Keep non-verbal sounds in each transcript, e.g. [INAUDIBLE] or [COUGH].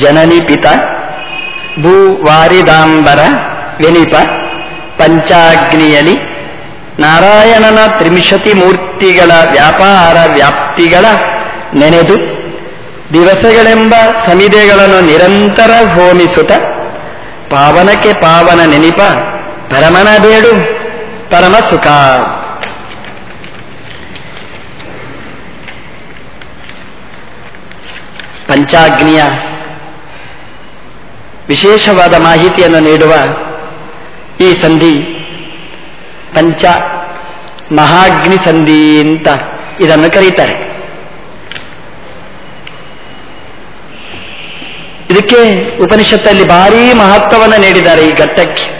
ಜನನಿ ಪಿತ ಭೂವಾರಿದಾಂಬರ ವಿನಿಪ ಪಂಚಾಗ್ನಿಯಲಿ ನಾರಾಯಣನ ತ್ರಿಮಿಷತಿ ಮೂರ್ತಿಗಳ ವ್ಯಾಪಾರ ವ್ಯಾಪ್ತಿಗಳ ನೆನೆದು, ದಿವಸಗಳೆಂಬ ಸಮಿದೆಗಳನ್ನು ನಿರಂತರ ಹೋಮಿಸುತ್ತ ಪಾವನಕ್ಕೆ ಪಾವನ ನೆನಿಪ ಪರಮನ ಬೇಡು, ಪರಮ ಸುಖ. ಪಂಚಾಗ್ನಿಯ ವಿಶೇಷವಾದ ಮಾಹಿತಿಯನ್ನು ನೀಡುವ ಈ ಸಂಧಿ, ಪಂಚ ಮಹಾಗ್ನಿ ಸಂಧಿ ಅಂತ ಇದನ್ನು ಕರೀತಾರೆ. ಇದಕ್ಕೆ ಉಪನಿಷತ್ತಲ್ಲಿ ಭಾರೀ ಮಹತ್ವವನ್ನು ನೀಡಿದ್ದಾರೆ ಈ ಘಟ್ಟಕ್ಕೆ.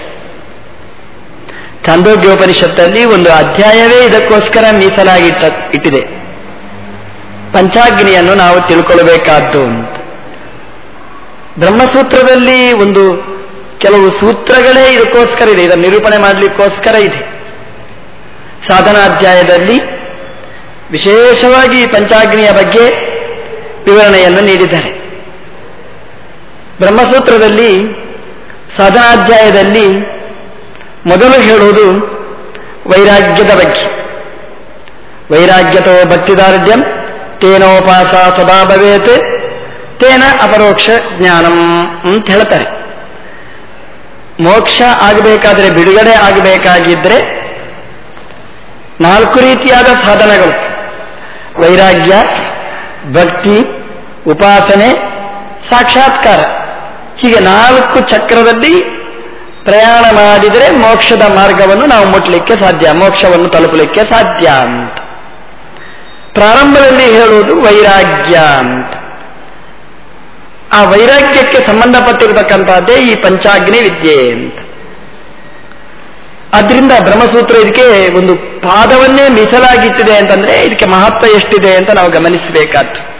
ಛಾಂದೋಗ್ಯೋಪನಿಷತ್ತಲ್ಲಿ ಒಂದು ಅಧ್ಯಾಯವೇ ಇದಕ್ಕೋಸ್ಕರ ಮೀಸಲಾಗಿಟ್ಟ ಇಟ್ಟಿದೆ. ಪಂಚಾಗ್ನಿಯನ್ನು ನಾವು ತಿಳ್ಕೊಳ್ಬೇಕಾದ್ದು ಅಂತ. ಬ್ರಹ್ಮಸೂತ್ರದಲ್ಲಿ ಒಂದು ಕೆಲವು ಸೂತ್ರಗಳೇ ಇದಕ್ಕೋಸ್ಕರ ಇದೆ, ಇದನ್ನು ನಿರೂಪಣೆ ಮಾಡಲಿಕ್ಕೋಸ್ಕರ ಇದೆ. ಸಾಧನಾಧ್ಯಾಯದಲ್ಲಿ ವಿಶೇಷವಾಗಿ ಪಂಚಾಗ್ನಿಯ ಬಗ್ಗೆ ವಿವರಣೆಯನ್ನು ನೀಡಿದ್ದಾರೆ. ಬ್ರಹ್ಮಸೂತ್ರದಲ್ಲಿ, ಸಾಧನಾಧ್ಯಾಯದಲ್ಲಿ ಮೊದಲು ಹೇಳುವುದು ವೈರಾಗ್ಯದ ಬಗ್ಗೆ. ವೈರಾಗ್ಯತೋ ಭಕ್ತಿದಾರ್ಢ್ಯಂ ತೇನೋಪಾಸ ಸದಾ ಭವೇತ್ ತೇನ ಅಪರೋಕ್ಷ ಜ್ಞಾನಂ ಅಂತ ಹೇಳ್ತಾರೆ. ಮೋಕ್ಷ ಆಗಬೇಕಾದ್ರೆ ಬಿಡುಗಡೆ ಆಗಬೇಕಾಗಿದ್ರೆ ನಾಲ್ಕು ರೀತಿಯಾದ ಸಾಧನಗಳು. ವೈರಾಗ್ಯ, ಭಕ್ತಿ, ಉಪಾಸನೆ, ಸಾಕ್ಷಾತ್ಕಾರ. ಹೀಗೆ ನಾಲ್ಕು ಚಕ್ರದಲ್ಲಿ ಪ್ರಯಾಣ ಮಾಡಿದರೆ ಮೋಕ್ಷದ ಮಾರ್ಗವನ್ನು ನಾವು ಮುಟ್ಟಲಿಕ್ಕೆ ಸಾಧ್ಯ, ಮೋಕ್ಷವನ್ನು ತಲುಪಲಿಕ್ಕೆ ಸಾಧ್ಯ ಅಂತ. ಪ್ರಾರಂಭದಲ್ಲಿ ಹೇಳುವುದು ವೈರಾಗ್ಯ ಅಂತ. ಆ ವೈರಾಗ್ಯಕ್ಕೆ ಸಂಬಂಧಪಟ್ಟಿರತಕ್ಕಂಥದ್ದೇ ಈ ಪಂಚಾಗ್ನಿ ವಿದ್ಯೆ ಅಂತ. ಆದ್ರಿಂದ ಬ್ರಹ್ಮಸೂತ್ರ ಇದಕ್ಕೆ ಒಂದು ಪಾದವನ್ನೇ ಮೀಸಲಾಗಿಟ್ಟಿದೆ ಅಂತಂದ್ರೆ ಇದಕ್ಕೆ ಮಹತ್ವ ಎಷ್ಟಿದೆ ಅಂತ ನಾವು ಗಮನಿಸಬೇಕಾದ್ದು.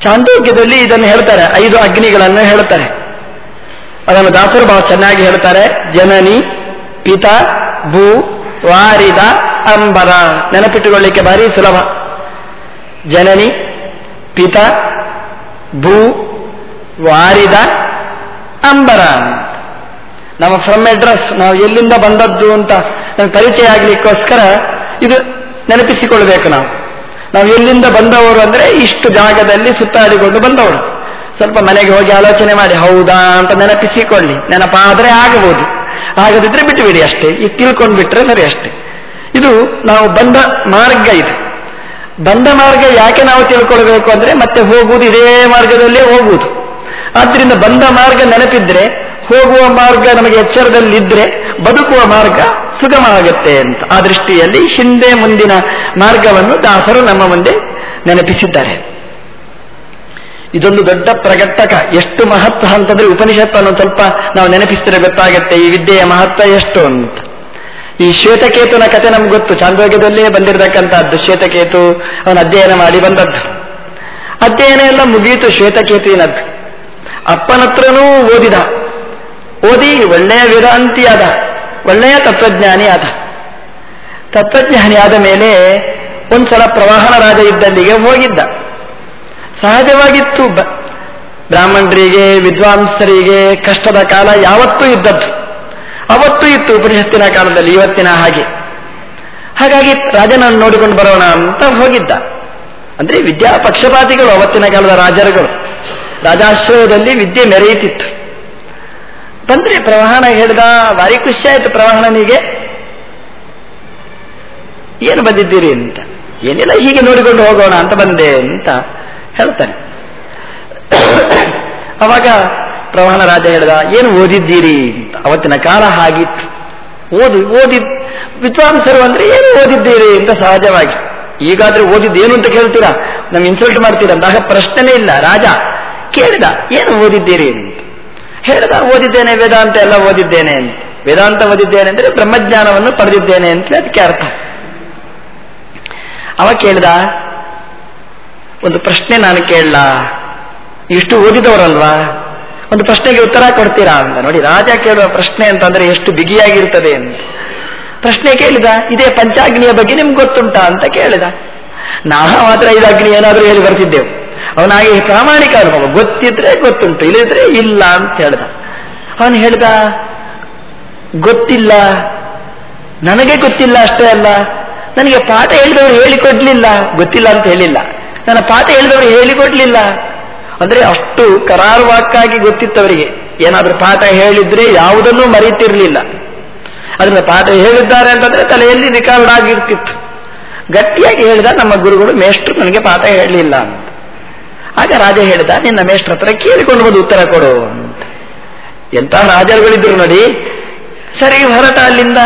ಚಾಂದೋಗ್ಯದಲ್ಲಿ ಇದನ್ನು ಹೇಳ್ತಾರೆ, ಐದು ಅಗ್ನಿಗಳನ್ನು ಹೇಳ್ತಾರೆ. ಅದನ್ನು ದಾಸರು ಬಹಳ ಚೆನ್ನಾಗಿ ಹೇಳ್ತಾರೆ, ಜನನಿ, ಪಿತ, ಭೂ, ವಾರಿದ, ಅಂಬರ. ನೆನಪಿಟ್ಟುಕೊಳ್ಳಿಕ್ಕೆ ಭಾರಿ ಸುಲಭ. ಜನನಿ, ಪಿತ ಭೂ ವಾರಿದ ಅಂಬರ ನಮ್ಮ ಫ್ರಮ್ ಅಡ್ರೆಸ್ ನಾವು ಎಲ್ಲಿಂದ ಬಂದದ್ದು ಅಂತ ನಮ್ಗೆ ಪರಿಚಯ ಆಗ್ಲಿಕ್ಕೋಸ್ಕರ ಇದು ನೆನಪಿಸಿಕೊಳ್ಬೇಕು ನಾವು. ನಾವು ಎಲ್ಲಿಂದ ಬಂದವರು ಅಂದ್ರೆ ಇಷ್ಟು ಜಾಗದಲ್ಲಿ ಸುತ್ತಾಡಿಕೊಂಡು ಬಂದವರು. ಸ್ವಲ್ಪ ಮನೆಗೆ ಹೋಗಿ ಆಲೋಚನೆ ಮಾಡಿ, ಹೌದಾ ಅಂತ ನೆನಪಿಸಿಕೊಳ್ಳಿ. ನೆನಪಾದರೆ ಆಗಬಹುದು. ಆಗದಿದ್ರೆ ಬಿಟ್ಟುಬಿಡಿ ಅಷ್ಟೇ. ಇದು ತಿಳ್ಕೊಂಡು ಬಿಟ್ರೆ ಸರಿ ಅಷ್ಟೇ. ಇದು ನಾವು ಬಂದ ಮಾರ್ಗ ಇದು. ಬಂದ ಮಾರ್ಗ ಯಾಕೆ ನಾವು ತಿಳ್ಕೊಳ್ಬೇಕು ಅಂದ್ರೆ ಮತ್ತೆ ಹೋಗುವುದು ಇದೇ ಮಾರ್ಗದಲ್ಲೇ ಹೋಗುವುದು. ಆದ್ರಿಂದ ಬಂದ ಮಾರ್ಗ ನೆನಪಿದ್ರೆ, ಹೋಗುವ ಮಾರ್ಗ ನಮಗೆ ಎಚ್ಚರದಲ್ಲಿದ್ರೆ, ಬದುಕುವ ಮಾರ್ಗ ಸುಗಮ ಆಗುತ್ತೆ ಅಂತ ಆ ದೃಷ್ಟಿಯಲ್ಲಿ ಹಿಂದೆ ಮುಂದಿನ ಮಾರ್ಗವನ್ನು ದಾಸರು ನಮ್ಮ ಮುಂದೆ ನೆನಪಿಸಿದ್ದಾರೆ. ಇದೊಂದು ದೊಡ್ಡ ಪ್ರಗಟ್ಟಕ ಎಷ್ಟು ಮಹತ್ವ ಅಂತಂದ್ರೆ ಉಪನಿಷತ್ತನ್ನು ಸ್ವಲ್ಪ ನಾವು ನೆನಪಿಸಿದ್ರೆ ಗೊತ್ತಾಗತ್ತೆ, ಈ ವಿದ್ಯೆಯ ಮಹತ್ವ ಎಷ್ಟು ಅಂತ. ಈ ಶ್ವೇತಕೇತುನ ಕತೆ ನಮ್ಗೆ ಗೊತ್ತು. ಚಾಂದೋಗ್ಯದಲ್ಲೇ ಬಂದಿರತಕ್ಕಂಥದ್ದು ಶ್ವೇತಕೇತು. ಅವನ ಅಧ್ಯಯನ ಮಾಡಿ ಬಂದದ್ದು. ಅಧ್ಯಯನ ಎಲ್ಲ ಮುಗಿಯಿತು ಶ್ವೇತಕೇತುವಿನದ್ದು. ಅಪ್ಪನತ್ರನೂ ಓದಿದ. ಓದಿ ಒಳ್ಳೆಯ ವೇದಾಂತಿಯಾದ. ಒಳ್ಳೆಯ ತತ್ವಜ್ಞಾನಿ ಆದ ತತ್ವಜ್ಞಾನಿ ಆದ ಮೇಲೆ ಒಂದ್ಸಲ ಪ್ರವಾಹನ ರಾಜ ಇದ್ದಲ್ಲಿಗೆ ಹೋಗಿದ್ದ. ಸಹಜವಾಗಿತ್ತು. ಬ್ರಾಹ್ಮಣರಿಗೆ, ವಿದ್ವಾಂಸರಿಗೆ ಕಷ್ಟದ ಕಾಲ ಯಾವತ್ತೂ ಇದ್ದದ್ದು. ಅವತ್ತೂ ಇತ್ತು ಉಪನಿಷತ್ತಿನ ಕಾಲದಲ್ಲಿ, ಇವತ್ತಿನ ಹಾಗೆ. ಹಾಗಾಗಿ ರಾಜನನ್ನು ನೋಡಿಕೊಂಡು ಬರೋಣ ಅಂತ ಹೋಗಿದ್ದ. ಅಂದ್ರೆ ವಿದ್ಯಾ ಪಕ್ಷಪಾತಿಗಳು ಅವತ್ತಿನ ಕಾಲದ ರಾಜರುಗಳು. ರಾಜಾಶ್ರಯದಲ್ಲಿ ವಿದ್ಯೆ ಮೆರೆಯುತ್ತಿತ್ತು. ಬಂದ್ರೆ ಪ್ರವಾಹನ ಹೇಳಿದ, ಭಾರಿ ಖುಷಿ ಆಯ್ತು ಪ್ರವಾಹನಿಗೆ ಏನು ಬಂದಿದ್ದೀರಿ ಅಂತ. ಏನಿಲ್ಲ, ಹೀಗೆ ನೋಡಿಕೊಂಡು ಹೋಗೋಣ ಅಂತ ಬಂದೆ ಅಂತ ಹೇಳ್ತಾನೆ. ಅವಾಗ ಪ್ರವಾಹನ ರಾಜ ಹೇಳಿದ, ಏನು ಓದಿದ್ದೀರಿ? ಅಂತ. ಅವತ್ತಿನ ಕಾಲ ಹಾಗಿತ್ತು. ಓದಿ ಓದಿ, ವಿದ್ವಾಂಸರು ಅಂದ್ರೆ ಏನು ಓದಿದ್ದೀರಿ ಅಂತ ಸಹಜವಾಗಿ. ಈಗಾದ್ರೆ ಓದಿದ್ದೇನು ಅಂತ ಕೇಳ್ತೀರಾ? ನಮ್ಗೆ ಇನ್ಸಲ್ಟ್ ಮಾಡ್ತೀರಾ? ಅಂದಾಗ ಪ್ರಶ್ನೆನೇ ಇಲ್ಲ. ರಾಜ ಕೇಳಿದ, ಏನು ಓದಿದ್ದೀರಿ? ಅಂತ. ಹೇಳಿದ, ಓದಿದ್ದೇನೆ ವೇದಾಂತ, ಎಲ್ಲ ಓದಿದ್ದೇನೆ ಅಂತ. ವೇದಾಂತ ಓದಿದ್ದೇನೆ ಅಂದ್ರೆ ಬ್ರಹ್ಮಜ್ಞಾನವನ್ನು ಪಡೆದಿದ್ದೇನೆ ಅಂತ ಅದಕ್ಕೆ ಅರ್ಥ. ಅವ ಕೇಳಿದ, ಒಂದು ಪ್ರಶ್ನೆ ನಾನು ಕೇಳಲ್ಲ ಇಷ್ಟು ಓದಿದವರಲ್ವಾ? ಒಂದು ಪ್ರಶ್ನೆಗೆ ಉತ್ತರ ಕೊಡ್ತೀರಾ ಅಂತ ನೋಡಿ, ರಾಜ ಕೇಳುವ ಪ್ರಶ್ನೆ ಅಂತಂದ್ರೆ ಎಷ್ಟು ಬಿಗಿಯಾಗಿರ್ತದೆ ಅಂತ. ಪ್ರಶ್ನೆ ಕೇಳಿದ, ಇದೇ ಪಂಚಾಗ್ನಿಯ ಬಗ್ಗೆ ನಿಮ್ಗೆ ಗೊತ್ತುಂಟಾ ಅಂತ ಕೇಳಿದ. ನಾವು ಮಾತ್ರ ಇದು ಅಗ್ನಿ ಏನಾದರೂ ಹೇಳಿ ಬರ್ತಿದ್ದೆವು. ಅವನಾಗಿ ಪ್ರಾಮಾಣಿಕ ಅನುಭವ, ಗೊತ್ತಿದ್ರೆ ಗೊತ್ತುಂಟು, ಇಲ್ಲದಿದ್ರೆ ಇಲ್ಲ ಅಂತ ಹೇಳ್ದ. ಅವನು ಹೇಳ್ದ, ಗೊತ್ತಿಲ್ಲ, ನನಗೆ ಗೊತ್ತಿಲ್ಲ ಅಷ್ಟೇ ಅಲ್ಲ, ನನಗೆ ಪಾಠ ಹೇಳಿದವರು ಹೇಳಿಕೊಡ್ಲಿಲ್ಲ, ಗೊತ್ತಿಲ್ಲ ಅಂತ ಹೇಳಿಲ್ಲ. ನನ್ನ ಪಾಠ ಹೇಳಿದವರು ಹೇಳಿಕೊಡ್ಲಿಲ್ಲ ಅಂದ್ರೆ ಅಷ್ಟು ಕರಾರುವಾಕ್ಕಾಗಿ ಗೊತ್ತಿತ್ತು ಅವರಿಗೆ ಏನಾದ್ರೂ ಪಾಠ ಹೇಳಿದ್ರೆ ಯಾವುದನ್ನೂ ಮರೀತಿರ್ಲಿಲ್ಲ. ಅದನ್ನ ಪಾಠ ಹೇಳಿದ್ದಾರೆ ಅಂತಂದ್ರೆ ತಲೆಯಲ್ಲಿ ರೆಕಾರ್ಡ್ ಆಗಿರ್ತಿತ್ತು ಗಟ್ಟಿಯಾಗಿ ಹೇಳಿದ ನಮ್ಮ ಗುರುಗಳು, ಮೇಷ್ಟ್ರು ನನಗೆ ಪಾಠ ಹೇಳಲಿಲ್ಲ ಅಂತ. ಆಗ ರಾಜ ಹೇಳಿದ, ನಿನ್ನ ಮೇಷ್ಟ್ರ ಹತ್ರ ಕೇಳಿಕೊಂಡು ಬಂದು ಉತ್ತರ ಕೊಡು ಅಂತ. ಎಂತ ರಾಜರುಗಳಿದ್ರು ನೋಡಿ, ಸರಿ ಹೊರಟ ಅಲ್ಲಿಂದ.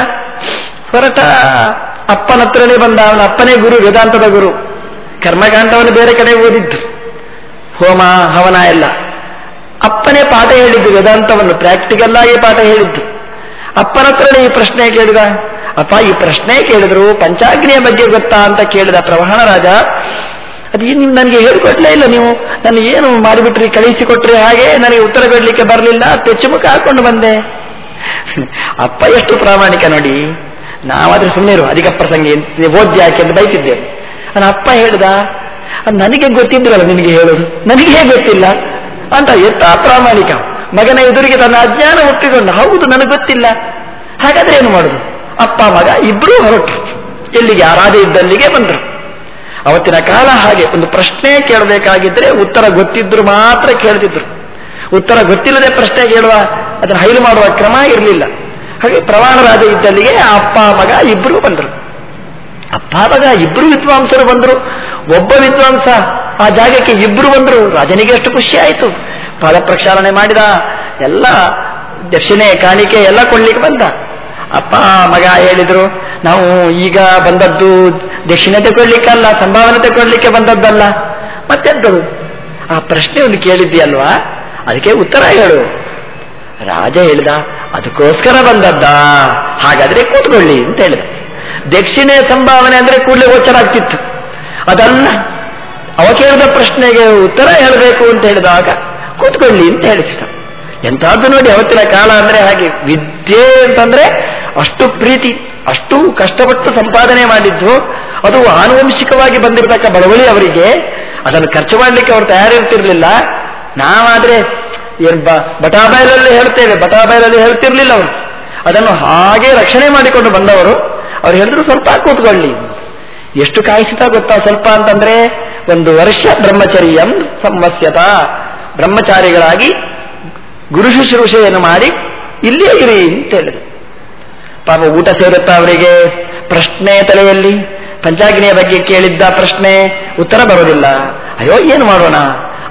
ಹೊರಟ ಅಪ್ಪನ ಹತ್ರನೇ ಬಂದ, ಅವನ ಅಪ್ಪನೇ ಗುರು, ವೇದಾಂತದ ಗುರು. ಕರ್ಮಕಾಂಡವನ್ನು ಬೇರೆ ಕಡೆ ಓದಿದ್ದು. ಹೋಮ, ಹವನ ಎಲ್ಲ. ಅಪ್ಪನೇ ಪಾಠ ಹೇಳಿದ್ದು, ವೇದಾಂತವನ್ನು ಪ್ರಾಕ್ಟಿಕಲ್ ಆಗಿ ಪಾಠ ಹೇಳಿದ್ದು. ಅಪ್ಪನ ಹತ್ರನೇ ಈ ಪ್ರಶ್ನೆ ಕೇಳಿದ. ಅಪ್ಪ, ಈ ಪ್ರಶ್ನೆ ಕೇಳಿದ್ರು, ಪಂಚಾಗ್ನಿಯ ಬಗ್ಗೆ ಗೊತ್ತಾ ಅಂತ ಕೇಳಿದ ಪ್ರವಹಣ ರಾಜ. ಅದು ನೀವು ನನಗೆ ಹೇಳಿಕೊಡ್ಲೇ ಇಲ್ಲ ನೀವು. ನಾನು ಏನು ಮಾಡಿಬಿಟ್ರಿ, ಕಳಿಸಿಕೊಟ್ರಿ ಹಾಗೆ ನನಗೆ ಉತ್ತರ ಕೊಡ್ಲಿಕ್ಕೆ ಬರಲಿಲ್ಲ ತೆಚ್ಚುಮುಖ ಹಾಕೊಂಡು ಬಂದೆ. ಅಪ್ಪ, ಎಷ್ಟು ಪ್ರಾಮಾಣಿಕ ನೋಡಿ. ನಾವಾದ್ರೆ ಸುಮ್ಮನೆ ಇರು ಅಧಿಕ ಪ್ರಸಂಗಿ, ಓದ್ಯಾಕೆ ಅಂತ ಬೈತಿದ್ದೇವೆ. ನನ್ನ ಅಪ್ಪ ಹೇಳ್ದ ನನಗೆ ಗೊತ್ತಿದ್ರಲ್ಲ ನಿನಗೆ ಹೇಳೋದು. ನನಗೆ ಹೇಗೆ ಗೊತ್ತಿಲ್ಲ? ಅಂತ ಎತ್ತ ಪ್ರಾಮಾಣಿಕ. ಮಗನ ಎದುರಿಗೆ ತನ್ನ ಅಜ್ಞಾನ ಹುಟ್ಟಿಕೊಂಡು. ಹೌದು, ನನಗೆ ಗೊತ್ತಿಲ್ಲ. ಹಾಗಾದ್ರೆ ಏನು ಮಾಡುದು? ಅಪ್ಪ, ಮಗ ಇಬ್ಬರೂ ಹೊರಟು. ಎಲ್ಲಿಗೆ? ಆರಾಧೆ ಇದ್ದಲ್ಲಿಗೆ ಬಂದರು. ಅವತ್ತಿನ ಕಾಲ ಹಾಗೆ ಒಂದು ಪ್ರಶ್ನೆ ಕೇಳಬೇಕಾಗಿದ್ರೆ ಉತ್ತರ ಗೊತ್ತಿದ್ರು ಮಾತ್ರ ಕೇಳ್ತಿದ್ರು. ಉತ್ತರ ಗೊತ್ತಿಲ್ಲದೆ ಪ್ರಶ್ನೆ ಕೇಳುವ, ಅದನ್ನು ಹೈಲು ಮಾಡುವ ಕ್ರಮ ಇರಲಿಲ್ಲ. ಹಾಗೆ ಪ್ರವಾಣ ರಾಜ ಇದ್ದಲ್ಲಿಗೆ ಅಪ್ಪ, ಮಗ ಇಬ್ಬರು ಬಂದರು. ಅಪ್ಪ, ಮಗ ಇಬ್ಬರು ವಿದ್ವಾಂಸರು ಬಂದರು. ಒಬ್ಬ ವಿದ್ವಾಂಸ ಆ ಜಾಗಕ್ಕೆ ಇಬ್ರು ಬಂದರು. ರಾಜನಿಗೆ ಅಷ್ಟು ಖುಷಿ ಆಯಿತು. ಪಾದ ಪ್ರಕ್ಷಾಲನೆ ಮಾಡಿದ. ಎಲ್ಲ ದಕ್ಷಿಣೆ, ಕಾಣಿಕೆ ಎಲ್ಲ ಕೊಡ್ಲಿಕ್ಕೆ ಬಂದ. ಅಪ್ಪ, ಮಗ ಹೇಳಿದ್ರು, ನಾವು ಈಗ ಬಂದದ್ದು ದಕ್ಷಿಣೆ ತಗೊಳ್ಲಿಕ್ಕಲ್ಲ ಸಂಭಾವನೆ ತಗೊಳ್ಲಿಕ್ಕೆ ಬಂದದ್ದಲ್ಲ. ಮತ್ತೆಂತದು? ಆ ಪ್ರಶ್ನೆ ಒಂದು ಕೇಳಿದ್ದೀಯಲ್ವಾ? ಅದಕ್ಕೆ ಉತ್ತರ ಹೇಳು. ರಾಜ ಹೇಳಿದ, ಅದಕ್ಕೋಸ್ಕರ ಬಂದದ್ದ? ಹಾಗಾದ್ರೆ ಕೂತ್ಕೊಳ್ಳಿ, ಅಂತ ಹೇಳಿದ. ದಕ್ಷಿಣೆ ಸಂಭಾವನೆ ಅಂದ್ರೆ ಕೂಡಲೇ ಗೋಚರ ಆಗ್ತಿತ್ತು. ಅದಲ್ಲ ಅವ ಕೇಳಿದ ಪ್ರಶ್ನೆಗೆ ಉತ್ತರ ಹೇಳಬೇಕು ಅಂತ ಹೇಳಿದಾಗ ಕೂತ್ಕೊಳ್ಳಿ ಅಂತ ಹೇಳಿಸಿದ ಎಂಥದ್ದು ನೋಡಿ ಅವತ್ತಿನ ಕಾಲ ಅಂದ್ರೆ ಹಾಗೆ ವಿದ್ಯೆ ಅಂತಂದ್ರೆ ಅಷ್ಟು ಪ್ರೀತಿ, ಅಷ್ಟು ಕಷ್ಟಪಟ್ಟು ಸಂಪಾದನೆ ಮಾಡಿದ್ದು, ಅದು ಆನುವಂಶಿಕವಾಗಿ ಬಂದಿರತಕ್ಕ ಬಡವಳಿ ಅವರಿಗೆ. ಅದನ್ನು ಖರ್ಚು ಮಾಡಲಿಕ್ಕೆ ಅವರು ತಯಾರಿರ್ತಿರ್ಲಿಲ್ಲ. ನಾವಾದ್ರೆ ಏನ್ ಬ ಬಟಾಬೈಲಲ್ಲಿ ಹೇಳ್ತೇವೆ ಬಟಾಬೈಲಲ್ಲಿ ಹೇಳ್ತಿರ್ಲಿಲ್ಲ ಅವರು. ಅದನ್ನು ಹಾಗೆ ರಕ್ಷಣೆ ಮಾಡಿಕೊಂಡು ಬಂದವರು. ಅವ್ರು ಹೇಳಿದ್ರು ಸ್ವಲ್ಪ ಕೂತ್ಕೊಳ್ಳಿ. ಎಷ್ಟು ಕಾಯಿಸಿತ ಗೊತ್ತಾ? ಸ್ವಲ್ಪ ಅಂತಂದ್ರೆ ಒಂದು ವರ್ಷ ಬ್ರಹ್ಮಚರ್ಯಂ ಸಂವಸ್ಯತ ಬ್ರಹ್ಮಚಾರಿಗಳಾಗಿ ಗುರು ಶುಶ್ರೂಷೆಯನ್ನು ಮಾಡಿ ಇಲ್ಲೇ ಇರಿ ಅಂತ ಹೇಳಿದ್ರು. ಪಾಪ ಊಟ ಸೇರುತ್ತಾ ಅವರಿಗೆ? ಪ್ರಶ್ನೆ ತಲೆಯಲ್ಲಿ. ಪಂಚಾಗ್ನಿಯ ಬಗ್ಗೆ ಕೇಳಿದ್ದ ಪ್ರಶ್ನೆ ಉತ್ತರ ಬರೋದಿಲ್ಲ ಅಯ್ಯೋ, ಏನು ಮಾಡೋಣ?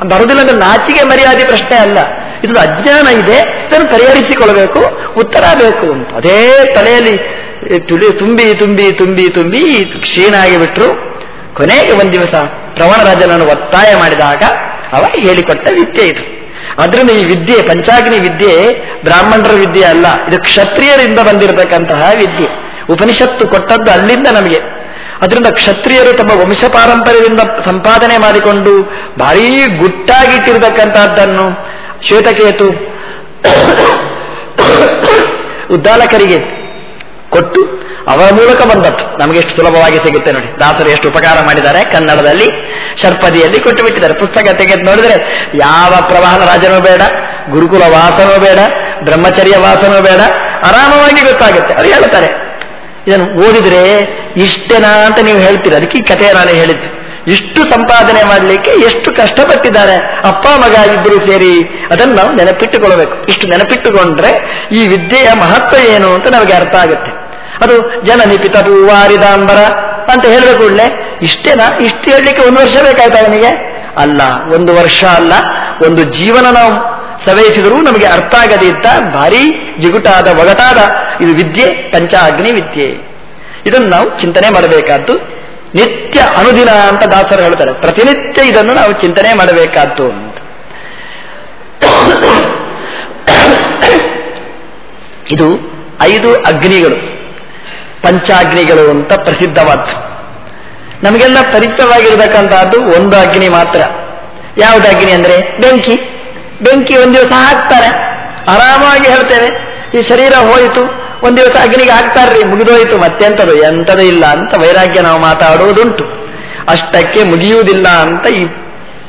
ಬರೋದಿಲ್ಲ ಅಂದ್ರೆ ನಾಚಿಕೆ ಮರ್ಯಾದೆ ಪ್ರಶ್ನೆ ಅಲ್ಲ. ಇದು ಅಜ್ಞಾನ ಇದೆ, ಇದನ್ನು ಪರಿಹರಿಸಿಕೊಳ್ಳಬೇಕು, ಉತ್ತರ ಬೇಕು ಅಂತ. ಅದೇ ತಲೆಯಲ್ಲಿ ತುಳಿ, ತುಂಬಿ ತುಂಬಿ ತುಂಬಿ ತುಂಬಿ ಕ್ಷೀಣ ಆಗಿಬಿಟ್ರು ಕೊನೆಗೆ ಒಂದು ದಿವಸ ಪ್ರವಣರಾಜನನ್ನು ಒತ್ತಾಯ ಮಾಡಿದಾಗ ಅವ ಹೇಳಿಕೊಟ್ಟ ವಿದ್ಯೆ ಇದು. ಅದರಿಂದ ಈ ವಿದ್ಯೆ, ಪಂಚಾಗ್ನಿ ವಿದ್ಯೆ, ಬ್ರಾಹ್ಮಣರ ವಿದ್ಯೆ ಅಲ್ಲ, ಇದು ಕ್ಷತ್ರಿಯರಿಂದ ಬಂದಿರತಕ್ಕಂತಹ ವಿದ್ಯೆ. ಉಪನಿಷತ್ತು ಕೊಟ್ಟದ್ದು ಅಲ್ಲಿಂದ ನಮಗೆ. ಅದರಿಂದ ಕ್ಷತ್ರಿಯರು ತಮ್ಮ ವಂಶ ಪಾರಂಪರ್ಯದಿಂದ ಸಂಪಾದನೆ ಮಾಡಿಕೊಂಡು ಭಾರೀ ಗುಟ್ಟಾಗಿಟ್ಟಿರತಕ್ಕಂತಹದ್ದನ್ನು ಶ್ವೇತಕೇತು, [COUGHS] ಉದ್ದಾಲಕರಿಗೆ ಕೊಟ್ಟು ಅವರ ಮೂಲಕ ಬಂದದ್ದು. ನಮಗೆ ಎಷ್ಟು ಸುಲಭವಾಗಿ ಸಿಗುತ್ತೆ ನೋಡಿ. ದಾಸರು ಎಷ್ಟು ಉಪಕಾರ ಮಾಡಿದ್ದಾರೆ. ಕನ್ನಡದಲ್ಲಿ ಶರ್ಪದಿಯಲ್ಲಿ ಕೊಟ್ಟು ಬಿಟ್ಟಿದ್ದಾರೆ ಪುಸ್ತಕ ತೆಗೆದು ನೋಡಿದ್ರೆ ಯಾವ ಪ್ರವಾಹನ ರಾಜನೂ ಬೇಡ, ಗುರುಕುಲ ವಾಸನೂ ಬೇಡ, ಬ್ರಹ್ಮಚರ್ಯ ವಾಸನೂ ಬೇಡ. ಆರಾಮವಾಗಿ ಗೊತ್ತಾಗುತ್ತೆ. ಅವ್ರು ಹೇಳ್ತಾರೆ, ಇದನ್ನು ಓದಿದ್ರೆ ಇಷ್ಟೇನಾ ಅಂತ ನೀವು ಹೇಳ್ತೀರಿ. ಅದಕ್ಕೆ ಈ ಕಥೆ ನಾನು ಹೇಳಿದ್ದು. ಇಷ್ಟು ಸಂಪಾದನೆ ಮಾಡಲಿಕ್ಕೆ ಎಷ್ಟು ಕಷ್ಟಪಟ್ಟಿದ್ದಾರೆ. ಅಪ್ಪ, ಮಗ ಇಬ್ಬರು ಸೇರಿ ಅದನ್ನು ನಾವು ನೆನಪಿಟ್ಟುಕೊಳ್ಬೇಕು. ಇಷ್ಟು ನೆನಪಿಟ್ಟುಕೊಂಡ್ರೆ ಈ ವಿದ್ಯೆಯ ಮಹತ್ವ ಏನು ಅಂತ ನಮಗೆ ಅರ್ಥ ಆಗುತ್ತೆ. ಅದು ಜನನಿ ಪಿತಪು ವಾರಿದಾಂಬರ ಅಂತ ಹೇಳಬೇಕು ಕೂಡಲೇ. ಇಷ್ಟೇನಾ? ಇಷ್ಟು ಹೇಳಲಿಕ್ಕೆ ಒಂದು ವರ್ಷ ಬೇಕಾಯ್ತಾ ಅವನಿಗೆ? ಅಲ್ಲ, ಒಂದು ವರ್ಷ ಅಲ್ಲ. ಒಂದು ಜೀವನ ನಾವು ಸವೆಯಿಸಿದರೂ ನಮಗೆ ಅರ್ಥ ಆಗದಿದ್ದ ಭಾರಿ ಜಿಗುಟಾದ, ಒಗಟಾದ ಇದು ವಿದ್ಯೆ, ಪಂಚಾಗ್ನಿ ವಿದ್ಯೆ. ಇದನ್ನು ನಾವು ಚಿಂತನೆ ಮಾಡಬೇಕಾದ್ದು ನಿತ್ಯ ಅನುದಿನ ಅಂತ ದಾಸರು ಹೇಳ್ತಾರೆ. ಪ್ರತಿನಿತ್ಯ ಇದನ್ನು ನಾವು ಚಿಂತನೆ ಮಾಡಬೇಕಾದ್ದು ಇದು ಐದು ಅಗ್ನಿಗಳು. ಪಂಚಾಗ್ನಿಗಳು ಅಂತ ಪ್ರಸಿದ್ಧವಾದ್ದು. ನಮಗೆಲ್ಲ ಪರಿಚಿತವಾಗಿರತಕ್ಕಂತಹದ್ದು ಒಂದು ಅಗ್ನಿ ಮಾತ್ರ. ಯಾವುದು ಅಗ್ನಿ ಅಂದ್ರೆ? ಬೆಂಕಿ. ಬೆಂಕಿ ಒಂದು ದಿವಸ ಹಾಕ್ತಾರೆ. ಆರಾಮಾಗಿ ಹೇಳ್ತೇವೆ, ಈ ಶರೀರ ಹೋಯಿತು, ಒಂದು ದಿವಸ ಅಗ್ನಿಗೆ ಹಾಕ್ತಾರ್ರಿ, ಮುಗಿದೋಯ್ತು, ಮತ್ತೆಂತದು? ಎಂತದ ಇಲ್ಲ ಅಂತ ವೈರಾಗ್ಯ ನಾವು ಮಾತಾಡುವುದುಂಟು. ಅಷ್ಟಕ್ಕೆ ಮುಗಿಯುವುದಿಲ್ಲ ಅಂತ ಈ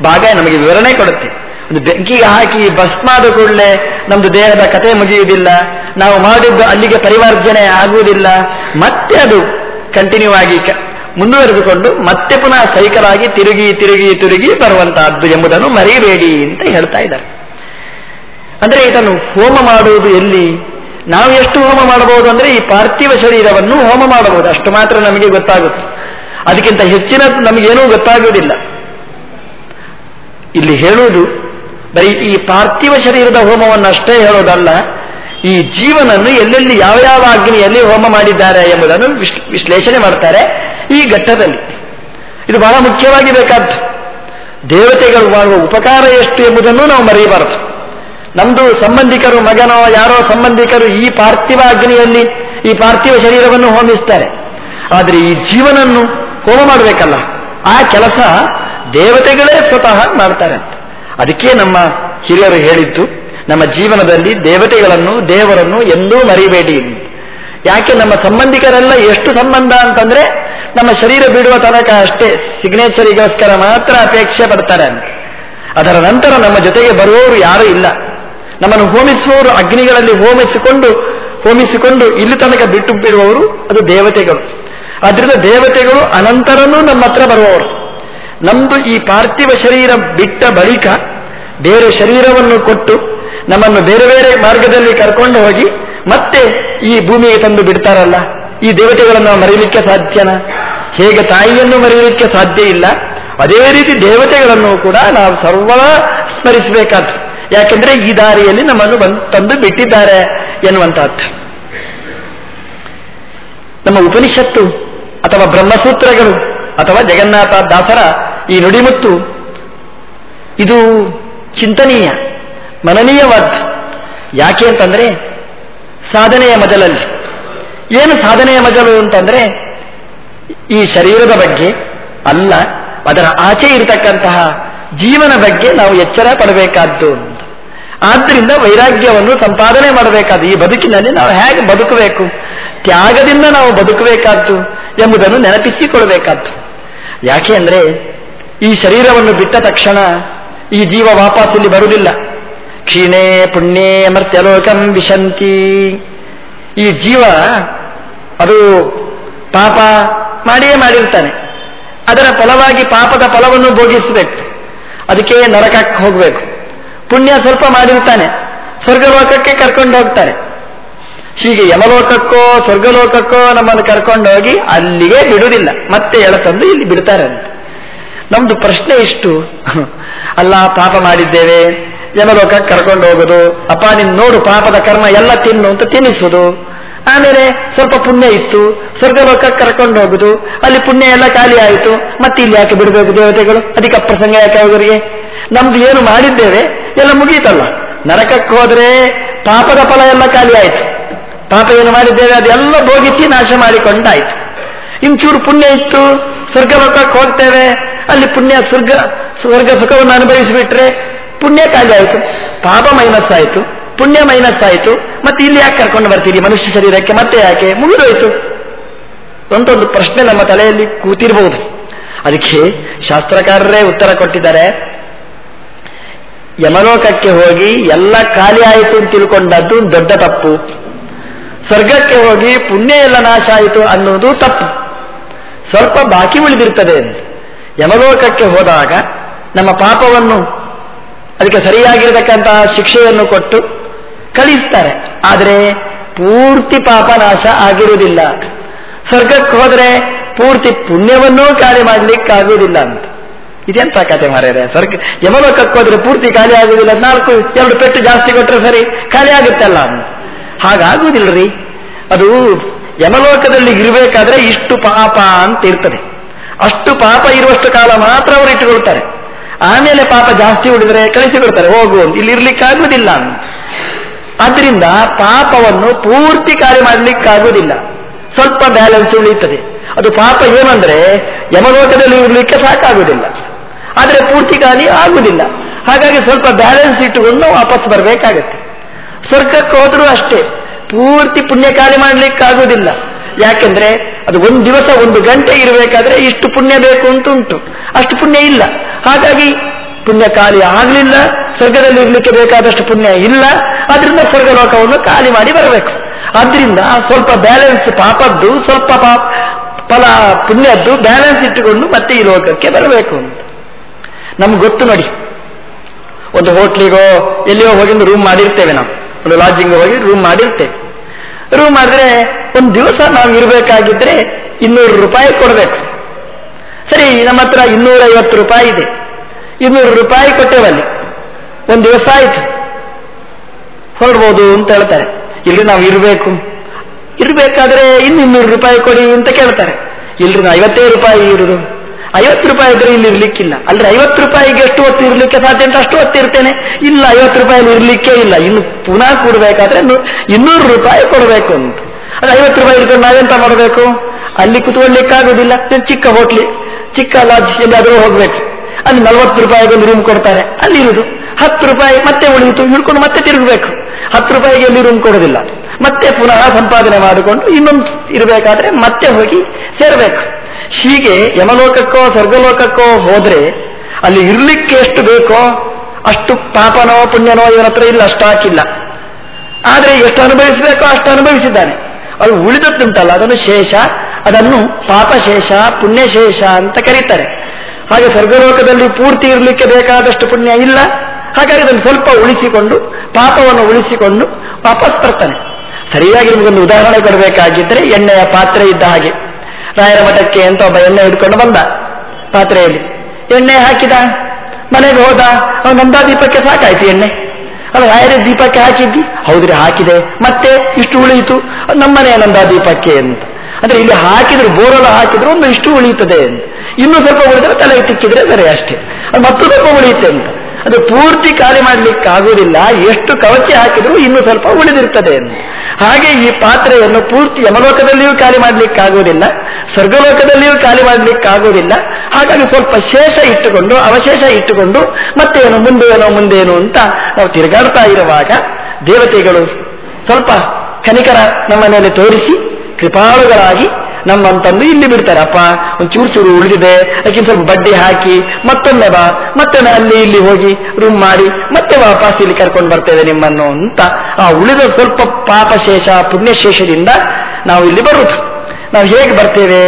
ಭಾಗ ನಮಗೆ ವಿವರಣೆ ಕೊಡುತ್ತೆ. ಒಂದು ಬೆಂಕಿಗೆ ಹಾಕಿ ಭಸ್ಮಾದ ಕೂಡಲೇ ನಮ್ದು ದೇಹದ ಕತೆ ಮುಗಿಯುವುದಿಲ್ಲ. ನಾವು ಮಾಡಿದ್ದು ಅಲ್ಲಿಗೆ ಪರಿವರ್ಜನೆ ಆಗುವುದಿಲ್ಲ. ಮತ್ತೆ ಅದು ಕಂಟಿನ್ಯೂ ಆಗಿ ಮುಂದುವರೆದುಕೊಂಡು ಮತ್ತೆ ಪುನಃ ಸೈಕಲ್ ಆಗಿ ತಿರುಗಿ ತಿರುಗಿ ತಿರುಗಿ ಬರುವಂತಹದ್ದು ಎಂಬುದನ್ನು ಮರೆಯಬೇಡಿ ಅಂತ ಹೇಳ್ತಾ ಇದ್ದಾರೆ. ಅಂದ್ರೆ ಇದನ್ನು ಹೋಮ ಮಾಡುವುದು ಎಲ್ಲಿ? ನಾವು ಎಷ್ಟು ಹೋಮ ಮಾಡಬಹುದು ಅಂದ್ರೆ ಈ ಪಾರ್ಥಿವ ಶರೀರವನ್ನು ಹೋಮ ಮಾಡಬಹುದು. ಅಷ್ಟು ಮಾತ್ರ ನಮಗೆ ಗೊತ್ತಾಗುತ್ತೆ. ಅದಕ್ಕಿಂತ ಹೆಚ್ಚಿನ ನಮಗೇನೂ ಗೊತ್ತಾಗುವುದಿಲ್ಲ. ಇಲ್ಲಿ ಹೇಳುವುದು ಬರೀ ಈ ಪಾರ್ಥಿವ ಶರೀರದ ಹೋಮವನ್ನು ಅಷ್ಟೇ ಹೇಳೋದಲ್ಲ, ಈ ಜೀವನನ್ನು ಎಲ್ಲೆಲ್ಲಿ ಯಾವ ಯಾವ ಅಗ್ನಿಯಲ್ಲಿ ಹೋಮ ಮಾಡಿದ್ದಾರೆ ಎಂಬುದನ್ನು ವಿಶ್ಲೇಷಣೆ ಮಾಡ್ತಾರೆ ಈ ಘಟ್ಟದಲ್ಲಿ. ಇದು ಬಹಳ ಮುಖ್ಯವಾಗಿ ಬೇಕಾದ್ದು. ದೇವತೆಗಳು ಮಾಡುವ ಉಪಕಾರ ಎಷ್ಟು ಎಂಬುದನ್ನು ನಾವು ಮರೆಯಬಾರದು. ನಮ್ದು ಸಂಬಂಧಿಕರು, ಮಗನೋ, ಯಾರೋ ಸಂಬಂಧಿಕರು ಈ ಪಾರ್ಥಿವ ಅಗ್ನಿಯಲ್ಲಿ ಈ ಪಾರ್ಥಿವ ಶರೀರವನ್ನು ಹೋಮಿಸ್ತಾರೆ. ಆದರೆ ಈ ಜೀವನನ್ನು ಹೋಮ ಮಾಡಬೇಕಲ್ಲ. ಆ ಕೆಲಸ ದೇವತೆಗಳೇ ಸ್ವತಃ ಮಾಡ್ತಾರೆ ಅದಕ್ಕೆ ನಮ್ಮ ಹಿರಿಯರು ಹೇಳಿದ್ದು, ನಮ್ಮ ಜೀವನದಲ್ಲಿ ದೇವತೆಗಳನ್ನು, ದೇವರನ್ನು ಎಂದೂ ಮರಿಬೇಡಿ ಯಾಕೆ ನಮ್ಮ ಸಂಬಂಧಿಕರೆಲ್ಲ ಎಷ್ಟು ಸಂಬಂಧ ಅಂತಂದ್ರೆ, ನಮ್ಮ ಶರೀರ ಬಿಡುವ ತನಕ ಅಷ್ಟೇ ಸಿಗ್ನೇಚರಿಗೋಸ್ಕರ ಮಾತ್ರ ಅಪೇಕ್ಷೆ ಪಡ್ತಾರೆ ಅದರ ನಂತರ ನಮ್ಮ ಜೊತೆಗೆ ಬರುವವರು ಯಾರೂ ಇಲ್ಲ. ನಮ್ಮನ್ನು ಹೋಮಿಸುವವರು ಅಗ್ನಿಗಳಲ್ಲಿ ಹೋಮಿಸಿಕೊಂಡು ಹೋಮಿಸಿಕೊಂಡು ಇಲ್ಲಿ ತನಕ ಬಿಟ್ಟು ಬಿಡುವವರು ಅದು ದೇವತೆಗಳು. ಆದ್ರಿಂದ ದೇವತೆಗಳು ಅನಂತರನೂ ನಮ್ಮ ಹತ್ರ ಬರುವವರು. ನಮ್ದು ಈ ಪಾರ್ಥಿವ ಶರೀರ ಬಿಟ್ಟ ಬಳಿಕ ಬೇರೆ ಶರೀರವನ್ನು ಕೊಟ್ಟು ನಮ್ಮನ್ನು ಬೇರೆ ಬೇರೆ ಮಾರ್ಗದಲ್ಲಿ ಕರ್ಕೊಂಡು ಹೋಗಿ ಮತ್ತೆ ಈ ಭೂಮಿಗೆ ತಂದು ಬಿಡ್ತಾರಲ್ಲ, ಈ ದೇವತೆಗಳನ್ನು ಮರೀಲಿಕ್ಕೆ ಸಾಧ್ಯನಾ? ಹೇಗೆ ತಾಯಿಯನ್ನು ಮರೆಯಲಿಕ್ಕೆ ಸಾಧ್ಯ ಇಲ್ಲ? ಅದೇ ರೀತಿ ದೇವತೆಗಳನ್ನು ಕೂಡ ನಾವು ಸರ್ವ ಸ್ಮರಿಸಬೇಕಾದ್ರು ಯಾಕೆಂದ್ರೆ ಈ ದಾರಿಯಲ್ಲಿ ನಮ್ಮನ್ನು ಬಂದು ತಂದು ಬಿಟ್ಟಿದ್ದಾರೆ ಎನ್ನುವಂತಹದ್ದು ನಮ್ಮ ಉಪನಿಷತ್ತು ಅಥವಾ ಬ್ರಹ್ಮಸೂತ್ರಗಳು ಅಥವಾ ಜಗನ್ನಾಥ ದಾಸರ ಈ ನುಡಿಮುತ್ತು ಇದು ಚಿಂತನೀಯ ಮನನೀಯವಾದ ಯಾಕೆ ಅಂತಂದರೆ, ಸಾಧನೆಯ ಮೊದಲಲ್ಲಿ ಏನು ಸಾಧನೆಯ ಮಜಲು ಅಂತಂದರೆ, ಈ ಶರೀರದ ಬಗ್ಗೆ ಅಲ್ಲ, ಅದರ ಆಚೆ ಇರತಕ್ಕಂತಹ ಜೀವನ ಬಗ್ಗೆ ನಾವು ಎಚ್ಚರ ಪಡಬೇಕಾದ್ದು ಆದ್ದರಿಂದ ವೈರಾಗ್ಯವನ್ನು ಸಂಪಾದನೆ ಮಾಡಬೇಕಾದ ಈ ಬದುಕಿನಲ್ಲಿ ನಾವು ಹೇಗೆ ಬದುಕಬೇಕು, ತ್ಯಾಗದಿಂದ ನಾವು ಬದುಕಬೇಕಾದ್ದು ಎಂಬುದನ್ನು ನೆನಪಿಸಿಕೊಳ್ಬೇಕಾದ್ದು ಯಾಕೆ ಅಂದ್ರೆ ಈ ಶರೀರವನ್ನು ಬಿಟ್ಟ ತಕ್ಷಣ ಈ ಜೀವ ವಾಪಸ್ ಇಲ್ಲಿ ಬರುವುದಿಲ್ಲ. ಕ್ಷೀಣೆ ಪುಣ್ಯೇ ಮರ್ತ್ಯಲೋಕಂ ವಿಶಂತಿ. ಈ ಜೀವ ಅದು ಪಾಪ ಮಾಡಿಯೇ ಮಾಡಿರ್ತಾನೆ. ಅದರ ಫಲವಾಗಿ ಪಾಪದ ಫಲವನ್ನು ಭೋಗಿಸಬೇಕು. ಅದಕ್ಕೆ ನರಕಕ್ಕೆ ಹೋಗಬೇಕು. ಪುಣ್ಯ ಸ್ವಲ್ಪ ಮಾಡಿರ್ತಾನೆ. ಸ್ವರ್ಗಲೋಕಕ್ಕೆ ಕರ್ಕೊಂಡು ಹೋಗ್ತಾರೆ. ಹೀಗೆ ಯಮಲೋಕಕ್ಕೋ ಸ್ವರ್ಗಲೋಕಕ್ಕೋ ನಮ್ಮನ್ನು ಕರ್ಕೊಂಡು ಹೋಗಿ ಅಲ್ಲಿಗೆ ಬಿಡುವುದಿಲ್ಲ. ಮತ್ತೆ ಎಳತಂದು ಇಲ್ಲಿ ಬಿಡ್ತಾರೆ ಅಂತ ನಮ್ದು ಪ್ರಶ್ನೆ ಇಷ್ಟು. ಅಲ್ಲ, ಪಾಪ ಮಾಡಿದ್ದೇವೆ. ಯಮಲೋಕಕ್ಕೆ ಕರ್ಕೊಂಡು ಹೋಗೋದು. ಅಪ್ಪ ನಿನ್ನ ನೋಡು, ಪಾಪದ ಕರ್ಮ ಎಲ್ಲ ತಿನ್ನು ಅಂತ ತಿನ್ನಿಸೋದು. ಆಮೇಲೆ ಸ್ವಲ್ಪ ಪುಣ್ಯ ಇತ್ತು. ಸ್ವರ್ಗಲೋಕಕ್ಕೆ ಕರ್ಕೊಂಡು ಹೋಗುದು. ಅಲ್ಲಿ ಪುಣ್ಯ ಎಲ್ಲ ಖಾಲಿ ಆಯಿತು. ಮತ್ತೆ ಇಲ್ಲಿ ಯಾಕೆ ಬಿಡಬೇಕು ದೇವತೆಗಳು? ಅದಕ್ಕೆ ಪ್ರಸಂಗ ಯಾಕೆ ಅವರಿಗೆ ನಮ್ದು ಏನು ಮಾಡಿದ್ದೇವೆ? ಎಲ್ಲ ಮುಗೀತಲ್ಲ. ನರಕಕ್ಕೆ ಹೋದ್ರೆ ಪಾಪದ ಫಲ ಎಲ್ಲ ಖಾಲಿ ಆಯಿತು. ಪಾಪ ಏನು ಮಾಡಿದ್ದೇವೆ? ಅದೆಲ್ಲ ಭೋಗಿಸಿ ನಾಶ ಮಾಡಿಕೊಂಡಾಯ್ತು. ಇಂಚೂರು ಪುಣ್ಯ ಇತ್ತು. ಸ್ವರ್ಗಲೋಕಕ್ಕೆ ಹೋಗ್ತೇವೆ. ಅಲ್ಲಿ ಪುಣ್ಯ ಸ್ವರ್ಗ ಸ್ವರ್ಗ ಸುಖವನ್ನು ಅನುಭವಿಸಿಬಿಟ್ರೆ ಪುಣ್ಯ ಖಾಲಿ ಆಯಿತು. ಪಾಪ ಮೈನಸ್ ಆಯಿತು. ಪುಣ್ಯ ಮೈನಸ್ ಆಯಿತು. ಮತ್ತೆ ಇಲ್ಲಿ ಯಾಕೆ ಕರ್ಕೊಂಡು ಬರ್ತೀರಿ? ಮನುಷ್ಯ ಶರೀರಕ್ಕೆ ಮತ್ತೆ ಯಾಕೆ? ಮುಗಿದೋಯ್ತು. ಒಂದೊಂದು ಪ್ರಶ್ನೆ ನಮ್ಮ ತಲೆಯಲ್ಲಿ ಕೂತಿರಬಹುದು ಅದಕ್ಕೆ ಶಾಸ್ತ್ರಕಾರರೇ ಉತ್ತರ ಕೊಟ್ಟಿದ್ದಾರೆ. ಯಮಲೋಕಕ್ಕೆ ಹೋಗಿ ಎಲ್ಲ ಖಾಲಿ ಆಯಿತು ಅಂತ ತಿಳ್ಕೊಂಡದ್ದು ದೊಡ್ಡ ತಪ್ಪು. ಸ್ವರ್ಗಕ್ಕೆ ಹೋಗಿ ಪುಣ್ಯ ಎಲ್ಲ ನಾಶ ಆಯಿತು ಅನ್ನೋದು ತಪ್ಪು. ಸ್ವಲ್ಪ ಬಾಕಿ ಉಳಿದಿರ್ತದೆ ಯಮಲೋಕಕ್ಕೆ ಹೋದಾಗ ನಮ್ಮ ಪಾಪವನ್ನು ಅದಕ್ಕೆ ಸರಿಯಾಗಿರತಕ್ಕಂತಹ ಶಿಕ್ಷೆಯನ್ನು ಕೊಟ್ಟು ಕಳಿಸ್ತಾರೆ ಆದರೆ ಪೂರ್ತಿ ಪಾಪ ನಾಶ ಆಗಿರುವುದಿಲ್ಲ. ಸ್ವರ್ಗಕ್ಕೆ ಹೋದರೆ ಪೂರ್ತಿ ಪುಣ್ಯವನ್ನೂ ಖಾಲಿ ಮಾಡಲಿಕ್ಕಾಗುವುದಿಲ್ಲ ಅಂತ. ಇದೆಂತ ಕತೆ ಮಾರ್ಯಾರೆ ಸ್ವರ್ಗ ಯಮಲೋಕಕ್ಕೆ ಹೋದರೆ ಪೂರ್ತಿ ಖಾಲಿ ಆಗುವುದಿಲ್ಲ ನಾಲ್ಕು, ಎರಡು ಪೆಟ್ಟು ಜಾಸ್ತಿ ಕೊಟ್ಟರೆ ಸರಿ ಖಾಲಿ ಆಗುತ್ತಲ್ಲ ಅಂತ. ಹಾಗಾಗುವುದಿಲ್ಲರಿ ಅದು ಯಮಲೋಕದಲ್ಲಿ ಇರಬೇಕಾದ್ರೆ ಇಷ್ಟು ಪಾಪ ಅಂತ ಇರ್ತದೆ. ಅಷ್ಟು ಪಾಪ ಇರುವಷ್ಟು ಕಾಲ ಮಾತ್ರ ಅವರು ಇಟ್ಟುಕೊಳ್ತಾರೆ. ಆಮೇಲೆ ಪಾಪ ಜಾಸ್ತಿ ಉಳಿದರೆ ಕಳಿಸಿಕೊಡ್ತಾರೆ ಹೋಗು ಇಲ್ಲಿ ಇರ್ಲಿಕ್ಕಾಗುವುದಿಲ್ಲ. ಆದ್ರಿಂದ ಪಾಪವನ್ನು ಪೂರ್ತಿ ಕಾರ್ಯ ಮಾಡಲಿಕ್ಕಾಗುವುದಿಲ್ಲ. ಸ್ವಲ್ಪ ಬ್ಯಾಲೆನ್ಸ್ ಉಳಿಯುತ್ತದೆ. ಅದು ಪಾಪ ಏನಂದ್ರೆ ಯಮಲೋಕದಲ್ಲಿ ಇರಲಿಕ್ಕೆ ಸಾಕಾಗುವುದಿಲ್ಲ. ಆದರೆ ಪೂರ್ತಿ ಖಾಲಿ ಆಗುವುದಿಲ್ಲ. ಹಾಗಾಗಿ ಸ್ವಲ್ಪ ಬ್ಯಾಲೆನ್ಸ್ ಇಟ್ಟುಕೊಂಡು ವಾಪಸ್ ಬರಬೇಕಾಗತ್ತೆ. ಸ್ವರ್ಗಕ್ಕೆ ಹೋದರೂ ಅಷ್ಟೇ. ಪೂರ್ತಿ ಪುಣ್ಯ ಖಾಲಿ ಮಾಡಲಿಕ್ಕಾಗುವುದಿಲ್ಲ. ಯಾಕೆಂದ್ರೆ ಅದು ಒಂದು ದಿವಸ ಒಂದು ಗಂಟೆ ಇರಬೇಕಾದ್ರೆ ಇಷ್ಟು ಪುಣ್ಯ ಬೇಕು ಅಂತ ಉಂಟು ಅಷ್ಟು ಪುಣ್ಯ ಇಲ್ಲ. ಹಾಗಾಗಿ ಪುಣ್ಯ ಖಾಲಿ ಆಗಲಿಲ್ಲ, ಸ್ವರ್ಗದಲ್ಲಿ ಇರಲಿಕ್ಕೆ ಬೇಕಾದಷ್ಟು ಪುಣ್ಯ ಇಲ್ಲ. ಆದ್ರಿಂದ ಸ್ವರ್ಗಲೋಕವನ್ನು ಖಾಲಿ ಮಾಡಿ ಬರಬೇಕು. ಆದ್ರಿಂದ ಸ್ವಲ್ಪ ಬ್ಯಾಲೆನ್ಸ್ ಪಾಪದ್ದು, ಸ್ವಲ್ಪ ಪಾಪ ಫಲ ಪುಣ್ಯದ್ದು ಬ್ಯಾಲೆನ್ಸ್ ಇಟ್ಟುಕೊಂಡು ಮತ್ತೆ ಈ ಲೋಕಕ್ಕೆ ಬರಬೇಕು ಅಂತ. ನಮ್ಗೆ ಗೊತ್ತು ನೋಡಿ. ಒಂದು ಹೋಟ್ಲಿಗೋ ಎಲ್ಲಿಯೋ ಹೋಗಿ ರೂಮ್ ಮಾಡಿರ್ತೇವೆ ನಾವು. ಒಂದು ಲಾಡ್ಜಿಂಗ್ ಹೋಗಿ ರೂಮ್ ಮಾಡಿರ್ತೇವೆ. ರೂಮ್ ಆದ್ರೆ ಒಂದು ದಿವಸ ನಾವು ಇರಬೇಕಾಗಿದ್ರೆ ಇನ್ನೂರು ರೂಪಾಯಿ ಕೊಡಬೇಕು. ಸರಿ, ನಮ್ಮ ಹತ್ರ ಇನ್ನೂರೈವತ್ತು ರೂಪಾಯಿ ಇದೆ. ಇನ್ನೂರು ರೂಪಾಯಿ ಕೊಟ್ಟೇವಲ್ಲಿ ಒಂದು ದಿವಸ ಆಯ್ತು. ಹೊರಡ್ಬೋದು ಅಂತ ಹೇಳ್ತಾರೆ. ಇಲ್ಲಿ ನಾವು ಇರಬೇಕು. ಇರಬೇಕಾದ್ರೆ ಇನ್ನು ಇನ್ನೂರು ರೂಪಾಯಿ ಕೊಡಿ ಅಂತ ಕೇಳ್ತಾರೆ. ಇಲ್ರಿ ನಾವು ಐವತ್ತೇ ರೂಪಾಯಿ ಇರುದು. ಐವತ್ತು ರೂಪಾಯಿ ಇದ್ರೆ ಇಲ್ಲಿ ಇರ್ಲಿಕ್ಕಿಲ್ಲ. ಅಲ್ರಿ, ಐವತ್ತು ರೂಪಾಯಿಗೆ ಎಷ್ಟು ಹೊತ್ತು ಇರ್ಲಿಕ್ಕೆ ಸಾಧ್ಯ ಅಂತ ಅಷ್ಟು ಹೊತ್ತು ಇರ್ತೇನೆ. ಇಲ್ಲ, ಐವತ್ತು ರೂಪಾಯಿ ಇರ್ಲಿಕ್ಕೆ ಇಲ್ಲ. ಇನ್ನು ಪುನಃ ಕೂಡಬೇಕಾದ್ರೆ ಇನ್ನೂರು ರೂಪಾಯಿ ಕೊಡಬೇಕು ಅಂತ ಅದು ಐವತ್ತು ರೂಪಾಯಿ ಇಟ್ಕೊಂಡು ನಾವೆಂತ ಮಾಡಬೇಕು? ಅಲ್ಲಿ ಕುತ್ಕೊಳ್ಳಿಕ್ಕಾಗೋದಿಲ್ಲ ಚಿಕ್ಕ ಹೋಟ್ಲಿ, ಚಿಕ್ಕ ಲಾಡ್ಜ್ ಎಲ್ಲಾದರೂ ಹೋಗ್ಬೇಕು. ಅಲ್ಲಿ ನಲ್ವತ್ತು ರೂಪಾಯಿಗೆ ಒಂದು ರೂಮ್ ಕೊಡ್ತಾರೆ. ಅಲ್ಲಿ ಇರುದು ಹತ್ತು ರೂಪಾಯಿ ಮತ್ತೆ ಉಳಿಯಿತು. ಹಿಡ್ಕೊಂಡು ಮತ್ತೆ ತಿರುಗಬೇಕು. ಹತ್ತು ರೂಪಾಯಿಗೆ ಎಲ್ಲಿ ರೂಮ್ ಕೊಡೋದಿಲ್ಲ. ಮತ್ತೆ ಪುನಃ ಸಂಪಾದನೆ ಮಾಡಿಕೊಂಡು ಇನ್ನೊಂದು ಇರಬೇಕಾದ್ರೆ ಮತ್ತೆ ಹೋಗಿ ಸೇರಬೇಕು. ಹೀಗೆ ಯಮಲೋಕಕ್ಕೋ, ಸ್ವರ್ಗಲೋಕಕ್ಕೋ ಹೋದ್ರೆ ಅಲ್ಲಿ ಇರ್ಲಿಕ್ಕೆ ಎಷ್ಟು ಬೇಕೋ ಅಷ್ಟು ಪಾಪನೋ, ಪುಣ್ಯನೋ ಇವನ ಹತ್ರ ಇಲ್ಲ ಅಷ್ಟಾಕಿಲ್ಲ ಆದರೆ ಎಷ್ಟು ಅನುಭವಿಸಬೇಕೋ ಅಷ್ಟು ಅನುಭವಿಸಿದ್ದಾನೆ. ಅದು ಉಳಿದದ್ದುಂಟಲ್ಲ ಅದನ್ನು ಶೇಷ, ಅದನ್ನು ಪಾಪಶೇಷ ಪುಣ್ಯಶೇಷ ಅಂತ ಕರೀತಾರೆ. ಹಾಗೆ ಸ್ವರ್ಗಲೋಕದಲ್ಲಿ ಪೂರ್ತಿ ಇರಲಿಕ್ಕೆ ಬೇಕಾದಷ್ಟು ಪುಣ್ಯ ಇಲ್ಲ. ಹಾಗಾಗಿ ಅದನ್ನು ಸ್ವಲ್ಪ ಉಳಿಸಿಕೊಂಡು, ಪಾಪವನ್ನು ಉಳಿಸಿಕೊಂಡು ವಾಪಸ್ ಬರ್ತಾನೆ. ಸರಿಯಾಗಿ ನಿಮಗೊಂದು ಉದಾಹರಣೆ ಕೊಡಬೇಕಾಗಿದ್ದರೆ ಎಣ್ಣೆಯ ಪಾತ್ರೆ ಇದ್ದ ಹಾಗೆ. ರಾಯರ ಮಠಕ್ಕೆ ಅಂತ ಒಬ್ಬ ಎಣ್ಣೆ ಹಿಡ್ಕೊಂಡು ಬಂದ ಪಾತ್ರೆಯಲ್ಲಿ. ಎಣ್ಣೆ ಹಾಕಿದ? ಮನೆಗೆ ಹೋದ? ನಂದಾ ದೀಪಕ್ಕೆ ಸಾಕಾಯ್ತು ಎಣ್ಣೆ. ಅಲ್ಲ ರಾಯರ ದೀಪಕ್ಕೆ ಹಾಕಿದ್ದಿ? ಹೌದ್ರಿ, ಹಾಕಿದೆ. ಮತ್ತೆ ಇಷ್ಟು ಉಳಿಯಿತು? ನಮ್ಮನೆ ನಂದಾ ದೀಪಕ್ಕೆ ಅಂತ. ಅಂದ್ರೆ ಇಲ್ಲಿ ಹಾಕಿದ್ರು ಬೋರಲ್ಲ ಹಾಕಿದ್ರು, ಒಂದು ಇಷ್ಟು ಉಳಿಯುತ್ತದೆ ಅಂತ. ಇನ್ನೂ ಸ್ವಲ್ಪ ಉಳಿದ್ರೆ ತಲೆಗೆ ತಿಕ್ಕಿದ್ರೆ ಬೇರೆ ಅಷ್ಟೇ. ಅದು ಮತ್ತೂ ಸ್ವಲ್ಪ ಉಳಿಯುತ್ತೆ ಅಂತ. ಅದು ಪೂರ್ತಿ ಖಾಲಿ ಮಾಡಲಿಕ್ಕೆ ಆಗುವುದಿಲ್ಲ ಎಷ್ಟು ಕವಚಿ ಹಾಕಿದರೂ ಇನ್ನೂ ಸ್ವಲ್ಪ ಉಳಿದಿರ್ತದೆ ಹಾಗೆ ಈ ಪಾತ್ರೆಯನ್ನು ಪೂರ್ತಿ ಯಮಲೋಕದಲ್ಲಿಯೂ ಖಾಲಿ ಮಾಡಲಿಕ್ಕೆ ಆಗುವುದಿಲ್ಲ ಸ್ವರ್ಗಲೋಕದಲ್ಲಿಯೂ ಖಾಲಿ ಮಾಡಲಿಕ್ಕೆ ಆಗುವುದಿಲ್ಲ ಹಾಗಾಗಿ ಸ್ವಲ್ಪ ಶೇಷ ಇಟ್ಟುಕೊಂಡು, ಅವಶೇಷ ಇಟ್ಟುಕೊಂಡು, ಮತ್ತೇನು ಮುಂದೇನೋ ಮುಂದೇನು ಅಂತ ನಾವು ತಿರುಗಾಡ್ತಾ ಇರುವಾಗ ದೇವತೆಗಳು ಸ್ವಲ್ಪ ಕನಿಕರ ನಮ್ಮ ಮೇಲೆ ತೋರಿಸಿ ಕೃಪಾಳುಗಳಾಗಿ ನಮ್ಮಂತಂದು ಇಲ್ಲಿ ಬಿಡ್ತಾರಪ್ಪ ಒಂದು ಚೂರು ಚೂರು ಉಳಿದಿದೆ, ಅದಕ್ಕೆ ಸ್ವಲ್ಪ ಬಡ್ಡಿ ಹಾಕಿ, ಮತ್ತೊಮ್ಮೆ ಬಾ, ಮತ್ತೊಮ್ಮೆ ಅಲ್ಲಿ ಇಲ್ಲಿ ಹೋಗಿ ರೂಮ್ ಮಾಡಿ, ಮತ್ತೆ ವಾಪಸ್ ಇಲ್ಲಿ ಕರ್ಕೊಂಡು ಬರ್ತೇವೆ ನಿಮ್ಮನ್ನು ಅಂತ ಆ ಉಳಿದ ಸ್ವಲ್ಪ ಪಾಪಶೇಷ ಪುಣ್ಯಶೇಷದಿಂದ ನಾವು ಇಲ್ಲಿ ಬರುವುದು. ನಾವು ಹೇಗೆ ಬರ್ತೇವೆ?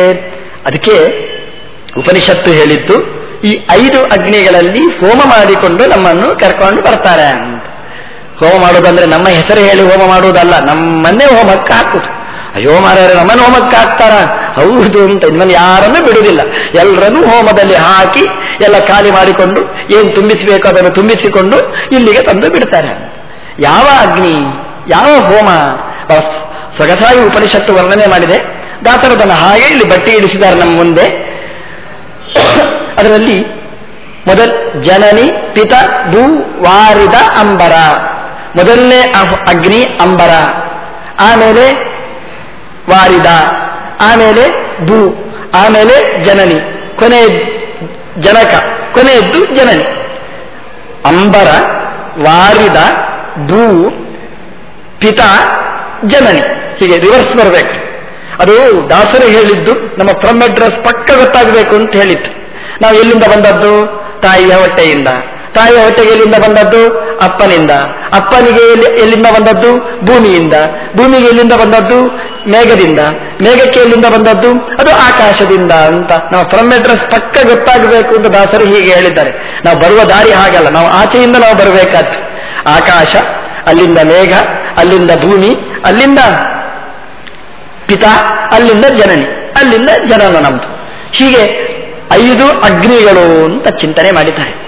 ಅದಕ್ಕೆ ಉಪನಿಷತ್ತು ಹೇಳಿದ್ದು, ಈ ಐದು ಅಗ್ನಿಗಳಲ್ಲಿ ಹೋಮ ಮಾಡಿಕೊಂಡು ನಮ್ಮನ್ನು ಕರ್ಕೊಂಡು ಬರ್ತಾರೆ ಅಂತ. ಹೋಮ ಮಾಡೋದಂದ್ರೆ ನಮ್ಮ ಹೆಸರು ಹೇಳಿ ಹೋಮ ಮಾಡುವುದಲ್ಲ, ನಮ್ಮನ್ನೇ ಹೋಮಕ್ಕೆ ಹಾಕುದು ಅಯ್ಯೋ ಮಾರಾಯರೆ ನಮ್ಮನ್ನು ಹೋಮಕ್ಕೆ ಹಾಕ್ತಾರ? ಹೌದು ಅಂತ ಇನ್ನೊಂದು ಯಾರನ್ನೂ ಬಿಡುವುದಿಲ್ಲ. ಎಲ್ಲರನ್ನೂ ಹೋಮದಲ್ಲಿ ಹಾಕಿ, ಎಲ್ಲ ಖಾಲಿ ಮಾಡಿಕೊಂಡು, ಏನು ತುಂಬಿಸಬೇಕು ಅದನ್ನು ತುಂಬಿಸಿಕೊಂಡು ಇಲ್ಲಿಗೆ ತಂದು ಬಿಡ್ತಾರೆ. ಯಾವ ಅಗ್ನಿ, ಯಾವ ಹೋಮ? ಸೊಗಸಾಗಿ ಉಪನಿಷತ್ತು ವರ್ಣನೆ ಮಾಡಿದೆ. ದಾಸರದನ್ನು ಹಾಗೆ ಇಲ್ಲಿ ಬಟ್ಟೆ ಇಡಿಸಿದ್ದಾರೆ ನಮ್ಮ ಮುಂದೆ. ಅದರಲ್ಲಿ ಮೊದಲ್ ಜನನಿ, ಪಿತ, ಭೂ, ವಾರಿದ, ಅಂಬರ. ಮೊದಲನೇ ಅಗ್ನಿ, ಅಂಬರ. ಆಮೇಲೆ ವಾರಿದ. ಆಮೇಲೆ ಭೂ ಆಮೇಲೆ ಜನನಿ ಕೊನೆ ಜನಕ, ಕೊನೆಯದ್ದು ಜನನಿ. ಅಂಬರ, ವಾರಿದ ಭೂ ಪಿತ, ಜನನಿ. ಹೀಗೆ ರಿವರ್ಸ್ ಬರಬೇಕು. ಅದು ದಾಸರು ಹೇಳಿದ್ದು, ನಮ್ಮ ಫ್ರಮ್ ಅಡ್ರೆಸ್ ಪಕ್ಕ ಗೊತ್ತಾಗಬೇಕು ಅಂತ ಹೇಳಿತ್ತು ನಾವು ಎಲ್ಲಿಂದ ಬಂದದ್ದು? ತಾಯಿಯ ಹೊಟ್ಟೆಯಿಂದ. ತಾಯಿಯ ಹೊಟ್ಟೆಗೆ ಎಲ್ಲಿಂದ ಬಂದದ್ದು? ಅಪ್ಪನಿಂದ. ಅಪ್ಪನಿಗೆ ಎಲ್ಲಿಂದ ಬಂದದ್ದು? ಭೂಮಿಯಿಂದ. ಭೂಮಿಗೆ ಎಲ್ಲಿಂದ ಬಂದದ್ದು? ಮೇಘದಿಂದ. ಮೇಘಕ್ಕೆ ಎಲ್ಲಿಂದ ಬಂದದ್ದು? ಅದು ಆಕಾಶದಿಂದ ಅಂತ. ನಾವು ಫ್ರಮ್ ಅಡ್ರೆಸ್ ಪಕ್ಕ ಗೊತ್ತಾಗಬೇಕು ಅಂತ ದಾಸರು ಹೀಗೆ ಹೇಳಿದ್ದಾರೆ. ನಾವು ಬರುವ ದಾರಿ ಹಾಗಲ್ಲ. ನಾವು ಆಚೆಯಿಂದ ನಾವು ಬರಬೇಕಾದ್ದು ಆಕಾಶ, ಅಲ್ಲಿಂದ ಮೇಘ, ಅಲ್ಲಿಂದ ಭೂಮಿ, ಅಲ್ಲಿಂದ ಪಿತ, ಅಲ್ಲಿಂದ ಜನನಿ, ಅಲ್ಲಿಂದ ಜನನ ನಮ್ದು. ಹೀಗೆ ಐದು ಅಗ್ನಿಗಳು ಅಂತ ಚಿಂತನೆ ಮಾಡಿದ್ದಾರೆ.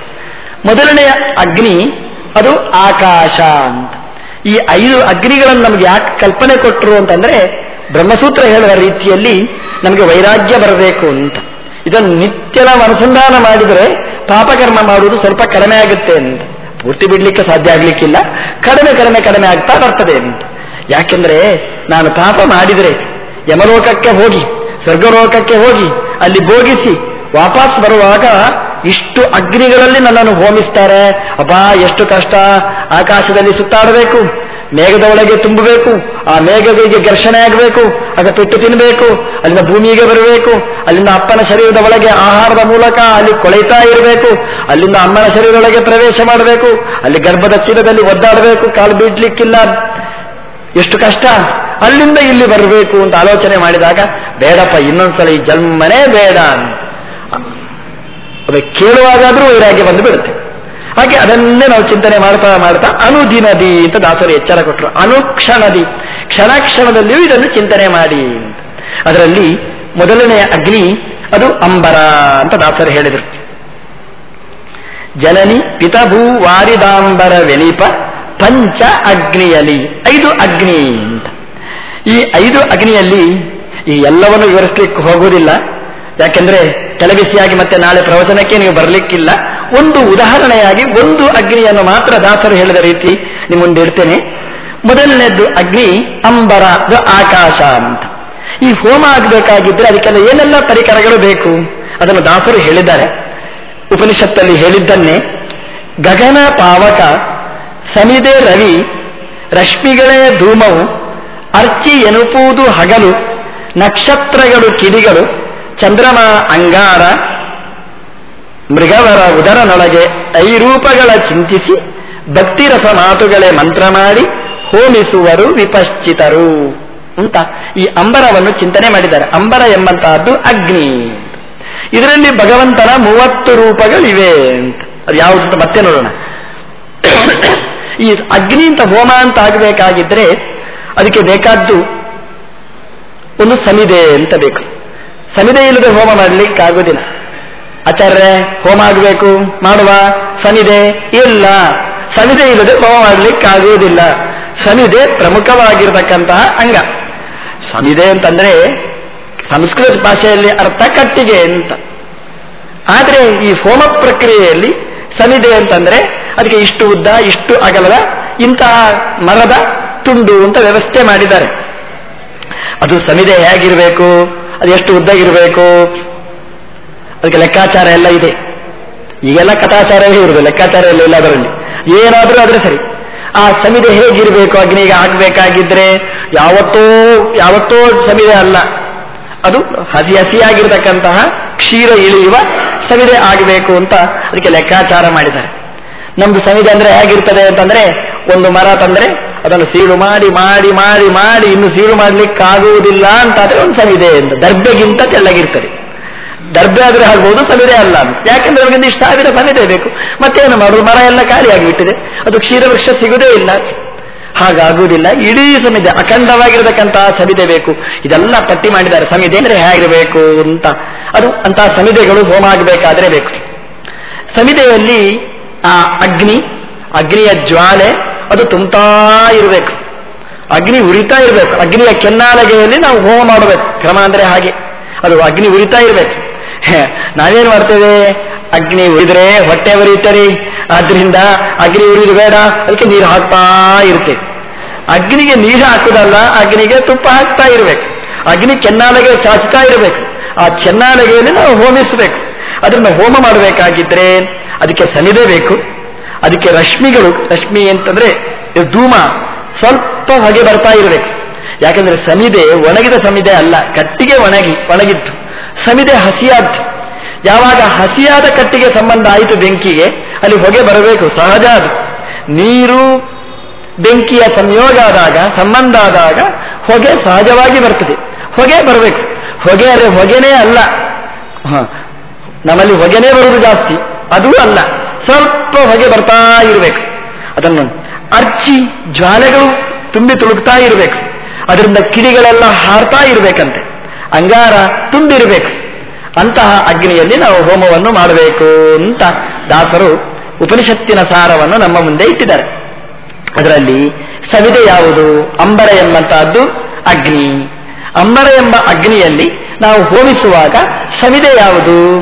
ಮೊದಲನೆಯ ಅಗ್ನಿ, ಅದು ಆಕಾಶ ಅಂತ. ಈ ಐದು ಅಗ್ನಿಗಳನ್ನು ನಮ್ಗೆ ಯಾಕೆ ಕಲ್ಪನೆ ಕೊಟ್ಟರು ಅಂತಂದ್ರೆ, ಬ್ರಹ್ಮಸೂತ್ರ ಹೇಳುವ ರೀತಿಯಲ್ಲಿ ನಮಗೆ ವೈರಾಗ್ಯ ಬರಬೇಕು ಅಂತ. ಇದನ್ನು ನಿತ್ಯ ನಾವು ಅನುಸಂಧಾನ ಮಾಡಿದರೆ ಪಾಪಕರ್ಮ ಮಾಡುವುದು ಸ್ವಲ್ಪ ಕಡಿಮೆ ಆಗುತ್ತೆ ಅಂತ. ಪೂರ್ತಿ ಬಿಡ್ಲಿಕ್ಕೆ ಸಾಧ್ಯ ಆಗ್ಲಿಕ್ಕಿಲ್ಲ. ಕಡಿಮೆ ಕಡಿಮೆ ಕಡಿಮೆ ಆಗ್ತಾ ಬರ್ತದೆ ಅಂತ. ಯಾಕೆಂದ್ರೆ ನಾನು ಪಾಪ ಮಾಡಿದರೆ ಯಮಲೋಕಕ್ಕೆ ಹೋಗಿ, ಸ್ವರ್ಗಲೋಕಕ್ಕೆ ಹೋಗಿ, ಅಲ್ಲಿ ಭೋಗಿಸಿ ವಾಪಸ್ ಬರುವಾಗ ಇಷ್ಟು ಅಗ್ನಿಗಳಲ್ಲಿ ನನ್ನನ್ನು ಹೋಮಿಸ್ತಾರೆ. ಅಬ್ಬಾ, ಎಷ್ಟು ಕಷ್ಟ. ಆಕಾಶದಲ್ಲಿ ಸುತ್ತಾಡಬೇಕು. ಮೇಘದ ಒಳಗೆ ತುಂಬಬೇಕು. ಆ ಮೇಘಗಳಿಗೆ ಘರ್ಷಣೆ ಆಗಬೇಕು. ಆಗ ಪೆಟ್ಟು ತಿನ್ನಬೇಕು ಅಲ್ಲಿಂದ ಭೂಮಿಗೆ ಬರಬೇಕು. ಅಲ್ಲಿಂದ ಅಪ್ಪನ ಶರೀರದ ಒಳಗೆ ಆಹಾರದ ಮೂಲಕ ಅಲ್ಲಿ ಕೊಳೆತಾ ಇರಬೇಕು. ಅಲ್ಲಿಂದ ಅಮ್ಮನ ಶರೀರದೊಳಗೆ ಪ್ರವೇಶ ಮಾಡಬೇಕು. ಅಲ್ಲಿ ಗರ್ಭದ ಚೀಲದಲ್ಲಿ ಒದ್ದಾಡಬೇಕು. ಕಾಲು ಬಿಡ್ಲಿಕ್ಕಿಲ್ಲ ಎಷ್ಟು ಕಷ್ಟ. ಅಲ್ಲಿಂದ ಇಲ್ಲಿ ಬರಬೇಕು ಅಂತ ಆಲೋಚನೆ ಮಾಡಿದಾಗ, ಬೇಡಪ್ಪ, ಇನ್ನೊಂದ್ಸಲ ಈ ಜನ್ಮನೇ ಬೇಡ ಅಂತ. ಅದು ಕೇಳುವಾಗಾದ್ರೂ ವೈರಾಗ್ಯ ಬಂದು ಬಿಡುತ್ತೆ ಹಾಗೆ ಅದನ್ನೇ ನಾವು ಚಿಂತನೆ ಮಾಡ್ತಾ ಮಾಡ್ತಾ ಅನುದಿನದಿ ಅಂತ ದಾಸರು ಎಚ್ಚರ ಕೊಟ್ಟರು ಅನುಕ್ಷಣದಿ. ಕ್ಷಣ ಕ್ಷಣದಲ್ಲಿಯೂ ಇದನ್ನು ಚಿಂತನೆ ಮಾಡಿ ಅದರಲ್ಲಿ ಮೊದಲನೆಯ ಅಗ್ನಿ, ಅದು ಅಂಬರ ಅಂತ ದಾಸರು ಹೇಳಿದರು. ಜನನಿ ಪಿತಭೂ ವಾರಿದಾಂಬರ ವೆನಿಪ ಪಂಚ ಅಗ್ನಿಯಲಿ. ಐದು ಅಗ್ನಿ ಅಂತ. ಈ ಐದು ಅಗ್ನಿಯಲ್ಲಿ ಈ ಎಲ್ಲವನ್ನು ವಿವರಿಸಲಿಕ್ಕೆ ಹೋಗುವುದಿಲ್ಲ. ಯಾಕೆಂದ್ರೆ ತಲೆಬಿಸಿಯಾಗಿ ಮತ್ತೆ ನಾಳೆ ಪ್ರವಚನಕ್ಕೆ ನೀವು ಬರಲಿಕ್ಕಿಲ್ಲ. ಒಂದು ಉದಾಹರಣೆಯಾಗಿ ಒಂದು ಅಗ್ನಿಯನ್ನು ಮಾತ್ರ ದಾಸರು ಹೇಳಿದ ರೀತಿ ನಿಮ್ಮ ಮುಂದೆ ಇಡ್ತೇನೆ. ಮೊದಲನೇದ್ದು ಅಗ್ನಿ, ಅಂಬರ ಆಕಾಶ ಅಂತ. ಈ ಹೋಮ ಆಗಬೇಕಾಗಿದ್ರೆ ಅದಕ್ಕೆಲ್ಲ ಏನೆಲ್ಲ ಪರಿಕರಗಳು ಬೇಕು? ಅದನ್ನು ದಾಸರು ಹೇಳಿದ್ದಾರೆ. ಉಪನಿಷತ್ತಲ್ಲಿ ಹೇಳಿದ್ದನ್ನೇ, ಗಗನ ಪಾವಕ, ಸಮಿದೆ ರವಿ, ರಶ್ಮಿಗಳೇ ಧೂಮವು, ಅರ್ಚಿ ಎನುಪುವುದು ಹಗಲು, ನಕ್ಷತ್ರಗಳು ಕಿಡಿಗಳು ಚಂದ್ರಮ ಅಂಗಾರ ಮೃಗವರ ಉದರನೊಳಗೆ ಐರೂಪಗಳ ಚಿಂತಿಸಿ ಭಕ್ತಿರಸ ಮಾತುಗಳೇ ಮಂತ್ರ ಮಾಡಿ ಹೋಮಿಸುವರು ವಿಪಶ್ಚಿತರು ಅಂತ ಈ ಅಂಬರವನ್ನು ಚಿಂತನೆ ಮಾಡಿದ್ದಾರೆ. ಅಂಬರ ಎಂಬಂತಹದ್ದು ಅಗ್ನಿ. ಇದರಲ್ಲಿ ಭಗವಂತನ ಮೂವತ್ತು ರೂಪಗಳಿವೆ ಅಂತ. ಅದು ಯಾವುದು ಮತ್ತೆ ನೋಡೋಣ. ಈ ಅಗ್ನಿ ಅಂತ ಹೋಮ ಅಂತ ಆಗಬೇಕಾಗಿದ್ರೆ ಅದಕ್ಕೆ ಬೇಕಾದ್ದು ಒಂದು ಸಮಿದೆ ಅಂತ ಬೇಕು. ಸಮಿದೆ ಇಲ್ಲದೆ ಹೋಮ ಮಾಡಲಿಕ್ಕೆ ಆಗುದಿಲ್ಲ. ಆಚಾರ್ಯ ಹೋಮ ಆಗಬೇಕು, ಮಾಡುವ? ಸನಿದೆ ಇಲ್ಲ. ಸನಿದೆ ಇಲ್ಲದೆ ಹೋಮ ಮಾಡಲಿಕ್ಕೆ ಆಗುವುದಿಲ್ಲ. ಸಮಿದೆ ಪ್ರಮುಖವಾಗಿರತಕ್ಕಂತಹ ಅಂಗ. ಸನಿದೆ ಅಂತಂದ್ರೆ ಸಂಸ್ಕೃತ ಭಾಷೆಯಲ್ಲಿ ಅರ್ಥ ಕಟ್ಟಿಗೆ ಅಂತ. ಆದರೆ ಈ ಹೋಮ ಪ್ರಕ್ರಿಯೆಯಲ್ಲಿ ಸನಿದೆ ಅಂತಂದ್ರೆ ಅದಕ್ಕೆ ಇಷ್ಟು ಉದ್ದ, ಇಷ್ಟು ಅಗಲದ ಇಂತಹ ಮರದ ತುಂಡು ಅಂತ ವ್ಯವಸ್ಥೆ ಮಾಡಿದ್ದಾರೆ. ಅದು ಸಮಿದೆ ಹೇಗಿರಬೇಕು? ಅದು ಎಷ್ಟು ಉದ್ದ ಇರಬೇಕು ಅದಕ್ಕೆ ಲೆಕ್ಕಾಚಾರ ಎಲ್ಲ ಇದೆ. ಈಗೆಲ್ಲ ಕಥಾಚಾರವೇ ಇರುವುದು, ಲೆಕ್ಕಾಚಾರ ಎಲ್ಲ ಇಲ್ಲ ಅದರಲ್ಲಿ. ಏನಾದರೂ ಆದರೆ ಸರಿ. ಆ ಸಮಿದೆ ಹೇಗಿರಬೇಕು, ಅಗ್ನಿಗೆ ಹಾಕಬೇಕಾಗಿದ್ರೆ ಯಾವತ್ತೋ ಯಾವತ್ತೋ ಸಮಿದೆ ಅಲ್ಲ. ಅದು ಹಸಿ ಹಸಿಯಾಗಿರ್ತಕ್ಕಂತಹ ಕ್ಷೀರ ಇಳಿಯುವ ಸಮಿದೆ ಆಗಬೇಕು ಅಂತ ಅದಕ್ಕೆ ಲೆಕ್ಕಾಚಾರ ಮಾಡಿದ್ದಾರೆ. ನಮ್ದು ಸಮಿದೆ ಅಂದ್ರೆ ಹೇಗಿರ್ತದೆ ಅಂತಂದ್ರೆ, ಒಂದು ಮರ ತಂದ್ರೆ ಅದನ್ನು ಸೀಳು ಮಾಡಿ ಮಾಡಿ ಮಾಡಿ ಮಾಡಿ ಇನ್ನು ಸೀಳು ಮಾಡ್ಲಿಕ್ಕಾಗುವುದಿಲ್ಲ ಅಂತಾದ್ರೆ ಒಂದು ಸಮಿದೆ ಅಂತ ದರ್ಬೆಗಿಂತ ತೆಳ್ಳಗಿರ್ತದೆ. ದರ್ಬೆ ಆದ್ರೆ ಆಗ್ಬಹುದು ಸಮಿದೆ ಅಲ್ಲ ಅಂತ. ಯಾಕೆಂದ್ರೆ ಅವರಿಗೆ ಇಷ್ಟ ಸಾವಿರ ಸಮಿದೆ ಬೇಕು. ಮತ್ತೇನು ಮಾಡೋದು? ಮರ ಎಲ್ಲ ಖಾಲಿಯಾಗಿಬಿಟ್ಟಿದೆ. ಅದು ಕ್ಷೀರವೃಕ್ಷ ಸಿಗುದೇ ಇಲ್ಲ. ಹಾಗಾಗುವುದಿಲ್ಲ. ಇಡೀ ಸಮಿದೆ ಅಖಂಡವಾಗಿರತಕ್ಕಂತಹ ಸಮಿದೆ ಬೇಕು. ಇದೆಲ್ಲ ಪಟ್ಟಿ ಮಾಡಿದ್ದಾರೆ. ಸಮಿದೆ ಅಂದ್ರೆ ಹೇಗಿರಬೇಕು ಅಂತ. ಅದು ಅಂತಹ ಸಮಿದೆಗಳು ಹೋಮ ಆಗಬೇಕಾದ್ರೆ ಬೇಕು. ಸಮಿದೆಯಲ್ಲಿ ಆ ಅಗ್ನಿ, ಅಗ್ನಿಯ ಜ್ವಾಲೆ ಅದು ತುಂಬ್ತಾ ಇರಬೇಕು. ಅಗ್ನಿ ಉರಿತಾ ಇರಬೇಕು. ಅಗ್ನಿಯ ಕೆನ್ನಾಲಗೆಯಲ್ಲಿ ನಾವು ಹೋಮ ಮಾಡಬೇಕು. ಕ್ರಮ ಅಂದ್ರೆ ಹಾಗೆ. ಅದು ಅಗ್ನಿ ಉರಿತಾ ಇರಬೇಕು. ನಾವೇನು ಮಾಡ್ತೇವೆ? ಅಗ್ನಿ ಉರಿದ್ರೆ ಹೊಟ್ಟೆ ಉರಿತರಿ. ಆದ್ರಿಂದ ಅಗ್ನಿ ಉರಿದು ಬೇಡ. ಅದಕ್ಕೆ ನೀರು ಹಾಕ್ತಾ ಇರ್ತೇವೆ. ಅಗ್ನಿಗೆ ನೀರು ಹಾಕುದಲ್ಲ, ಅಗ್ನಿಗೆ ತುಪ್ಪ ಹಾಕ್ತಾ ಇರಬೇಕು. ಅಗ್ನಿ ಕೆನ್ನಾಲಗೆ ಚಾಚ್ತಾ ಇರಬೇಕು. ಆ ಚೆನ್ನಾಲಗೆಯಲ್ಲಿ ನಾವು ಹೋಮಿಸಬೇಕು. ಅದನ್ನು ಹೋಮ ಮಾಡಬೇಕಾಗಿದ್ರೆ ಅದಕ್ಕೆ ಸನಿದೇ ಬೇಕು. ಅದಕ್ಕೆ ರಶ್ಮಿಗಳು, ರಶ್ಮಿ ಅಂತಂದ್ರೆ ಧೂಮ, ಸ್ವಲ್ಪ ಹೊಗೆ ಬರ್ತಾ ಇರಬೇಕು. ಯಾಕಂದ್ರೆ ಸಮಿದೆ ಒಣಗಿದ ಸಮಿದೆ ಅಲ್ಲ, ಕಟ್ಟಿಗೆ ಒಣಗಿ, ಒಣಗಿದ್ದು. ಸಮಿದೆ ಹಸಿಯಾದ್ದು. ಯಾವಾಗ ಹಸಿಯಾದ ಕಟ್ಟಿಗೆ ಸಂಬಂಧ ಆಯಿತು ಬೆಂಕಿಗೆ, ಅಲ್ಲಿ ಹೊಗೆ ಬರಬೇಕು, ಸಹಜ ಅದು. ನೀರು ಬೆಂಕಿಯ ಸಂಯೋಗ ಆದಾಗ, ಸಂಬಂಧ ಆದಾಗ ಹೊಗೆ ಸಹಜವಾಗಿ ಬರ್ತದೆ. ಹೊಗೆ ಬರಬೇಕು. ಹೊಗೆ ಅರೆ ಹೊಗೆನೇ ಅಲ್ಲ. ನಮ್ಮಲ್ಲಿ ಹೊಗೆನೇ ಬರುವುದು ಜಾಸ್ತಿ. ಅದೂ ಅಲ್ಲ. ಸ್ವಲ್ಪ ಹೊಗೆ ಬರ್ತಾ ಇರಬೇಕು. ಅದನ್ನು ಅರ್ಚಿ ಜ್ವಾಲೆಗಳು ತುಂಬಿ ತುಳುಕ್ತಾ ಇರಬೇಕು. ಅದರಿಂದ ಕಿಡಿಗಳೆಲ್ಲ ಹಾರ್ತಾ ಇರಬೇಕಂತೆ. ಅಂಗಾರ ತುಂಬಿರಬೇಕು. ಅಂತಹ ಅಗ್ನಿಯಲ್ಲಿ ನಾವು ಹೋಮವನ್ನು ಮಾಡಬೇಕು ಅಂತ ದಾಸರು ಉಪನಿಷತ್ತಿನ ಸಾರವನ್ನು ನಮ್ಮ ಮುಂದೆ ಇಟ್ಟಿದ್ದಾರೆ. ಅದರಲ್ಲಿ ಸವಿದೆ ಯಾವುದು? ಅಂಬರ ಎಂಬಂತಹದ್ದು ಅಗ್ನಿ. ಅಂಬರ ಎಂಬ ಅಗ್ನಿಯಲ್ಲಿ ನಾವು ಹೋಮಿಸುವಾಗ ಸವಿದೆ ಯಾವುದು?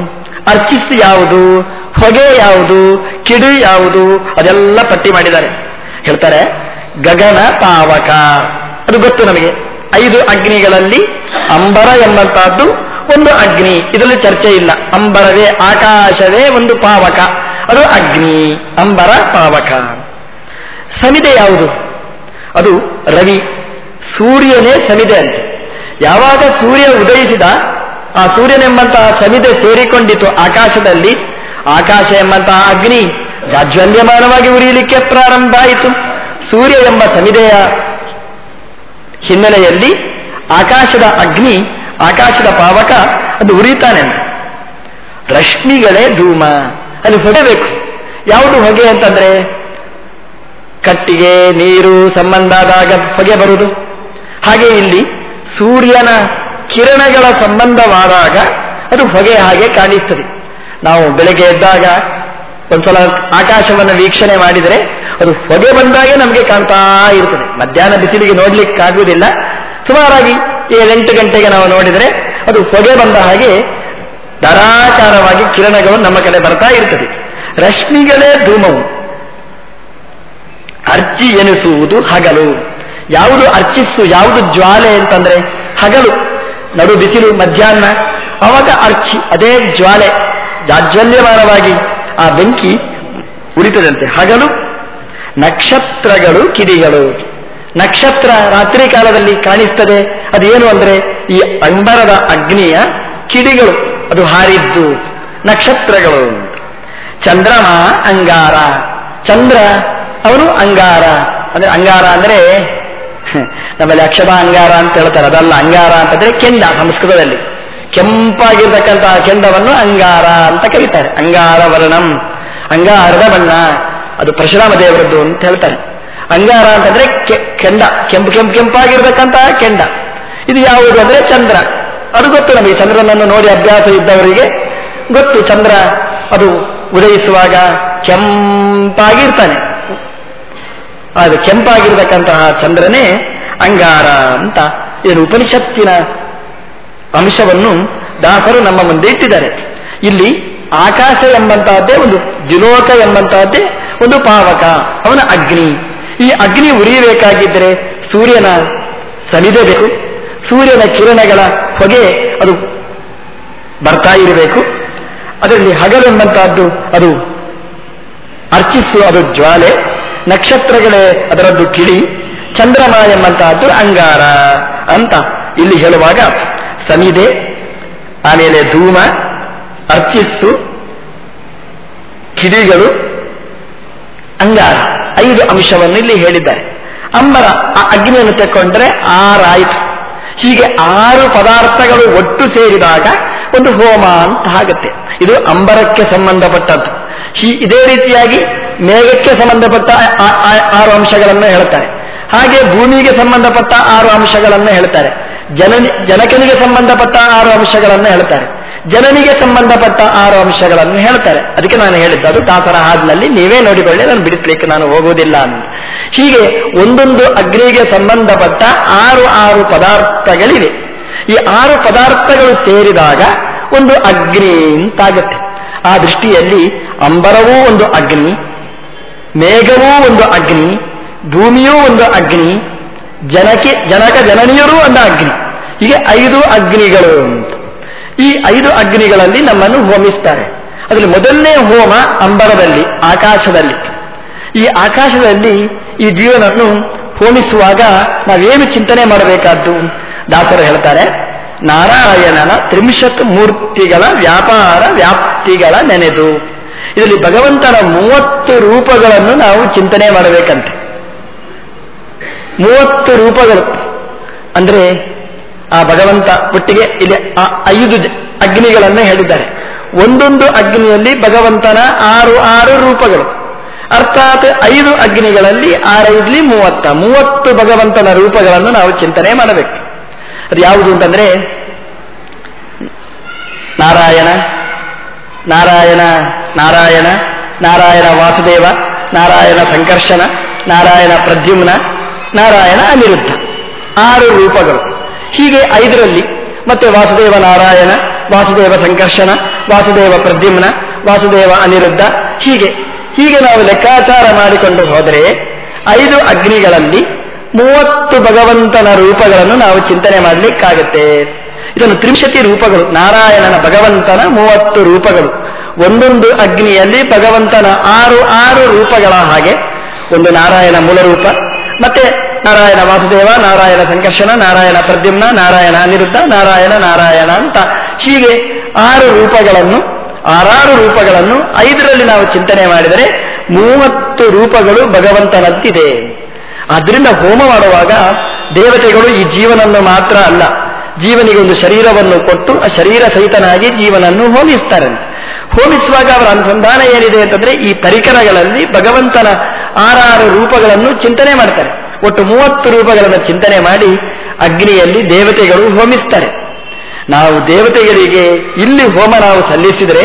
ಅರ್ಚಿಸು ಯಾವುದು, ಹೊಗೆ ಯಾವುದು, ಕಿಡಿ ಯಾವುದು, ಅದೆಲ್ಲ ಪಟ್ಟಿ ಮಾಡಿದ್ದಾರೆ. ಹೇಳ್ತಾರೆ, ಗಗನ ಪಾವಕ. ಅದು ಗೊತ್ತು ನಮಗೆ. ಐದು ಅಗ್ನಿಗಳಲ್ಲಿ ಅಂಬರ ಎಂಬಂತಹದ್ದು ಒಂದು ಅಗ್ನಿ. ಇದರಲ್ಲಿ ಚರ್ಚೆ ಇಲ್ಲ. ಅಂಬರವೇ ಆಕಾಶವೇ ಒಂದು ಪಾವಕ. ಅದು ಅಗ್ನಿ, ಅಂಬರ ಪಾವಕ. ಸಮಿದೆ ಯಾವುದು? ಅದು ರವಿ. ಸೂರ್ಯನೇ ಸಮಿದೆ ಅಂತೆ. ಯಾವಾಗ ಸೂರ್ಯ ಉದಯಿಸಿದ ಆ ಸೂರ್ಯನೆಂಬಂತಹ ಸವಿದೆ ಸೇರಿಕೊಂಡಿತು ಆಕಾಶದಲ್ಲಿ. ಆಕಾಶ ಎಂಬಂತಹ ಅಗ್ನಿ ಜಾಜ್ವಲ್ಯಮಾನವಾಗಿ ಉರಿಯಲಿಕ್ಕೆ ಪ್ರಾರಂಭ ಆಯಿತು. ಸೂರ್ಯ ಎಂಬ ಸಮಿದೆಯ ಹಿನ್ನೆಲೆಯಲ್ಲಿ ಆಕಾಶದ ಅಗ್ನಿ, ಆಕಾಶದ ಪಾವಕ ಅದು ಉರಿತಾನೆ ರಶ್ಮಿಗಳೇ ಧೂಮ. ಅಲ್ಲಿ ಹೊಡೆಬೇಕು ಯಾವುದು ಹೊಗೆ ಅಂತಂದ್ರೆ? ಕಟ್ಟಿಗೆ, ನೀರು, ಸಂಬಂಧ ಆದಾಗ ಹೊಗೆ ಬರುವುದು. ಹಾಗೆ ಇಲ್ಲಿ ಸೂರ್ಯನ ಕಿರಣಗಳ ಸಂಬಂಧವಾದಾಗ ಅದು ಹೊಗೆ ಹಾಗೆ ಕಾಣಿಸ್ತದೆ. ನಾವು ಬೆಳಗ್ಗೆ ಎದ್ದಾಗ ಒಂದ್ಸಲ ಆಕಾಶವನ್ನು ವೀಕ್ಷಣೆ ಮಾಡಿದರೆ ಅದು ಹೊಗೆ ಬಂದಾಗೆ ನಮಗೆ ಕಾಣ್ತಾ ಇರ್ತದೆ ಮಧ್ಯಾಹ್ನ ಬಿಸಿಲಿಗೆ ನೋಡ್ಲಿಕ್ಕಾಗುವುದಿಲ್ಲ. ಸುಮಾರಾಗಿ ಏಳೆಂಟು ಗಂಟೆಗೆ ನಾವು ನೋಡಿದರೆ ಅದು ಹೊಗೆ ಬಂದ ಹಾಗೆ ಧಾರಾಕಾರವಾಗಿ ಕಿರಣಗಳು ನಮ್ಮ ಕಡೆ ಬರ್ತಾ ಇರ್ತದೆ ರಶ್ಮಿಗಳೇ ಧೂಮವು. ಅರ್ಚಿ ಎನಿಸುವುದು ಹಗಲು. ಯಾವುದು ಅರ್ಚಿಸು, ಯಾವುದು ಜ್ವಾಲೆ ಅಂತಂದ್ರೆ ಹಗಲು. ನಡು ಬಿಸಿಲು ಮಧ್ಯಾಹ್ನ, ಅವಾಗ ಅರ್ಚಿ, ಅದೇ ಜ್ವಾಲೆ ಜಾಜ್ವಲ್ಯಮಾನವಾಗಿ ಆ ಬೆಂಕಿ ಉರಿತದಂತೆ. ಹಗಲು ನಕ್ಷತ್ರಗಳು ಕಿಡಿಗಳು ನಕ್ಷತ್ರ ರಾತ್ರಿ ಕಾಲದಲ್ಲಿ ಕಾಣಿಸ್ತದೆ. ಅದೇನು ಅಂದ್ರೆ ಈ ಅಂಬರದ ಅಗ್ನಿಯ ಕಿಡಿಗಳು. ಅದು ಹಾರಿದ್ದು ನಕ್ಷತ್ರಗಳು. ಚಂದ್ರಮ ಅಂಗಾರ. ಚಂದ್ರ ಅವನು ಅಂಗಾರ. ಅಂದ್ರೆ ಅಂಗಾರ ಅಂದ್ರೆ ನಮ್ಮಲ್ಲಿ ಅಕ್ಷದ ಅಂಗಾರ ಅಂತ ಹೇಳ್ತಾರೆ. ಅದಲ್ಲ, ಅಂಗಾರ ಅಂತಂದ್ರೆ ಕೆಂಡ ಸಂಸ್ಕೃತದಲ್ಲಿ. ಕೆಂಪಾಗಿರ್ತಕ್ಕಂತಹ ಕೆಂಡವನ್ನು ಅಂಗಾರ ಅಂತ ಕರೀತಾರೆ. ಅಂಗಾರ ವರ್ಣಂ, ಅಂಗಾರದ ಬಣ್ಣ. ಅದು ಪರಶುರಾಮ ದೇವರದ್ದು ಅಂತ ಹೇಳ್ತಾರೆ. ಅಂಗಾರ ಅಂತಂದ್ರೆ ಕೆಂಡ, ಕೆಂಪು ಕೆಂಪು ಕೆಂಪಾಗಿರ್ತಕ್ಕಂತಹ ಕೆಂಡ. ಇದು ಯಾವುದು ಅಂದ್ರೆ ಚಂದ್ರ. ಅದು ಗೊತ್ತು ನಮಗೆ. ಚಂದ್ರನನ್ನು ನೋಡಿ ಅಭ್ಯಾಸ ಇದ್ದವರಿಗೆ ಗೊತ್ತು. ಚಂದ್ರ ಅದು ಉದಯಿಸುವಾಗ ಕೆಂಪಾಗಿರ್ತಾನೆ. ಅದು ಕೆಂಪಾಗಿರತಕ್ಕಂತಹ ಚಂದ್ರನೇ ಅಂಗಾರ ಅಂತ ಏನು ಉಪನಿಷತ್ತಿನ ಅಂಶವನ್ನು ದಾಸರು ನಮ್ಮ ಮುಂದೆ ಇಟ್ಟಿದ್ದಾರೆ. ಇಲ್ಲಿ ಆಕಾಶ ಎಂಬಂತಹದ್ದೇ ಒಂದು ದ್ವಿಲೋಕ ಎಂಬಂತಹದ್ದೇ ಒಂದು ಪಾವಕ, ಅವನ ಅಗ್ನಿ. ಈ ಅಗ್ನಿ ಉರಿಯಬೇಕಾಗಿದ್ದರೆ ಸೂರ್ಯನ ಸನಿದಬೇಕು ಸೂರ್ಯನ ಕಿರಣಗಳ ಹೊಗೆ ಅದು ಬರ್ತಾ ಇರಬೇಕು. ಅದರಲ್ಲಿ ಹಗಲೆಂಬಂತಹದ್ದು ಅದು ಅರ್ಚಿಸುವ ಅದು ಜ್ವಾಲೆ. ನಕ್ಷತ್ರಗಳೇ ಅದರದ್ದು ಕಿಳಿ, ಚಂದ್ರಮ ಎಂಬಂತಹದ್ದು ಅಂಗಾರ ಅಂತ ಇಲ್ಲಿ ಹೇಳುವಾಗ ಸಮಿದೆ, ಆಮೇಲೆ ಧೂಮ, ಅರ್ಚಿಸ್ಸು, ಕಿಡಿಗಳು, ಅಂಗಾರ ಐದು ಅಂಶವನ್ನು ಇಲ್ಲಿ ಹೇಳಿದ್ದಾರೆ. ಅಂಬರ ಆ ಅಗ್ನಿಯನ್ನು ತೆಕ್ಕೊಂಡ್ರೆ ಆರಾಯಿತು. ಹೀಗೆ ಆರು ಪದಾರ್ಥಗಳು ಒಟ್ಟು ಸೇರಿದಾಗ ಒಂದು ಹೋಮ ಅಂತ ಆಗುತ್ತೆ. ಇದು ಅಂಬರಕ್ಕೆ ಸಂಬಂಧಪಟ್ಟದ್ದು. ಇದೇ ರೀತಿಯಾಗಿ ಮೇಘಕ್ಕೆ ಸಂಬಂಧಪಟ್ಟ ಆರು ಅಂಶಗಳನ್ನು ಹೇಳ್ತಾರೆ. ಹಾಗೆ ಭೂಮಿಗೆ ಸಂಬಂಧಪಟ್ಟ ಆರು ಅಂಶಗಳನ್ನು ಹೇಳ್ತಾರೆ. ಜನನಿ ಜನಕನಿಗೆ ಸಂಬಂಧಪಟ್ಟ ಆರು ಅಂಶಗಳನ್ನು ಹೇಳ್ತಾರೆ. ಜನನಿಗೆ ಸಂಬಂಧಪಟ್ಟ ಆರು ಅಂಶಗಳನ್ನು ಹೇಳ್ತಾರೆ. ಅದಕ್ಕೆ ನಾನು ಹೇಳಿದ್ದು, ಅದು ತಾಸರ ಹಾಡಿನಲ್ಲಿ ನೀವೇ ನೋಡಿಕೊಳ್ಳಿ ನಾನು ಬಿಡಿಸ್ಲಿಕ್ಕೆ ನಾನು ಹೋಗುವುದಿಲ್ಲ ಅಂತ. ಹೀಗೆ ಒಂದೊಂದು ಅಗ್ನಿಗೆ ಸಂಬಂಧಪಟ್ಟ ಆರು ಆರು ಪದಾರ್ಥಗಳಿವೆ. ಈ ಆರು ಪದಾರ್ಥಗಳು ಸೇರಿದಾಗ ಒಂದು ಅಗ್ನಿ ಅಂತಾಗುತ್ತೆ. ಆ ದೃಷ್ಟಿಯಲ್ಲಿ ಅಂಬರವೂ ಒಂದು ಅಗ್ನಿ ಮೇಘವೂ ಒಂದು ಅಗ್ನಿ, ಭೂಮಿಯೂ ಒಂದು ಅಗ್ನಿ, ಜನಕ್ಕೆ ಜನಕ ಜನನಿಯರೂ ಒಂದು ಅಗ್ನಿ. ಹೀಗೆ ಐದು ಅಗ್ನಿಗಳು ಅಂತ ಈ ಐದು ಅಗ್ನಿಗಳಲ್ಲಿ ನಮ್ಮನ್ನು ಹೋಮಿಸ್ತಾರೆ. ಅದರಲ್ಲಿ ಮೊದಲನೇ ಹೋಮ ಅಂಬರದಲ್ಲಿ, ಆಕಾಶದಲ್ಲಿ. ಈ ಆಕಾಶದಲ್ಲಿ ಈ ಜೀವನನ್ನು ಹೋಮಿಸುವಾಗ ನಾವೇನು ಚಿಂತನೆ ಮಾಡಬೇಕಾದ್ದು? ದಾಸರು ಹೇಳ್ತಾರೆ, ನಾರಾಯಣನ ತ್ರಿಂಶತ್ ಮೂರ್ತಿಗಳ ವ್ಯಾಪಾರ ವ್ಯಾಪ್ತಿಗಳ ನೆನೆದು. ಇದರಲ್ಲಿ ಭಗವಂತನ ಮೂವತ್ತು ರೂಪಗಳನ್ನು ನಾವು ಚಿಂತನೆ ಮಾಡಬೇಕಂತೆ. ಮೂವತ್ತು ರೂಪಗಳು. ಅಂದ್ರೆ ಆ ಭಗವಂತ ಒಟ್ಟಿಗೆ ಇಲ್ಲಿ ಆ ಐದು ಅಗ್ನಿಗಳನ್ನು ಹೇಳಿದ್ದಾರೆ. ಒಂದೊಂದು ಅಗ್ನಿಯಲ್ಲಿ ಭಗವಂತನ ಆರು ಆರು ರೂಪಗಳು. ಅರ್ಥಾತ್ ಐದು ಅಗ್ನಿಗಳಲ್ಲಿ ಆರೈದ್ಲಿ ಮೂವತ್ತ. ಮೂವತ್ತು ಭಗವಂತನ ರೂಪಗಳನ್ನು ನಾವು ಚಿಂತನೆ ಮಾಡಬೇಕು. ಅದು ಯಾವುದು ಅಂತಂದ್ರೆ ನಾರಾಯಣ ನಾರಾಯಣ ನಾರಾಯಣ ನಾರಾಯಣ ವಾಸುದೇವ, ನಾರಾಯಣ ಸಂಕರ್ಷಣ, ನಾರಾಯಣ ಪ್ರದ್ಯುಮ್ನ, ನಾರಾಯಣ ಅನಿರುದ್ಧ. ಆರು ರೂಪಗಳು. ಹೀಗೆ ಐದರಲ್ಲಿ ಮತ್ತೆ ವಾಸುದೇವ ನಾರಾಯಣ, ವಾಸುದೇವ ಸಂಕರ್ಷಣ, ವಾಸುದೇವ ಪ್ರದ್ಯುಮ್ನ, ವಾಸುದೇವ ಅನಿರುದ್ಧ. ಹೀಗೆ ಹೀಗೆ ನಾವು ಲೆಕ್ಕಾಚಾರ ಮಾಡಿಕೊಂಡು ಹೋದರೆ ಐದು ಅಗ್ನಿಗಳಲ್ಲಿ ಮೂವತ್ತು ಭಗವಂತನ ರೂಪಗಳನ್ನು ನಾವು ಚಿಂತನೆ ಮಾಡಲಿಕ್ಕಾಗತ್ತೆ. ಇದನ್ನು ತ್ರಿಂಶತಿ ರೂಪಗಳು. ನಾರಾಯಣನ ಭಗವಂತನ ಮೂವತ್ತು ರೂಪಗಳು. ಒಂದೊಂದು ಅಗ್ನಿಯಲ್ಲಿ ಭಗವಂತನ ಆರು ಆರು ರೂಪಗಳ ಹಾಗೆ. ಒಂದು ನಾರಾಯಣ ಮೂಲ ರೂಪ. ಮತ್ತೆ ನಾರಾಯಣ ವಾಸುದೇವ, ನಾರಾಯಣ ಸಂಕರ್ಷಣ, ನಾರಾಯಣ ಪ್ರದ್ಯುಮ್ನ, ನಾರಾಯಣ ಅನಿರುದ್ಧ, ನಾರಾಯಣ ನಾರಾಯಣ ಅಂತ. ಹೀಗೆ ಆರು ರೂಪಗಳನ್ನು, ಆರಾರು ರೂಪಗಳನ್ನು ಐದರಲ್ಲಿ ನಾವು ಚಿಂತನೆ ಮಾಡಿದರೆ ಮೂವತ್ತು ರೂಪಗಳು ಭಗವಂತನದ್ದಿದೆ. ಆದ್ರಿಂದ ಹೋಮ ಮಾಡುವಾಗ ದೇವತೆಗಳು ಈ ಜೀವನನ್ನು ಮಾತ್ರ ಅಲ್ಲ ಜೀವನಿಗೆ ಒಂದು ಶರೀರವನ್ನು ಕೊಟ್ಟು ಆ ಶರೀರ ಸಹಿತನಾಗಿ ಜೀವನನ್ನು ಹೋಮಿಸ್ತಾರೆ. ಹೋಮಿಸುವಾಗ ಅವರ ಅನುಸಂಧಾನ ಏನಿದೆ ಅಂತಂದ್ರೆ ಈ ಪರಿಕರಗಳಲ್ಲಿ ಭಗವಂತನ ಆರಾರು ರೂಪಗಳನ್ನು ಚಿಂತನೆ ಮಾಡ್ತಾರೆ. ಒಟ್ಟು ಮೂವತ್ತು ರೂಪಗಳನ್ನು ಚಿಂತನೆ ಮಾಡಿ ಅಗ್ನಿಯಲ್ಲಿ ದೇವತೆಗಳು ಹೋಮಿಸ್ತಾರೆ. ನಾವು ದೇವತೆಗಳಿಗೆ ಇಲ್ಲಿ ಹೋಮ ನಾವು ಸಲ್ಲಿಸಿದರೆ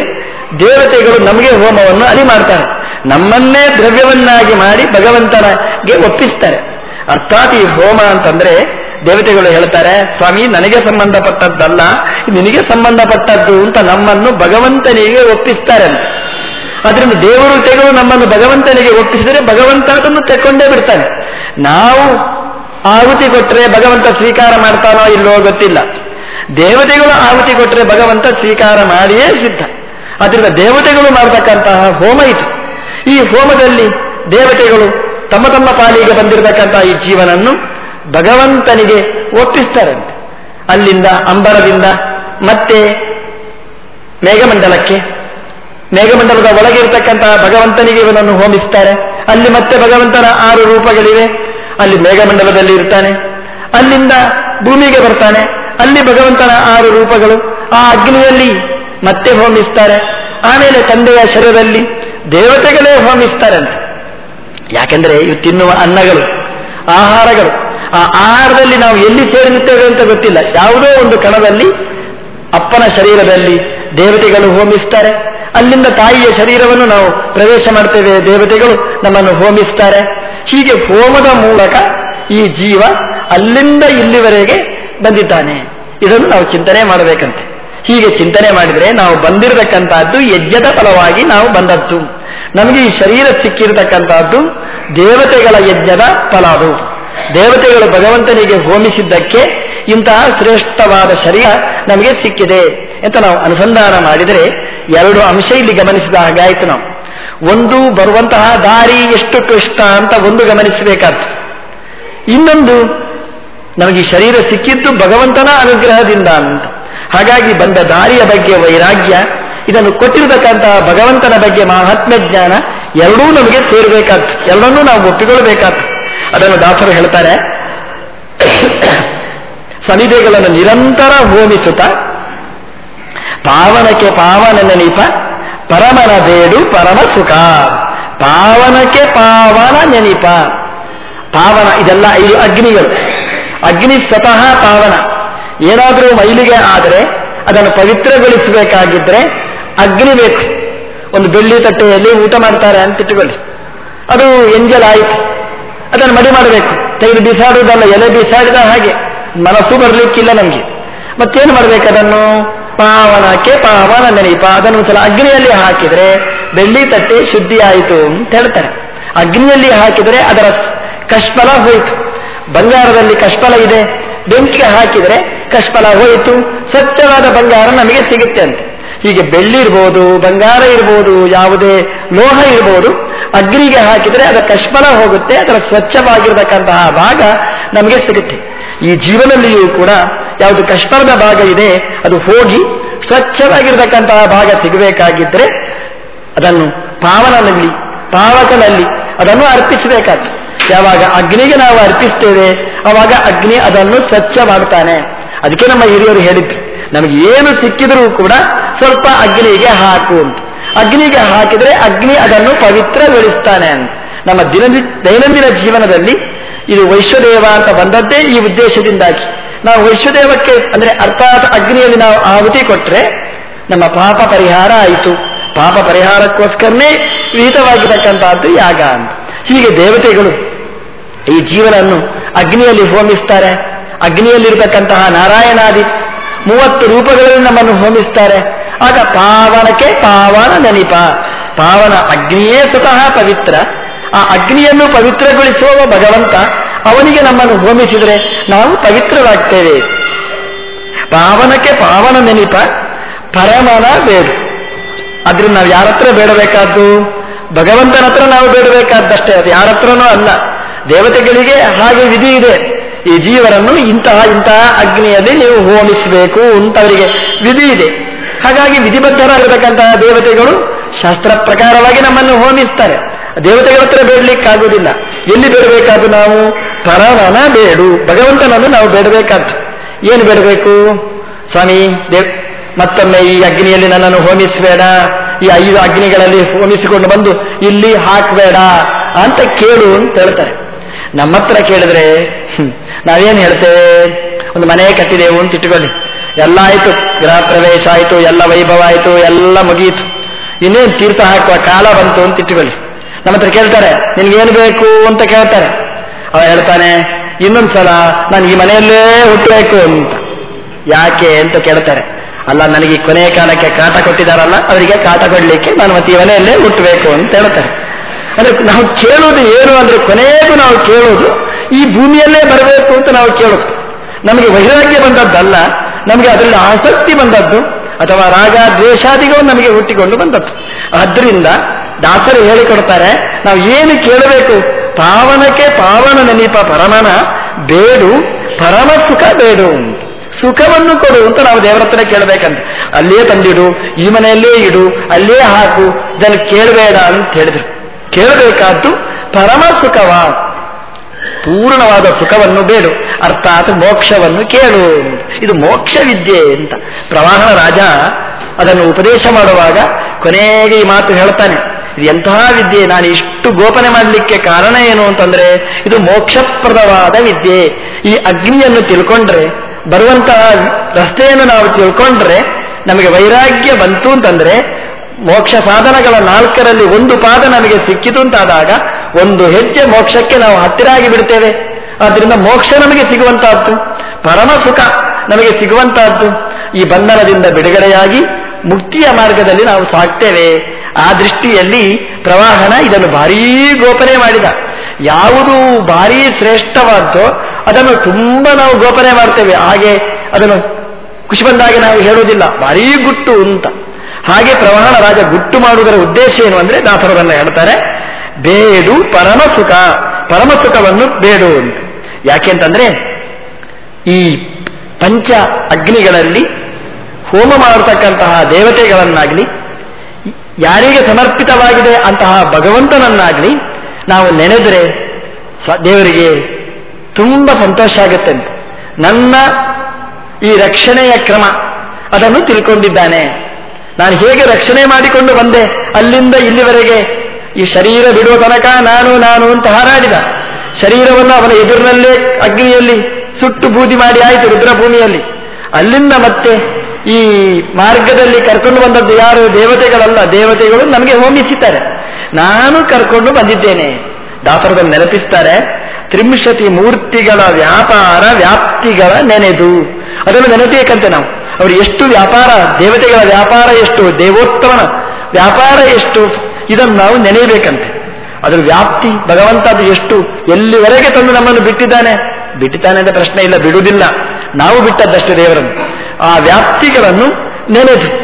ದೇವತೆಗಳು ನಮಗೆ ಹೋಮವನ್ನು ಅಲಿ ಮಾಡ್ತಾರೆ. ನಮ್ಮನ್ನೇ ದ್ರವ್ಯವನ್ನಾಗಿ ಮಾಡಿ ಭಗವಂತನಿಗೆ ಒಪ್ಪಿಸ್ತಾರೆ. ಅರ್ಥಾತ್ ಈ ಹೋಮ ಅಂತಂದ್ರೆ ದೇವತೆಗಳು ಹೇಳ್ತಾರೆ, ಸ್ವಾಮಿ, ನನಗೆ ಸಂಬಂಧಪಟ್ಟದ್ದಲ್ಲ, ನಿನಗೆ ಸಂಬಂಧಪಟ್ಟದ್ದು ಅಂತ ನಮ್ಮನ್ನು ಭಗವಂತನಿಗೆ ಒಪ್ಪಿಸ್ತಾರೆ ಅದರಿಂದ ದೇವರು ತೆಗೆದು ನಮ್ಮನ್ನು ಭಗವಂತನಿಗೆ ಒಪ್ಪಿಸಿದರೆ ಭಗವಂತ ಅದನ್ನು ತೆಕ್ಕೊಂಡೇ ಬಿಡ್ತಾನೆ. ನಾವು ಆಹುತಿ ಕೊಟ್ಟರೆ ಭಗವಂತ ಸ್ವೀಕಾರ ಮಾಡ್ತಾನೋ ಇಲ್ಲೋ ಗೊತ್ತಿಲ್ಲ. ದೇವತೆಗಳು ಆಹುತಿ ಕೊಟ್ಟರೆ ಭಗವಂತ ಸ್ವೀಕಾರ ಮಾಡಿಯೇ ಸಿದ್ಧ. ಅದರಿಂದ ದೇವತೆಗಳು ಮಾಡತಕ್ಕಂತಹ ಹೋಮ ಇತ್ತು ಈ ಹೋಮದಲ್ಲಿ ದೇವತೆಗಳು ತಮ್ಮ ತಮ್ಮ ಪಾಲಿಗೆ ಬಂದಿರತಕ್ಕಂತಹ ಈ ಜೀವನನ್ನು ಭಗವಂತನಿಗೆ ಒಪ್ಪಿಸ್ತಾರಂತೆ. ಅಲ್ಲಿಂದ ಅಂಬರದಿಂದ ಮತ್ತೆ ಮೇಘಮಂಡಲಕ್ಕೆ. ಮೇಘಮಂಡಲದ ಒಳಗೆ ಇರತಕ್ಕಂತಹ ಭಗವಂತನಿಗೆ ಇವನನ್ನು ಹೋಮಿಸ್ತಾರೆ. ಅಲ್ಲಿ ಮತ್ತೆ ಭಗವಂತನ ಆರು ರೂಪಗಳಿವೆ. ಅಲ್ಲಿ ಮೇಘಮಂಡಲದಲ್ಲಿ ಇರ್ತಾನೆ. ಅಲ್ಲಿಂದ ಭೂಮಿಗೆ ಬರ್ತಾನೆ. ಅಲ್ಲಿ ಭಗವಂತನ ಆರು ರೂಪಗಳು. ಆ ಅಗ್ನಿಯಲ್ಲಿ ಮತ್ತೆ ಹೋಮಿಸ್ತಾರೆ. ಆಮೇಲೆ ತಂದೆಯ ಶರೀರದಲ್ಲಿ ದೇವತೆಗಳೇ ಹೋಮಿಸ್ತಾರಂತೆ. ಯಾಕೆಂದ್ರೆ ಇವು ತಿನ್ನುವ ಅನ್ನಗಳು, ಆಹಾರಗಳು. ಆ ಆಹಾರದಲ್ಲಿ ನಾವು ಎಲ್ಲಿ ಸೇರಿರುತ್ತೇವೆ ಅಂತ ಗೊತ್ತಿಲ್ಲ. ಯಾವುದೋ ಒಂದು ಕಣದಲ್ಲಿ ಅಪ್ಪನ ಶರೀರದಲ್ಲಿ ದೇವತೆಗಳು ಹೋಮಿಸ್ತಾರೆ. ಅಲ್ಲಿಂದ ತಾಯಿಯ ಶರೀರವನ್ನು ನಾವು ಪ್ರವೇಶ ಮಾಡ್ತೇವೆ. ದೇವತೆಗಳು ನಮ್ಮನ್ನು ಹೋಮಿಸ್ತಾರೆ. ಹೀಗೆ ಹೋಮದ ಮೂಲಕ ಈ ಜೀವ ಅಲ್ಲಿಂದ ಇಲ್ಲಿವರೆಗೆ ಬಂದಿದ್ದಾನೆ. ಇದನ್ನು ನಾವು ಚಿಂತನೆ ಮಾಡಬೇಕಂತೆ. ಹೀಗೆ ಚಿಂತನೆ ಮಾಡಿದರೆ ನಾವು ಬಂದಿರತಕ್ಕಂತಹದ್ದು ಯಜ್ಞದ ಫಲವಾಗಿ ನಾವು ಬಂದದ್ದು. ನಮಗೆ ಈ ಶರೀರ ಸಿಕ್ಕಿರತಕ್ಕಂತಹದ್ದು ದೇವತೆಗಳ ಯಜ್ಞದ ಫಲ ಅದು. ದೇವತೆಗಳು ಭಗವಂತನಿಗೆ ಹೋಮಿಸಿದ್ದಕ್ಕೆ ಇಂತಹ ಶ್ರೇಷ್ಠವಾದ ಶರೀರ ನಮಗೆ ಸಿಕ್ಕಿದೆ ಅಂತ ನಾವು ಅನುಸಂಧಾನ ಮಾಡಿದರೆ ಎರಡು ಅಂಶ ಇಲ್ಲಿ ಗಮನಿಸಿದ ಹಾಗಾಯಿತು ನಾವು. ಒಂದು ಬರುವಂತಹ ದಾರಿ ಎಷ್ಟು ಕೃಷ್ಣ ಅಂತ ಒಂದು ಗಮನಿಸಬೇಕಾದ್ದು ಇನ್ನೊಂದು, ನಮಗೆ ಶರೀರ ಸಿಕ್ಕಿದ್ದು ಭಗವಂತನ ಅನುಗ್ರಹದಿಂದ ಅಂತ. ಹಾಗಾಗಿ ಬಂದ ದಾರಿಯ ಬಗ್ಗೆ ವೈರಾಗ್ಯ, ಇದನ್ನು ಕೊಟ್ಟಿರತಕ್ಕಂತಹ ಭಗವಂತನ ಬಗ್ಗೆ ಮಹಾತ್ಮ ಜ್ಞಾನ ಎರಡೂ ನಮಗೆ ಸೇರಬೇಕಾದ್ದು ಎರಡನ್ನೂ ನಾವು ಒಪ್ಪಿಕೊಳ್ಳಬೇಕಾದ್ದು ಅದನ್ನು ದಾಸರು ಹೇಳ್ತಾರೆ. ಸಮಿದೆಗಳನ್ನು ನಿರಂತರ ಹೋಮಿಸುತ್ತ, ಪಾವನಕ್ಕೆ ಪಾವನ ನೆನಪ ಪರಮನ ಬೇಡು ಪರಮ ಸುಖ. ಪಾವನಕ್ಕೆ ಪಾವನ ನೆನಪ. ಪಾವನ, ಇದೆಲ್ಲ ಐದು ಅಗ್ನಿಗಳು. ಅಗ್ನಿ ಸ್ವತಃ ಪಾವನ. ಏನಾದರೂ ಮೈಲಿಗೆ ಆದರೆ ಅದನ್ನು ಪವಿತ್ರಗೊಳಿಸಬೇಕಾಗಿದ್ರೆ ಅಗ್ನಿ ಬೇಕು. ಒಂದು ಬೆಳ್ಳಿ ತಟ್ಟೆಯಲ್ಲಿ ಊಟ ಮಾಡ್ತಾರೆ ಅಂತ ಇಟ್ಟುಕೊಳ್ಳಿ. ಅದು ಎಂಜಲ್ ಆಯಿತು. ಅದನ್ನು ಮಡಿ ಮಾಡಬೇಕು. ತೆಗೆದು ಬಿಸಾಡುವುದಲ್ಲ, ಎಲೆ ಬಿಸಾಡಿದ ಹಾಗೆ. ಮನಸ್ಸು ಬರಲಿಕ್ಕಿಲ್ಲ ನಮಗೆ. ಮತ್ತೇನು ಮಾಡಬೇಕು ಅದನ್ನು? ಪಾವನಕ್ಕೆ ಪಾವನ ನೆನಪ. ಅದನ್ನು ಸಲ ಅಗ್ನಿಯಲ್ಲಿ ಹಾಕಿದರೆ ಬೆಳ್ಳಿ ತಟ್ಟೆ ಶುದ್ಧಿ ಆಯಿತು ಅಂತ ಹೇಳ್ತಾರೆ. ಅಗ್ನಿಯಲ್ಲಿ ಹಾಕಿದರೆ ಅದರ ಕಷ್ಪಲ ಹೋಯಿತು. ಬಂಗಾರದಲ್ಲಿ ಕಷ್ಪಲ ಇದೆ. ಬೆಂಕಿಗೆ ಹಾಕಿದರೆ ಕಷ್ಪಲ ಹೋಯಿತು. ಸ್ವಚ್ಛವಾದ ಬಂಗಾರ ನಮಗೆ ಸಿಗುತ್ತೆ ಅಂತ. ಹೀಗೆ ಬೆಳ್ಳಿ ಇರ್ಬೋದು, ಬಂಗಾರ ಇರ್ಬೋದು, ಯಾವುದೇ ಲೋಹ ಇರ್ಬೋದು ಅಗ್ನಿಗೆ ಹಾಕಿದರೆ ಅದರ ಕಷ್ಮಲ ಹೋಗುತ್ತೆ, ಅದರ ಸ್ವಚ್ಛವಾಗಿರತಕ್ಕಂತಹ ಭಾಗ ನಮಗೆ ಸಿಗುತ್ತೆ. ಈ ಜೀವನದಲ್ಲಿಯೂ ಕೂಡ ಯಾವುದು ಕಷ್ಪರದ ಭಾಗ ಇದೆ, ಅದು ಹೋಗಿ ಸ್ವಚ್ಛವಾಗಿರತಕ್ಕಂತಹ ಭಾಗ ಸಿಗಬೇಕಾಗಿದ್ದರೆ ಅದನ್ನು ಪಾವನನಲ್ಲಿ, ಪಾವಕನಲ್ಲಿ ಅದನ್ನು ಅರ್ಪಿಸಬೇಕಾಗ್ತದೆ. ಯಾವಾಗ ಅಗ್ನಿಗೆ ನಾವು ಅರ್ಪಿಸ್ತೇವೆ, ಅವಾಗ ಅಗ್ನಿ ಅದನ್ನು ಸ್ವಚ್ಛ ಮಾಡ್ತಾನೆ ಅದಕ್ಕೆ ನಮ್ಮ ಹಿರಿಯರು ಹೇಳಿದ್ರು, ನಮಗೆ ಏನು ಸಿಕ್ಕಿದರೂ ಕೂಡ ಸ್ವಲ್ಪ ಅಗ್ನಿಗೆ ಹಾಕು ಅಂತ. ಅಗ್ನಿಗೆ ಹಾಕಿದರೆ ಅಗ್ನಿ ಅದನ್ನು ಪವಿತ್ರಗೊಳಿಸ್ತಾನೆ ಅಂತ. ನಮ್ಮ ದಿನ ದೈನಂದಿನ ಜೀವನದಲ್ಲಿ ಇದು ವೈಶ್ವದೇವ ಅಂತ ಬಂದದ್ದೇ ಈ ಉದ್ದೇಶದಿಂದಾಗಿ. ನಾವು ವೈಶ್ವದೇವಕ್ಕೆ ಅಂದ್ರೆ ಅರ್ಥಾತ್ ಅಗ್ನಿಯಲ್ಲಿ ನಾವು ಆಹುತಿ ಕೊಟ್ಟರೆ ನಮ್ಮ ಪಾಪ ಪರಿಹಾರ ಆಯಿತು. ಪಾಪ ಪರಿಹಾರಕ್ಕೋಸ್ಕರನೇ ವಿಹಿತವಾಗಿರ್ತಕ್ಕಂತಹದ್ದು ಯಾಗ ಅಂತ. ಹೀಗೆ ದೇವತೆಗಳು ಈ ಜೀವನನ್ನು ಅಗ್ನಿಯಲ್ಲಿ ಹೋಮಿಸ್ತಾರೆ. ಅಗ್ನಿಯಲ್ಲಿರತಕ್ಕಂತಹ ನಾರಾಯಣಾದಿ ಮೂವತ್ತು ರೂಪಗಳಲ್ಲಿ ನಮ್ಮನ್ನು ಹೋಮಿಸ್ತಾರೆ. ಆಗ ಪಾವನಕ್ಕೆ ಪಾವನ ನೆನಪ. ಪಾವನ ಅಗ್ನಿಯೇ ಸ್ವತಃ ಪವಿತ್ರ. ಆ ಅಗ್ನಿಯನ್ನು ಪವಿತ್ರಗೊಳಿಸುವ ಭಗವಂತ. ಅವನಿಗೆ ನಮ್ಮನ್ನು ಹೋಮಿಸಿದರೆ ನಾವು ಪವಿತ್ರರಾಗ್ತೇವೆ. ಪಾವನಕ್ಕೆ ಪಾವನ ನೆನಪ, ಪರಮನ ಬೇಡು. ಆದ್ರಿಂದ ನಾವು ಯಾರತ್ರ ಬೇಡಬೇಕಾದ್ದು? ಭಗವಂತನ ಹತ್ರ ನಾವು ಬೇಡಬೇಕಾದ್ದಷ್ಟೇ. ಅದು ಯಾರತ್ರನೂ ಅಲ್ಲ. ದೇವತೆಗಳಿಗೆ ಹಾಗೆ ವಿಧಿ ಇದೆ. ಈ ಜೀವರನ್ನು ಇಂತಹ ಇಂತಹ ಅಗ್ನಿಯಲ್ಲಿ ನೀವು ಹೋಮಿಸಬೇಕು ಅಂತ ಅವರಿಗೆ ವಿಧಿ ಇದೆ. ಹಾಗಾಗಿ ವಿಧಿಬದ್ಧರಾಗಿರತಕ್ಕಂತಹ ದೇವತೆಗಳು ಶಾಸ್ತ್ರ ಪ್ರಕಾರವಾಗಿ ನಮ್ಮನ್ನು ಹೋಮಿಸ್ತಾರೆ. ದೇವತೆಗಳ ಹತ್ರ ಬೇಡಲಿಕ್ಕಾಗುವುದಿಲ್ಲ. ಎಲ್ಲಿ ಬೇಡಬೇಕಾದ್ದು ನಾವು ಪರವನ ಬೇಡು, ಭಗವಂತನನ್ನು ನಾವು ಬೇಡಬೇಕಾದ್ದು. ಏನು ಬೇಡಬೇಕು? ಸ್ವಾಮಿ ದೇವ್ ಮತ್ತೊಮ್ಮೆ ಈ ಅಗ್ನಿಯಲ್ಲಿ ನನ್ನನ್ನು ಹೋಮಿಸಬೇಡ. ಈ ಐದು ಅಗ್ನಿಗಳಲ್ಲಿ ಹೋಮಿಸಿಕೊಂಡು ಬಂದು ಇಲ್ಲಿ ಹಾಕಬೇಡ ಅಂತ ಕೇಳು ಅಂತ ಹೇಳ್ತಾರೆ. ನಮ್ಮ ಹತ್ರ ಕೇಳಿದ್ರೆ ನಾವೇನು ಹೇಳ್ತೇವೆ? ಒಂದು ಮನೆ ಕಟ್ಟಿದೆವು ಅಂತ ಇಟ್ಟುಕೊಳ್ಳಿ ಎಲ್ಲ ಆಯಿತು ಗೃಹ ಪ್ರವೇಶ ಆಯಿತು ಎಲ್ಲ ವೈಭವ ಆಯಿತು ಎಲ್ಲ ಮುಗಿಯಿತು ಇನ್ನೇನು ತೀರ್ಥ ಹಾಕುವ ಕಾಲ ಬಂತು ಅಂತ ಇಟ್ಟುಕೊಳ್ಳಿ. ನಮ್ಮ ಹತ್ರ ಕೇಳ್ತಾರೆ, ನಿನ್ಗೇನು ಬೇಕು ಅಂತ ಕೇಳ್ತಾರೆ. ಅವ ಹೇಳ್ತಾನೆ, ಇನ್ನೊಂದ್ಸಲ ನಾನು ಈ ಮನೆಯಲ್ಲೇ ಹುಟ್ಟಬೇಕು ಅಂತ. ಯಾಕೆ ಅಂತ ಕೇಳ್ತಾರೆ. ಅಲ್ಲ, ನನಗೆ ಕೊನೆಯ ಕಾಲಕ್ಕೆ ಕಾಟ ಕೊಟ್ಟಿದ್ದಾರಲ್ಲ, ಅವರಿಗೆ ಕಾಟ ಕೊಡ್ಲಿಕ್ಕೆ ನಾನು ಮತ್ತೆ ಈ ಮನೆಯಲ್ಲೇ ಹುಟ್ಟಬೇಕು ಅಂತ ಹೇಳ್ತಾರೆ. ಅಂದ್ರೆ ನಾವು ಕೇಳೋದು ಏನು ಅಂದ್ರೆ ಕೊನೆಗೂ ನಾವು ಕೇಳೋದು ಈ ಭೂಮಿಯಲ್ಲೇ ಬರಬೇಕು ಅಂತ ನಾವು ಕೇಳೋದು ನಮಗೆ ವೈರಾಗ್ಯ ಬಂದದ್ದಲ್ಲ ನಮಗೆ ಅದರಲ್ಲಿ ಆಸಕ್ತಿ ಬಂದದ್ದು ಅಥವಾ ರಾಗ ದ್ವೇಷಾದಿಗಳು ನಮಗೆ ಹುಟ್ಟಿಕೊಂಡು ಬಂದದ್ದು. ಆದ್ದರಿಂದ ದಾಸರು ಹೇಳಿಕೊಡ್ತಾರೆ, ನಾವು ಏನು ಕೇಳಬೇಕು? ಪಾವನಕ್ಕೆ ಪಾವನ ನೆನಪ ಪರಮನ ಬೇಡು, ಪರಮ ಸುಖ ಬೇಡು ಸುಖವನ್ನು ಕೊಡು ಅಂತ ನಾವು ದೇವರ ಹತ್ರ ಕೇಳಬೇಕಂತ. ಅಲ್ಲೇ ತಂದಿಡು, ಈ ಮನೆಯಲ್ಲೇ ಇಡು ಅಲ್ಲೇ ಹಾಕು, ಇದನ್ನು ಕೇಳಬೇಡ ಅಂತ ಹೇಳಿದ್ರು. ಕೇಳಬೇಕಾದ್ದು ಪರಮ ಸುಖವ? ಪೂರ್ಣವಾದ ಸುಖವನ್ನು ಬೇಡು, ಅರ್ಥಾತ್ ಮೋಕ್ಷವನ್ನು ಕೇಳು. ಇದು ಮೋಕ್ಷ ವಿದ್ಯೆ ಅಂತ. ಪ್ರವಾಹನ ರಾಜ ಅದನ್ನು ಉಪದೇಶ ಮಾಡುವಾಗ ಕೊನೆಗೆ ಈ ಮಾತು ಹೇಳ್ತಾನೆ, ಇದು ಎಂತಹ ವಿದ್ಯೆ? ನಾನು ಇಷ್ಟು ಗೋಪನೆ ಮಾಡಲಿಕ್ಕೆ ಕಾರಣ ಏನು ಅಂತಂದ್ರೆ, ಇದು ಮೋಕ್ಷಪ್ರದವಾದ ವಿದ್ಯೆ. ಈ ಅಗ್ನಿಯನ್ನು ತಿಳ್ಕೊಂಡ್ರೆ, ಬರುವಂತಹ ರಸ್ತೆಯನ್ನು ನಾವು ತಿಳ್ಕೊಂಡ್ರೆ, ನಮಗೆ ವೈರಾಗ್ಯ ಬಂತು ಅಂತಂದ್ರೆ ಮೋಕ್ಷ ಸಾಧನಗಳ ನಾಲ್ಕರಲ್ಲಿ ಒಂದು ಪಾದ ನಮಗೆ ಸಿಕ್ಕಿತು ಅಂತಾದಾಗ ಒಂದು ಹೆಜ್ಜೆ ಮೋಕ್ಷಕ್ಕೆ ನಾವು ಹತ್ತಿರ ಆಗಿ ಬಿಡ್ತೇವೆ. ಆದ್ದರಿಂದ ಮೋಕ್ಷ ನಮಗೆ ಸಿಗುವಂತಹದ್ದು, ಪರಮ ಸುಖ ನಮಗೆ ಸಿಗುವಂತಹದ್ದು. ಈ ಬಂಧನದಿಂದ ಬಿಡುಗಡೆಯಾಗಿ ಮುಕ್ತಿಯ ಮಾರ್ಗದಲ್ಲಿ ನಾವು ಸಾಗ್ತೇವೆ. ಆ ದೃಷ್ಟಿಯಲ್ಲಿ ಪ್ರವಾಹನ ಇದನ್ನು ಭಾರೀ ಗೋಪನೆ ಮಾಡಿದ. ಯಾವುದು ಭಾರೀ ಶ್ರೇಷ್ಠವಾದ್ದೋ ಅದನ್ನು ತುಂಬ ನಾವು ಗೋಪನೆ ಮಾಡ್ತೇವೆ. ಹಾಗೆ ಅದನ್ನು ಖುಷಿ ಬಂದಾಗೆ ನಾವು ಹೇಳುವುದಿಲ್ಲ. ಭಾರೀ ಗುಟ್ಟು ಅಂತ. ಹಾಗೆ ಪ್ರವಾಹನ ರಾಜ ಗುಟ್ಟು ಮಾಡುವುದರ ಉದ್ದೇಶ ಏನು ಅಂದ್ರೆ ದಾಸರದನ್ನ ಹೇಳ್ತಾರೆ. ಬೇಡು ಪರಮ ಸುಖ, ಪರಮ ಸುಖವನ್ನು ಬೇಡು ಅಂತ. ಯಾಕೆಂತಂದ್ರೆ ಈ ಪಂಚ ಅಗ್ನಿಗಳಲ್ಲಿ ಹೋಮ ಮಾಡತಕ್ಕಂತಹ ದೇವತೆಗಳನ್ನಾಗ್ಲಿ, ಯಾರಿಗೆ ಸಮರ್ಪಿತವಾಗಿದೆ ಅಂತಹ ಭಗವಂತನನ್ನಾಗ್ಲಿ ನಾವು ನೆನೆದರೆ ದೇವರಿಗೆ ತುಂಬ ಸಂತೋಷ ಆಗುತ್ತೆ ಅಂತ. ನನ್ನ ಈ ರಕ್ಷಣೆಯ ಕ್ರಮ ಅದನ್ನು ತಿಳ್ಕೊಂಡಿದ್ದಾನೆ. ನಾನು ಹೇಗೆ ರಕ್ಷಣೆ ಮಾಡಿಕೊಂಡು ಬಂದೆ ಅಲ್ಲಿಂದ ಇಲ್ಲಿವರೆಗೆ ಈ ಶರೀರ ಬಿಡುವ ತನಕ ನಾನು ನಾನು ಅಂತ ಹಾರಾಡಿದ. ಶರೀರವನ್ನು ಅವನ ಎದುರಿನಲ್ಲೇ ಅಗ್ನಿಯಲ್ಲಿ ಸುಟ್ಟು ಬೂದಿ ಮಾಡಿ ಆಯಿತು ರುದ್ರಭೂಮಿಯಲ್ಲಿ. ಅಲ್ಲಿಂದ ಮತ್ತೆ ಈ ಮಾರ್ಗದಲ್ಲಿ ಕರ್ಕೊಂಡು ಬಂದದ್ದು ಯಾರು? ದೇವತೆಗಳಲ್ಲ. ದೇವತೆಗಳು ನಮಗೆ ಹೋಮಿಸಿದ್ದಾರೆ. ನಾನು ಕರ್ಕೊಂಡು ಬಂದಿದ್ದೇನೆ. ದಾಸರದಲ್ಲಿ ನೆನಪಿಸ್ತಾರೆ, ತ್ರಿಂಶತಿ ಮೂರ್ತಿಗಳ ವ್ಯಾಪಾರ ವ್ಯಾಪ್ತಿಗಳ ನೆನೆದು. ಅದನ್ನು ನೆನಪೇಕಂತೆ ನಾವು. ಅವರು ಎಷ್ಟು ವ್ಯಾಪಾರ, ದೇವತೆಗಳ ವ್ಯಾಪಾರ ಎಷ್ಟು, ದೇವೋತ್ತಮನ ವ್ಯಾಪಾರ ಎಷ್ಟು ಇದನ್ನು ನಾವು ನೆನೆಯಬೇಕಂತೆ. ಅದರ ವ್ಯಾಪ್ತಿ ಭಗವಂತ ಅದು ಎಷ್ಟು? ಎಲ್ಲಿವರೆಗೆ ತಂದು ನಮ್ಮನ್ನು ಬಿಟ್ಟಿದ್ದಾನೆ? ಬಿಟ್ಟಿದ್ದಾನೆ ಅಂತ ಪ್ರಶ್ನೆ ಇಲ್ಲ, ಬಿಡುವುದಿಲ್ಲ. ನಾವು ಬಿಟ್ಟದ್ದಷ್ಟು ದೇವರನ್ನು. ಆ ವ್ಯಾಪ್ತಿಗಳನ್ನು ನೆನೆದು.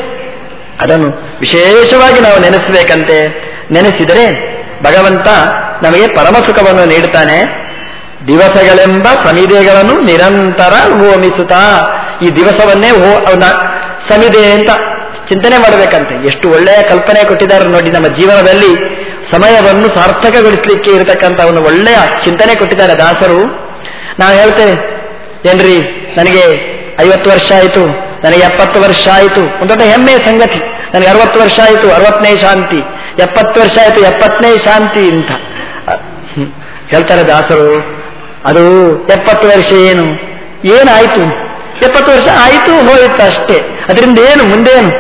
ಅದನ್ನು ವಿಶೇಷವಾಗಿ ನಾವು ನೆನೆಸಬೇಕಂತೆ. ನೆನೆಸಿದರೆ ಭಗವಂತ ನಮಗೆ ಪರಮ ಸುಖವನ್ನು ನೀಡುತ್ತಾನೆ. ದಿವಸಗಳೆಂಬ ಸಮಿದೆಗಳನ್ನು ನಿರಂತರ ಹೋಮಿಸುತ್ತಾ ಈ ದಿವಸವನ್ನೇ ಹೋ ಸಮಿದೆ ಅಂತ ಚಿಂತನೆ ಮಾಡಬೇಕಂತೆ. ಎಷ್ಟು ಒಳ್ಳೆಯ ಕಲ್ಪನೆ ಕೊಟ್ಟಿದ್ದಾರೆ ನೋಡಿ, ನಮ್ಮ ಜೀವನದಲ್ಲಿ ಸಮಯವನ್ನು ಸಾರ್ಥಕಗೊಳಿಸಲಿಕ್ಕೆ ಇರತಕ್ಕಂಥ ಒಂದು ಒಳ್ಳೆಯ ಚಿಂತನೆ ಕೊಟ್ಟಿದ್ದಾರೆ ದಾಸರು. ನಾವು ಹೇಳ್ತೇನೆ, ಏನ್ರಿ, ನನಗೆ ಐವತ್ತು ವರ್ಷ ಆಯಿತು, ನನಗೆ ಎಪ್ಪತ್ತು ವರ್ಷ ಆಯಿತು, ಒಂದು ದೊಡ್ಡ ಹೆಮ್ಮೆಯ ಸಂಗತಿ. ನನಗೆ ಅರವತ್ತು ವರ್ಷ ಆಯಿತು, ಅರವತ್ತನೇ ಶಾಂತಿ. ಎಪ್ಪತ್ತು ವರ್ಷ ಆಯಿತು, ಎಪ್ಪತ್ತನೇ ಶಾಂತಿ ಅಂತ. ಹೇಳ್ತಾರೆ ದಾಸರು, ಅದು ಎಪ್ಪತ್ತು ವರ್ಷ ಏನು? ಏನಾಯಿತು? ಎಪ್ಪತ್ತು ವರ್ಷ ಆಯಿತು ಹೋಯಿತು ಅಷ್ಟೇ. ಅದರಿಂದ ಏನು ಮುಂದೇನು?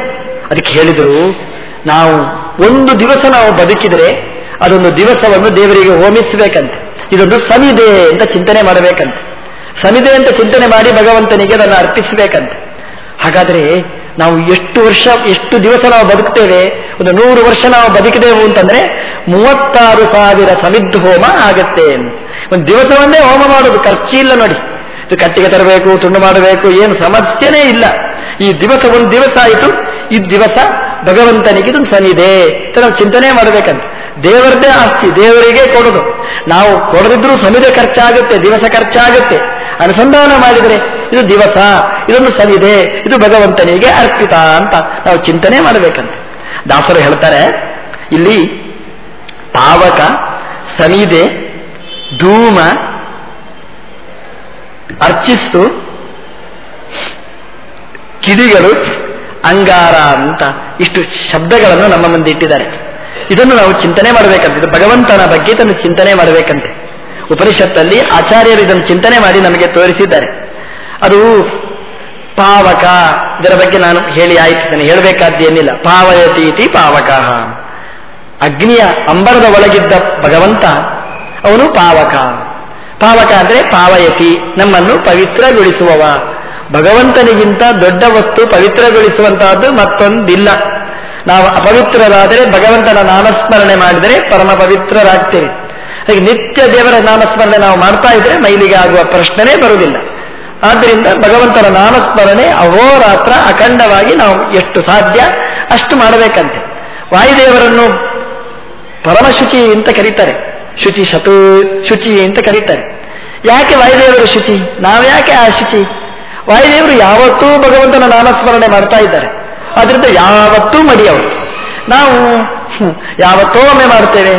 ಅದಕ್ಕೆ ಹೇಳಿದರು, ನಾವು ಒಂದು ದಿವಸ ನಾವು ಬದುಕಿದರೆ ಅದೊಂದು ದಿವಸವನ್ನು ದೇವರಿಗೆ ಹೋಮಿಸಬೇಕಂತೆ. ಇದೊಂದು ಸಮಿದೆ ಅಂತ ಚಿಂತನೆ ಮಾಡಬೇಕಂತೆ. ಸಮಿದೆ ಅಂತ ಚಿಂತನೆ ಮಾಡಿ ಭಗವಂತನಿಗೆ ಅದನ್ನು ಅರ್ಪಿಸಬೇಕಂತೆ. ಹಾಗಾದರೆ ನಾವು ಎಷ್ಟು ವರ್ಷ, ಎಷ್ಟು ದಿವಸ ನಾವು ಬದುಕ್ತೇವೆ, ಒಂದು ನೂರು ವರ್ಷ ನಾವು ಬದುಕಿದೆವು ಅಂತಂದ್ರೆ ಮೂವತ್ತಾರು ಸಾವಿರ ಸಮಿದ್ ಹೋಮ ಆಗತ್ತೆ ಒಂದು ದಿವಸವನ್ನೇ ಹೋಮ ಮಾಡೋದು ಖರ್ಚಿಲ್ಲ ನೋಡಿ. ಕಟ್ಟಿಗೆ ತರಬೇಕು, ತುಂಡು ಮಾಡಬೇಕು, ಏನು ಸಮಸ್ಯೆನೇ ಇಲ್ಲ. ಈ ದಿವಸ ಒಂದು ದಿವಸ ಆಯಿತು ಈ ದಿವಸ ಭಗವಂತನಿಗೆ ಇದೊಂದು ಸನಿದೆ ಅಂತ ನಾವು ಚಿಂತನೆ ಮಾಡಬೇಕಂತ. ದೇವರದೇ ಆಸ್ತಿ, ದೇವರಿಗೆ ಕೊಡೋದು. ನಾವು ಕೊಡದಿದ್ರೂ ಸಮಿದೆ ಖರ್ಚಾಗುತ್ತೆ, ದಿವಸ ಖರ್ಚಾಗುತ್ತೆ. ಅನುಸಂಧಾನ ಮಾಡಿದರೆ ಇದು ದಿವಸ, ಇದೊಂದು ಸನಿದೆ ಇದು ಭಗವಂತನಿಗೆ ಅರ್ಪಿತ ಅಂತ ನಾವು ಚಿಂತನೆ ಮಾಡಬೇಕಂತ. ದಾಸರು ಹೇಳ್ತಾರೆ, ಇಲ್ಲಿ ಪಾವಕ ಸಮಿದೆ ಧೂಮ, ಅರ್ಚಿಸ್ತು ಕಿಡಿಗಳು ಅಂಗಾರ ಅಂತ ಇಷ್ಟು ಶಬ್ದಗಳನ್ನು ನಮ್ಮ ಮುಂದೆ ಇಟ್ಟಿದ್ದಾರೆ. ಇದನ್ನು ನಾವು ಚಿಂತನೆ ಮಾಡಬೇಕಂತೆ. ಇದು ಭಗವಂತನ ಬಗ್ಗೆ ತನ್ನ ಚಿಂತನೆ ಮಾಡಬೇಕಂತೆ. ಉಪನಿಷತ್ತಲ್ಲಿ ಆಚಾರ್ಯರು ಇದನ್ನು ಚಿಂತನೆ ಮಾಡಿ ನಮಗೆ ತೋರಿಸಿದ್ದಾರೆ. ಅದು ಪಾವಕ, ಇದರ ಬಗ್ಗೆ ನಾನು ಹೇಳಿ ಆಯ್ತು. ಹೇಳಬೇಕಾದ್ದೇನಿಲ್ಲ ಪಾವಯತಿ ಇತಿ ಪಾವಕ ಅಗ್ನಿಯ ಅಂಬರದ ಒಳಗಿದ್ದ ಭಗವಂತ, ಅವನು ಪಾವಕ. ಪಾವಕ ಅಂದ್ರೆ ಪಾವಯತಿ, ನಮ್ಮನ್ನು ಪವಿತ್ರಗೊಳಿಸುವವ. ಭಗವಂತನಿಗಿಂತ ದೊಡ್ಡ ವಸ್ತು ಪವಿತ್ರಗೊಳಿಸುವಂತಹದ್ದು ಮತ್ತೊಂದಿಲ್ಲ. ನಾವು ಅಪವಿತ್ರರಾದರೆ ಭಗವಂತನ ನಾಮಸ್ಮರಣೆ ಮಾಡಿದರೆ ಪರಮ ಪವಿತ್ರರಾಗ್ತೇವೆ. ಹಾಗೆ ನಿತ್ಯ ದೇವರ ನಾಮಸ್ಮರಣೆ ನಾವು ಮಾಡ್ತಾ ಇದ್ರೆ ಮೈಲಿಗೆ ಆಗುವ ಪ್ರಶ್ನೆ ಬರುವುದಿಲ್ಲ. ಆದ್ದರಿಂದ ಭಗವಂತನ ನಾಮಸ್ಮರಣೆ ಅಹೋರಾತ್ರ ಅಖಂಡವಾಗಿ ನಾವು ಎಷ್ಟು ಸಾಧ್ಯ ಅಷ್ಟು ಮಾಡಬೇಕಂತೆ. ವಾಯುದೇವರನ್ನು ಪರಮಶುಚಿ ಅಂತ ಕರೀತಾರೆ. ಶುಚಿ ಶತು ಶುಚಿ ಅಂತ ಕರೀತಾರೆ. ಯಾಕೆ ವಾಯುದೇವರು ಶುಚಿ? ನಾವ್ಯಾಕೆ ಆ ಶುಚಿ? ವಾಯುದೇವರು ಯಾವತ್ತೂ ಭಗವಂತನ ನಾಮಸ್ಮರಣೆ ಮಾಡ್ತಾ ಇದ್ದಾರೆ. ಅದರಿಂದ ಯಾವತ್ತೂ ಮಡಿಯವರು ನಾವು ಯಾವತ್ತೋ ಒಮ್ಮೆ ಮಾಡ್ತೇವೆ.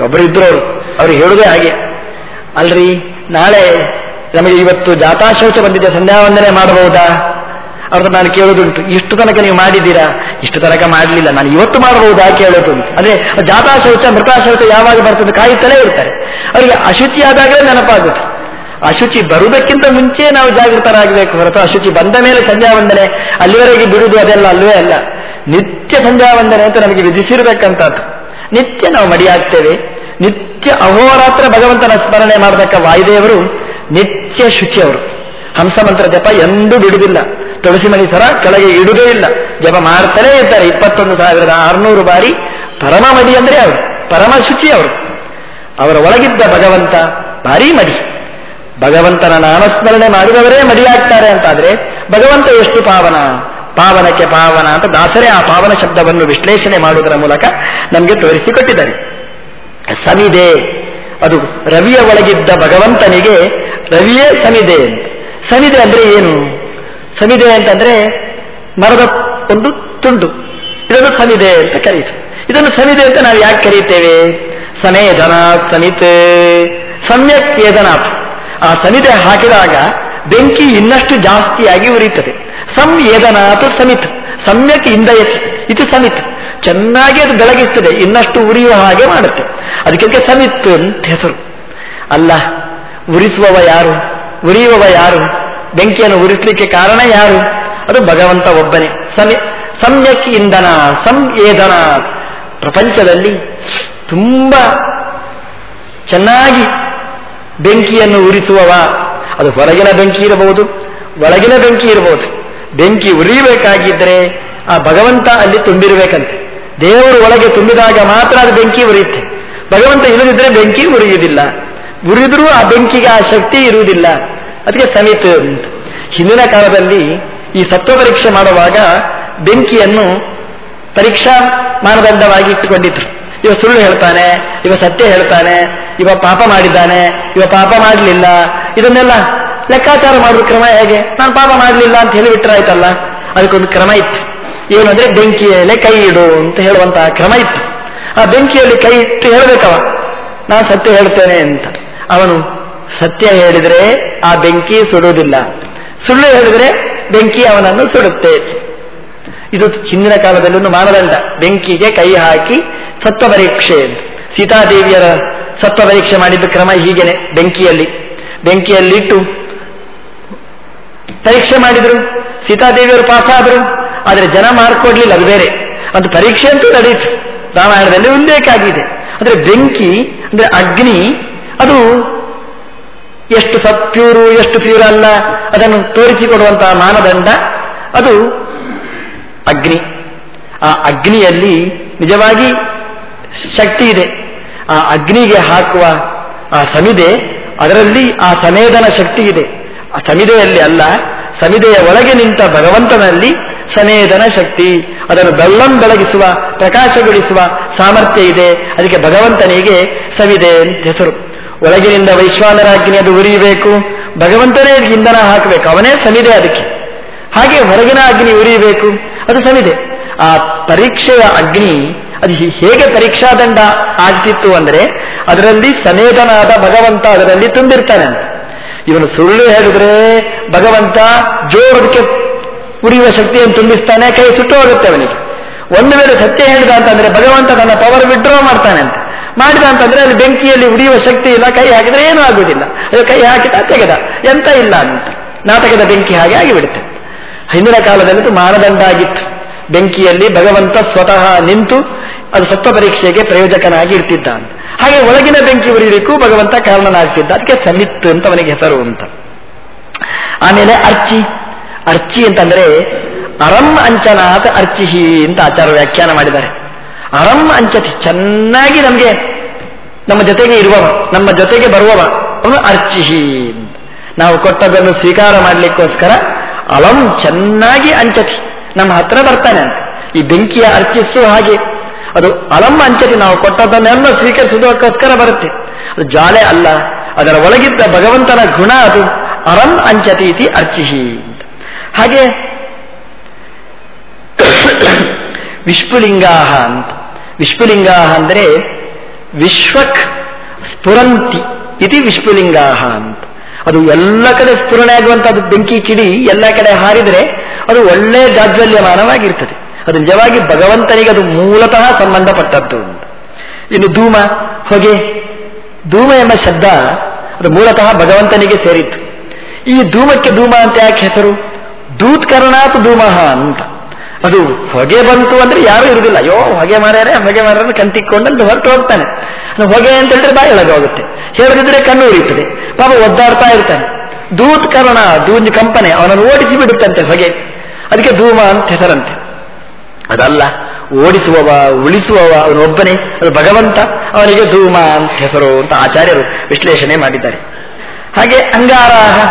ಒಬ್ಬರು ಇದ್ರು ಅವರು ಅವ್ರು ಹೇಳುದೇ ಹಾಗೆ. ಅಲ್ರಿ, ನಾಳೆ ನಮಗೆ ಇವತ್ತು ಜಾತಾಶೌಚ ಬಂದಿದೆ ಸಂಧ್ಯಾ ವಂದನೆ ಮಾಡಬಹುದಾ? ಅವ್ರದ್ದು ನಾನು ಕೇಳೋದುಂಟು. ಇಷ್ಟು ತನಕ ನೀವು ಮಾಡಿದ್ದೀರಾ? ಇಷ್ಟು ತನಕ ಮಾಡಲಿಲ್ಲ. ನಾನು ಇವತ್ತು ಮಾಡಬಹುದಾ ಕೇಳೋದುಂಟು. ಅಂದ್ರೆ ಜಾತಾಶೌಚ ಮೃತಾಶೌಚ ಯಾವಾಗ ಬರ್ತದೆ ಕಾಯುತ್ತಲೇ ಇರ್ತಾರೆ. ಅವರಿಗೆ ಅಶುಚಿಯಾದಾಗಲೇ ನೆನಪಾಗುತ್ತೆ. ಅಶುಚಿ ಬರುವುದಕ್ಕಿಂತ ಮುಂಚೆ ನಾವು ಜಾಗೃತರಾಗಬೇಕು ಹೊರತು ಅಶುಚಿ ಬಂದ ಮೇಲೆ ಸಂಧ್ಯಾ ವಂದನೆ ಅಲ್ಲಿವರೆಗೆ ಬಿಡುವುದು ಅದೆಲ್ಲ ಅಲ್ವೇ ಅಲ್ಲ. ನಿತ್ಯ ಸಂಧ್ಯಾ ವಂದನೆ ಅಂತ ನಮಗೆ ವಿಧಿಸಿರ್ಬೇಕಂತದ್ದು ನಿತ್ಯ ನಾವು ಮಡಿಯಾಗ್ತೇವೆ. ನಿತ್ಯ ಅಹೋರಾತ್ರ ಭಗವಂತನ ಸ್ಮರಣೆ ಮಾಡಬೇಕ ವಾಯುದೇವರು, ನಿತ್ಯ ಶುಚಿಯವರು ಹಂಸಮಂತ್ರ ಜಪ ಎಂದೂ ಬಿಡುವುದಿಲ್ಲ. ತುಳಸಿ ಮಣಿ ಸರ ಕೆಳಗೆ ಇಡುವುದೇ ಇಲ್ಲ. ಜಪ ಮಾಡ್ತಾನೇ ಇರ್ತಾರೆ. ಇಪ್ಪತ್ತೊಂದು ಸಾವಿರದ ಆರುನೂರು ಬಾರಿ ಪರಮ ಮಡಿ ಅಂದ್ರೆ ಅವರು ಪರಮ ಶುಚಿ ಅವರು. ಅವರ ಒಳಗಿದ್ದ ಭಗವಂತ ಭಾರೀ ಮಡಿ. ಭಗವಂತನ ನಾಮಸ್ಮರಣೆ ಮಾಡಿದವರೇ ಮಡಿಯಾಗ್ತಾರೆ ಅಂತಾದ್ರೆ ಭಗವಂತ ಎಷ್ಟು ಪಾವನ? ಪಾವನಕ್ಕೆ ಪಾವನ ಅಂತ ದಾಸರೇ ಆ ಪಾವನ ಶಬ್ದವನ್ನು ವಿಶ್ಲೇಷಣೆ ಮಾಡುವುದರ ಮೂಲಕ ನಮಗೆ ತೋರಿಸಿಕೊಟ್ಟಿದ್ದಾರೆ. ಸಮಿದೆ ಅದು ರವಿಯ ಒಳಗಿದ್ದ ಭಗವಂತನಿಗೆ ರವಿಯೇ ಸಮಿದೆ ಸಮಿದೆ ಅಂದ್ರೆ ಏನು? ಸಮಿದೆ ಅಂತಂದ್ರೆ ಮರದ ಒಂದು ತುಂಡು. ಇದನ್ನು ಸಮಿದೆ ಅಂತ ಕರೀತು. ಇದನ್ನು ಸಮಿದೆ ಅಂತ ನಾವು ಯಾಕೆ ಕರೀತೇವೆ? ಸಮೇಧನ ಸಮಿತೆ ಸಮ್ಯಕ್ ಏದನಾಥ್ ಆ ಸಮಿತೆ ಹಾಕಿದಾಗ ಬೆಂಕಿ ಇನ್ನಷ್ಟು ಜಾಸ್ತಿಯಾಗಿ ಉರಿಯುತ್ತದೆ. ಸಂ ಅಥವಾ ಸಮಿತ್, ಸಮ್ಯಕ್ ಇಂದಯತಿ ಇದು ಸಮಿತ್. ಚೆನ್ನಾಗಿ ಅದು ಬೆಳಗಿಸ್ತದೆ, ಇನ್ನಷ್ಟು ಉರಿಯುವ ಹಾಗೆ ಮಾಡುತ್ತೆ. ಅದಕ್ಕೆ ಸಮಿತ್ ಅಂತ ಹೆಸರು. ಅಲ್ಲ, ಉರಿಸುವವ ಯಾರು? ಉರಿಯುವವ ಯಾರು? ಬೆಂಕಿಯನ್ನು ಉರಿಸಲಿಕ್ಕೆ ಕಾರಣ ಯಾರು? ಅದು ಭಗವಂತ ಒಬ್ಬನೇ. ಸಮಿ, ಸಮ್ಯಕ್ ಇಂಧನ ಸಂವೇದನ ಪ್ರಪಂಚದಲ್ಲಿ ತುಂಬ ಚೆನ್ನಾಗಿ ಬೆಂಕಿಯನ್ನು ಉರಿಸುವವ. ಅದು ಹೊರಗಿನ ಬೆಂಕಿ ಇರಬಹುದು, ಒಳಗಿನ ಬೆಂಕಿ ಇರಬಹುದು. ಬೆಂಕಿ ಉರಿಯಬೇಕಾಗಿದ್ದರೆ ಆ ಭಗವಂತ ಅಲ್ಲಿ ತುಂಬಿರಬೇಕಂತೆ. ದೇವರು ಒಳಗೆ ತುಂಬಿದಾಗ ಮಾತ್ರ ಅದು ಬೆಂಕಿ ಉರಿಯುತ್ತೆ. ಭಗವಂತ ಇಲ್ಲದಿದ್ದರೆ ಬೆಂಕಿ ಉರಿಯುವುದಿಲ್ಲ. ಉರಿದ್ರೂ ಆ ಬೆಂಕಿಗೆ ಆ ಶಕ್ತಿ ಇರುವುದಿಲ್ಲ. ಅದಕ್ಕೆ ಸಮಿತ ಹಿಂದಿನ ಕಾಲದಲ್ಲಿ ಈ ಸತ್ವ ಪರೀಕ್ಷೆ ಮಾಡುವಾಗ ಬೆಂಕಿಯನ್ನು ಪರೀಕ್ಷಾ ಮಾನದಂಡವಾಗಿ ಇಟ್ಟುಕೊಂಡಿದ್ರು. ಇವ ಸುಳ್ಳು ಹೇಳ್ತಾನೆ, ಇವ ಸತ್ಯ ಹೇಳ್ತಾನೆ, ಇವ ಪಾಪ ಮಾಡಿದ್ದಾನೆ, ಇವ ಪಾಪ ಮಾಡಲಿಲ್ಲ, ಇದನ್ನೆಲ್ಲ ಲೆಕ್ಕಾಚಾರ ಮಾಡುವ ಕ್ರಮ ಹೇಗೆ? ನಾನು ಪಾಪ ಮಾಡಲಿಲ್ಲ ಅಂತ ಹೇಳಿಬಿಟ್ರಾಯ್ತಲ್ಲ ಅದಕ್ಕೊಂದು ಕ್ರಮ ಇತ್ತು. ಏನು ಅಂದ್ರೆ ಬೆಂಕಿಯಲ್ಲಿ ಕೈ ಇಡು ಅಂತ ಹೇಳುವಂತಹ ಕ್ರಮ ಇತ್ತು. ಆ ಬೆಂಕಿಯಲ್ಲಿ ಕೈ ಇಟ್ಟು ಹೇಳಬೇಕವ. ನಾನು ಸತ್ಯ ಹೇಳ್ತೇನೆ ಅಂತ. ಅವನು ಸತ್ಯ ಹೇಳಿದ್ರೆ ಆ ಬೆಂಕಿ ಸುಡುವುದಿಲ್ಲ. ಸುಳ್ಳು ಹೇಳಿದ್ರೆ ಬೆಂಕಿ ಅವನನ್ನು ಸುಡುತ್ತೆ. ಇದು ಹಿಂದಿನ ಕಾಲದಲ್ಲಿ ಒಂದು ಮಾನದಂಡ. ಬೆಂಕಿಗೆ ಕೈ ಹಾಕಿ ಸತ್ವ ಪರೀಕ್ಷೆ ಸೀತಾದೇವಿಯರ ಸತ್ವ ಪರೀಕ್ಷೆ ಮಾಡಿದ್ದ ಕ್ರಮ ಹೀಗೇನೆ. ಬೆಂಕಿಯಲ್ಲಿ. ಬೆಂಕಿಯಲ್ಲಿಟ್ಟು ಪರೀಕ್ಷೆ ಮಾಡಿದ್ರು. ಸೀತಾದೇವಿಯವರು ಪಾಸ್ ಆದರು ಆದರೆ ಜನ ಮಾರ್ಕೊಡ್ಲಿಲ್ಲ. ಅದು ಬೇರೆ. ಅದು ಪರೀಕ್ಷೆ ಅಂತೂ ನಡೆಯಿತು. ರಾಮಾಯಣದಲ್ಲಿ ಉಲ್ಲೇಖ ಆಗಿದೆ ಅಂದ್ರೆ ಬೆಂಕಿ, ಅಂದ್ರೆ ಅಗ್ನಿ, ಅದು ಎಷ್ಟು ಸತ್ಯೂರು ಎಷ್ಟು ಪ್ಯೂರ್ ಅಲ್ಲ, ಅದನ್ನು ತೋರಿಸಿಕೊಡುವಂತಹ ಮಾನದಂಡ ಅದು ಅಗ್ನಿ. ಆ ಅಗ್ನಿಯಲ್ಲಿ ನಿಜವಾಗಿ ಶಕ್ತಿ ಇದೆ. ಆ ಅಗ್ನಿಗೆ ಹಾಕುವ, ಆ ಸಮಿದೆ, ಅದರಲ್ಲಿ ಆ ಸಮೇಧನ ಶಕ್ತಿ ಇದೆ. ಆ ಸಮಿದೆಯಲ್ಲಿ ಅಲ್ಲ, ಸಮಿದೆಯ ಒಳಗೆ ನಿಂತ ಭಗವಂತನಲ್ಲಿ ಸಮೇಧನ ಶಕ್ತಿ. ಅದನ್ನು ಬೆಳ್ಳಂ ಬೆಳಗಿಸುವ, ಪ್ರಕಾಶಗೊಳಿಸುವ ಸಾಮರ್ಥ್ಯ ಇದೆ. ಅದಕ್ಕೆ ಭಗವಂತನಿಗೆ ಸವಿದೆ ಅಂತ ಹೆಸರು. ಒಳಗಿನಿಂದ ವೈಶ್ವಾನರಾಜ್ಞಿ ಅದು ಉರಿಯಬೇಕು ಭಗವಂತನೇ ಇಂಧನ ಹಾಕಬೇಕು. ಅವನೇ ಸಮಿದೆ ಅದಕ್ಕೆ. ಹಾಗೆ ಹೊರಗಿನ ಅಗ್ನಿ ಉರಿಯಬೇಕು ಅದು ಸಮಿದೆ. ಆ ಪರೀಕ್ಷೆಯ ಅಗ್ನಿ ಅದು ಹೇಗೆ ಪರೀಕ್ಷಾ ದಂಡ ಆಗ್ತಿತ್ತು ಅಂದ್ರೆ ಅದರಲ್ಲಿ ಸಮೇತನಾದ ಭಗವಂತ ಅದರಲ್ಲಿ ತುಂಬಿರ್ತಾನೆ ಇವನು ಸುಳ್ಳು ಹೇಳಿದ್ರೆ ಭಗವಂತ ಜೋರದಕ್ಕೆ ಉರಿಯುವ ಶಕ್ತಿಯನ್ನು ತುಂಬಿಸ್ತಾನೆ, ಕೈ ಸುಟ್ಟು ಹೋಗುತ್ತೆ ಅವನಿಗೆ. ಒಂದು ವೇಳೆ ಸತ್ಯ ಹೇಳಿದ ಅಂತಂದ್ರೆ ಭಗವಂತ ತನ್ನ ಪವರ್ ವಿಡ್ರಾ ಮಾಡ್ತಾನೆ ಅಂತ. ಮಾಡಿದ ಅಂತಂದ್ರೆ ಅಲ್ಲಿ ಬೆಂಕಿಯಲ್ಲಿ ಉರಿಯುವ ಶಕ್ತಿ ಇಲ್ಲ, ಕೈ ಹಾಕಿದ್ರೆ ಏನೂ ಆಗುವುದಿಲ್ಲ. ಅದು ಕೈ ಹಾಕಿದ, ತೆಗೆದ, ಎಂತ ಇಲ್ಲ ಅಂತ. ನಾಟಕದ ಬೆಂಕಿ ಹಾಗೆ ಆಗಿಬಿಡುತ್ತೆ. ಹಿಂದಿನ ಕಾಲದಲ್ಲಿ ಮಾನದಂಡ ಆಗಿತ್ತು. ಬೆಂಕಿಯಲ್ಲಿ ಭಗವಂತ ಸ್ವತಃ ನಿಂತು ಅದು ಸತ್ವ ಪರೀಕ್ಷೆಗೆ ಪ್ರಯೋಜಕನಾಗಿ ಇರ್ತಿದ್ದ ಅಂತ ಹಾಗೆ ಒಳಗಿನ ಬೆಂಕಿ ಉರಿಯಲಿಕ್ಕೂ ಭಗವಂತ ಕಾರಣನಾಗ್ತಿದ್ದ. ಅದಕ್ಕೆ ಸಮಿತ್ ಅಂತ ಅವನಿಗೆ ಹೆಸರು ಅಂತ. ಆಮೇಲೆ ಅರ್ಚಿ. ಅರ್ಚಿ ಅಂತಂದ್ರೆ ಅರಂ ಅಂಚನಾಥ ಅರ್ಚಿಹಿ ಅಂತ ಆಚಾರ ವ್ಯಾಖ್ಯಾನ ಮಾಡಿದ್ದಾರೆ. ಅರಂ ಅಂಚತಿ ಚೆನ್ನಾಗಿ ನಮಗೆ ನಮ್ಮ ಜೊತೆಗೆ ಇರುವವ, ನಮ್ಮ ಜೊತೆಗೆ ಬರುವವ, ಅವನು ಅರ್ಚಿಹಿ ನಾವು ಕೊಟ್ಟದನ್ನು ಸ್ವೀಕಾರ ಮಾಡಲಿಕ್ಕೋಸ್ಕರ ಅಲಂ ಚೆನ್ನಾಗಿ ಅಂಚತಿ. ನಮ್ಮ ಹತ್ರ ಬರ್ತಾನೆ ಅಂತ. ಈ ಬೆಂಕಿಯ ಅರ್ಚಿಸು ಹಾಗೆ. ಅದು ಅಲಂ ಅಂಚತಿ ನಾವು ಕೊಟ್ಟದ್ದನ್ನೆಲ್ಲ ಸ್ವೀಕರಿಸುವುದಕ್ಕೋಸ್ಕರ ಬರುತ್ತೆ. ಅದು ಜಾಲೆ ಅಲ್ಲ. ಅದರ ಒಳಗಿದ್ದ ಭಗವಂತನ ಗುಣ ಅದು. ಅರಂ ಅಂಚತಿ ಇತಿ ಅರ್ಚಿಹಿ ಹಾಗೆ [COUGHS] ವಿಶ್ವಲಿಂಗಾಹ ಅಂತ. ವಿಶ್ವಲಿಂಗಾಹ ಅಂದರೆ ವಿಶ್ವಕ್ ಸ್ಫುರಂತಿ ಇತಿ ವಿಶ್ವಲಿಂಗಾಹ ಅಂತ. ಅದು ಎಲ್ಲ ಕಡೆ ಸ್ಫುರಣೆ ಆಗುವಂತಹ ಬೆಂಕಿ, ಕಿಡಿ ಎಲ್ಲ ಕಡೆ ಹಾರಿದರೆ ಅದು ಒಳ್ಳೆ ಜಾಜ್ವಲ್ಯಮಾನವಾಗಿರ್ತದೆ ಅದು ನಿಜವಾಗಿ ಭಗವಂತನಿಗೆ ಅದು ಮೂಲತಃ ಸಂಬಂಧಪಟ್ಟದ್ದು. ಇನ್ನು ಧೂಮ, ಹೊಗೆ, ಧೂಮ ಎಂಬ ಶಬ್ದ ಅದು ಮೂಲತಃ ಭಗವಂತನಿಗೆ ಸೇರಿತ್ತು. ಈ ಧೂಮಕ್ಕೆ ಧೂಮ ಅಂತ ಯಾಕೆ ಹೆಸರು? ದೂತ್ಕರಣಾತ್ ಧೂಮಃ ಅಂತ. ಅದು ಹೊಗೆ ಬಂತು ಅಂದ್ರೆ ಯಾರು ಇರುವುದಿಲ್ಲ. ಅಯ್ಯೋ, ಹೊಗೆ ಮಾರ್ಯಾರೆ, ಹೊಗೆ ಮಾರ್ಯಾರ ಅಂತ ಹೊರಟು ಹೋಗ್ತಾನೆ. ಹೊಗೆ ಅಂತ ಹೇಳಿದ್ರೆ ಬಾಯಿ ಒಳಗೋಗುತ್ತೆ ಹೇಳದಿದ್ರೆ ಕಣ್ಣು ಉರಿಯುತ್ತದೆ. ಪಾಪ ಒದ್ದಾಡ್ತಾ ಇರ್ತಾನೆ. ದೂತ್ ಕರ್ಣ ಕಂಪನೆ, ಅವನನ್ನು ಓಡಿಸಿ ಬಿಡುತ್ತಂತೆ ಹೊಗೆ. ಅದಕ್ಕೆ ಧೂಮ ಅಂತ ಹೆಸರಂತೆ. ಅದಲ್ಲ, ಓಡಿಸುವವ, ಉಳಿಸುವವ ಅವನೊಬ್ಬನೇ, ಅದು ಭಗವಂತ, ಅವನಿಗೆ ಧೂಮ ಅಂತ ಹೆಸರು ಅಂತ ಆಚಾರ್ಯರು ವಿಶ್ಲೇಷಣೆ ಮಾಡಿದ್ದಾರೆ. ಹಾಗೆ ಅಂಗಾರಾಹ,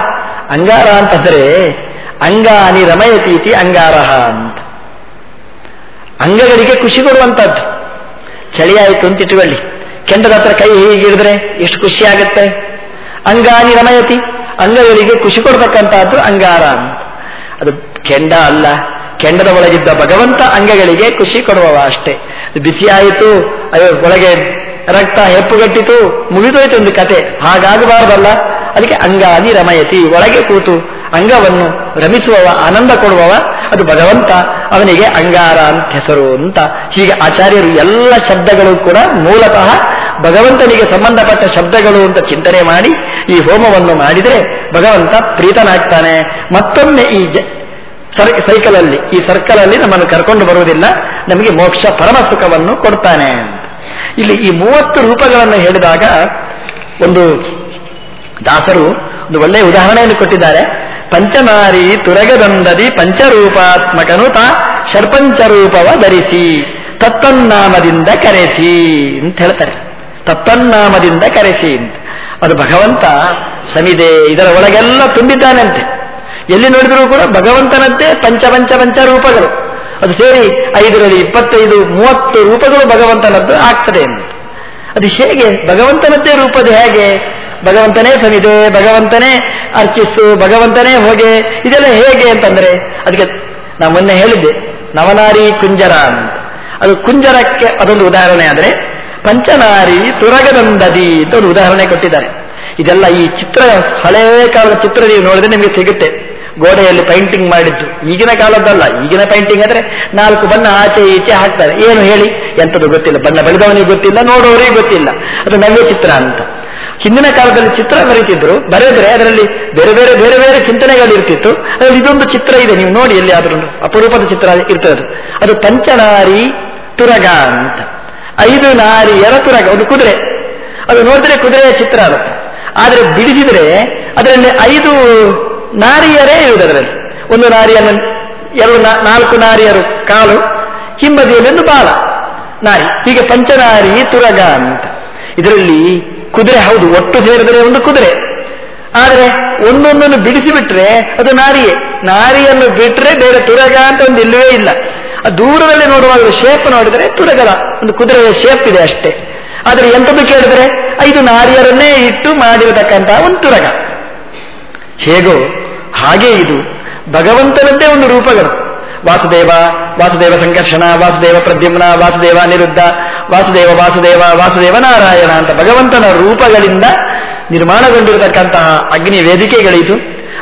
ಅಂಗಾರ ಅಂತಂದ್ರೆ ಅಂಗಾನಿ ರಮಯತೀತಿ ಅಂಗಾರಹ ಅಂತ. ಅಂಗಗಳಿಗೆ ಖುಷಿ ಕೊಡುವಂತದ್ದು ಚಳಿ ಆಯಿತು ಅಂತ ಇಟ್ಟುಕೊಳ್ಳಿ. ಕೆಂಡದ ಹತ್ರ ಕೈ ಹೀಗಿಡಿದ್ರೆ ಎಷ್ಟು ಖುಷಿ ಆಗುತ್ತೆ? ಅಂಗಾನಿ ರಮಯತಿ, ಅಂಗಗಳಿಗೆ ಖುಷಿ ಕೊಡ್ತಕ್ಕಂಥದ್ದು ಅಂಗಾರ ಅಂತ. ಅದು ಕೆಂಡ ಅಲ್ಲ. ಕೆಂಡದ ಒಳಗಿದ್ದ ಭಗವಂತ ಅಂಗಗಳಿಗೆ ಖುಷಿ ಕೊಡುವವ ಅಷ್ಟೇ. ಬಿಸಿ ಆಯಿತು, ಅಯ್ಯೋ, ಒಳಗೆ ರಕ್ತ ಹೆಪ್ಪುಗಟ್ಟಿತು, ಮುಗಿದೋಯ್ತು ಒಂದು ಕತೆ. ಹಾಗಾಗಬಾರ್ದಲ್ಲ. ಅದಕ್ಕೆ ಅಂಗಾದಿ ರಮಯತಿ, ಒಳಗೆ ಕೂತು ಅಂಗವನ್ನು ರಮಿಸುವವ, ಆನಂದ ಕೊಡುವವ, ಅದು ಭಗವಂತ. ಅವನಿಗೆ ಅಂಗಾರ ಅಂತ ಹೆಸರು ಅಂತ. ಹೀಗೆ ಆಚಾರ್ಯರು ಎಲ್ಲ ಶಬ್ದಗಳು ಕೂಡ ಮೂಲತಃ ಭಗವಂತನಿಗೆ ಸಂಬಂಧಪಟ್ಟ ಶಬ್ದಗಳು ಅಂತ ಚಿಂತನೆ ಮಾಡಿ ಈ ಹೋಮವನ್ನು ಮಾಡಿದರೆ ಭಗವಂತ ಪ್ರೀತನಾಗ್ತಾನೆ. ಮತ್ತೊಮ್ಮೆ ಈ ಸೈಕಲ್ ಅಲ್ಲಿ. ಈ ಸರ್ಕಲ್ ಅಲ್ಲಿ ನಮ್ಮನ್ನು ಕರ್ಕೊಂಡು ಬರುವುದಿಲ್ಲ. ನಮಗೆ ಮೋಕ್ಷ, ಪರಮ ಸುಖವನ್ನು ಕೊಡ್ತಾನೆ ಇಲ್ಲಿ ಈ ಮೂವತ್ತು ರೂಪಗಳನ್ನು ಹೇಳಿದಾಗ ಒಂದು ದಾಸರು ಒಂದು ಒಳ್ಳೆಯ ಉದಾಹರಣೆಯನ್ನು ಕೊಟ್ಟಿದ್ದಾರೆ. ಪಂಚನಾರಿ ತುರಗದಂದದಿ ಪಂಚರೂಪಾತ್ಮಕನು ತಾ ಷರ್ಪಂಚರೂಪವ ಧರಿಸಿ, ತತ್ತನ್ನಾಮದಿಂದ ಕರೆಸಿ ಅಂತ ಹೇಳ್ತಾರೆ. ತತ್ತನ್ನಾಮದಿಂದ ಕರೆಸಿ ಅಂತ. ಅದು ಭಗವಂತ ಸಮಿದೆ, ಇದರ ಒಳಗೆಲ್ಲ ತುಂಬಿದ್ದಾನಂತೆ. ಎಲ್ಲಿ ನೋಡಿದರೂ ಕೂಡ ಭಗವಂತನದ್ದೇ ಪಂಚ ಪಂಚ ಪಂಚ ರೂಪಗಳು. ಅದು ಸೇರಿ ಐದರಲ್ಲಿ ಇಪ್ಪತ್ತೈದು, ಮೂವತ್ತು ರೂಪಗಳು ಭಗವಂತನದ್ದು ಆಗ್ತದೆ ಎಂದು ಅದು ಹೇಗೆ? ಭಗವಂತನದ್ದೇ ರೂಪದ ಹೇಗೆ? ಭಗವಂತನೇ ಸನಿದೆ ಭಗವಂತನೇ ಅರ್ಚಿಸು ಭಗವಂತನೇ ಹೋಗೆ, ಇದೆಲ್ಲ ಹೇಗೆ ಅಂತಂದ್ರೆ, ಅದಕ್ಕೆ ನಾ ಮೊನ್ನೆ ಹೇಳಿದ್ದೆ, ನವನಾರಿ ಕುಂಜರ ಅಂತ. ಅದು ಕುಂಜರಕ್ಕೆ ಅದೊಂದು ಉದಾಹರಣೆ ಆದರೆ, ಪಂಚನಾರಿ ತುರಗದಂದದಿ ಅಂತ ಒಂದು ಉದಾಹರಣೆ ಕೊಟ್ಟಿದ್ದಾರೆ. ಇದೆಲ್ಲ ಈ ಚಿತ್ರ, ಹಳೇ ಕಾಲದ ಚಿತ್ರ ನೀವು ನೋಡಿದ್ರೆ ನಿಮಗೆ ಸಿಗುತ್ತೆ. ಗೋಡೆಯಲ್ಲಿ ಪೈಂಟಿಂಗ್ ಮಾಡಿದ್ದು. ಈಗಿನ ಕಾಲದ್ದಲ್ಲ. ಈಗಿನ ಪೈಂಟಿಂಗ್ ಅಂದ್ರೆ ನಾಲ್ಕು ಬಣ್ಣ ಆಚೆ ಈಚೆ ಹಾಕ್ತಾರೆ. ಏನು ಹೇಳಿ? ಎಂಥದ್ದು ಗೊತ್ತಿಲ್ಲ. ಬಣ್ಣ ಬೆಳೆದವನಿಗೆ ಗೊತ್ತಿಲ್ಲ, ನೋಡೋರಿಗೆ ಗೊತ್ತಿಲ್ಲ. ಅದು ನವ್ಯ ಚಿತ್ರ ಅಂತ. ಹಿಂದಿನ ಕಾಲದಲ್ಲಿ ಚಿತ್ರ ಬರೀತಿದ್ರು. ಬರೆದ್ರೆ ಅದರಲ್ಲಿ ಬೇರೆ ಬೇರೆ ಬೇರೆ ಬೇರೆ ಚಿಂತನೆಗಳು ಇರ್ತಿತ್ತು. ಅದರಲ್ಲಿ ಇದೊಂದು ಚಿತ್ರ ಇದೆ. ನೀವು ನೋಡಿ ಎಲ್ಲಿ ಆದ್ರೂ ಅಪರೂಪದ ಚಿತ್ರ ಇರ್ತದೆ ಅದು. ಪಂಚನಾರಿ ತುರಗ ಅಂತ. ಐದು ನಾರಿ ಎರ ತುರಗ. ಒಂದು ಕುದುರೆ. ಅದು ನೋಡಿದ್ರೆ ಕುದುರೆಯ ಚಿತ್ರ ಆಗುತ್ತೆ ಆದರೆ ಬಿಡಿಸಿದ್ರೆ ಅದರಲ್ಲಿ ಐದು ನಾರಿಯರೇ ಇರುವುದರಲ್ಲಿ. ಒಂದು ನಾರಿಯನ್ನು, ಎರಡು ನಾಲ್ಕು ನಾರಿಯರು, ಕಾಲು ಹಿಂಬದಿಯಲ್ಲಿ ಒಂದು ಬಾಲ ನಾರಿ ಹೀಗೆ ಪಂಚನಾರಿ, ತುರಗ ಅಂತ. ಇದರಲ್ಲಿ ಕುದುರೆ ಹೌದು, ಒಟ್ಟು ಸೇರಿದರೆ ಒಂದು ಕುದುರೆ. ಆದರೆ ಒಂದೊಂದನ್ನು ಬಿಡಿಸಿ ಬಿಟ್ರೆ ಅದು ನಾರಿಯೇ. ನಾರಿಯನ್ನು ಬಿಟ್ರೆ ಬೇರೆ ತುರಗ ಅಂತ ಒಂದು ಇಲ್ಲವೇ ಇಲ್ಲ. ದೂರದಲ್ಲಿ ನೋಡುವಾಗ ಶೇಪ್ ನೋಡಿದರೆ ತುರಗಲ ಒಂದು ಕುದುರೆಯ ಶೇಪ್ ಇದೆ ಅಷ್ಟೇ. ಆದರೆ ಎಂಥದ್ದು ಕೇಳಿದ್ರೆ, ಐದು ನಾರಿಯರನ್ನೇ ಇಟ್ಟು ಮಾಡಿರತಕ್ಕಂತಹ ಒಂದು ತುರಗ. ಹೇಗೋ ಹಾಗೆ ಇದು ಭಗವಂತನದ್ದೇ ಒಂದು ರೂಪಗಳು. ವಾಸುದೇವ ವಾಸುದೇವ ಸಂಕರ್ಷಣ, ವಾಸುದೇವ ಪ್ರದ್ಯುಮ್ನ, ವಾಸುದೇವ ನಿರುದ್ಧ, ವಾಸುದೇವ ವಾಸುದೇವ ವಾಸುದೇವ ನಾರಾಯಣ ಅಂತ ಭಗವಂತನ ರೂಪಗಳಿಂದ ನಿರ್ಮಾಣಗೊಂಡಿರತಕ್ಕಂತಹ ಅಗ್ನಿ ವೇದಿಕೆಗಳಿದು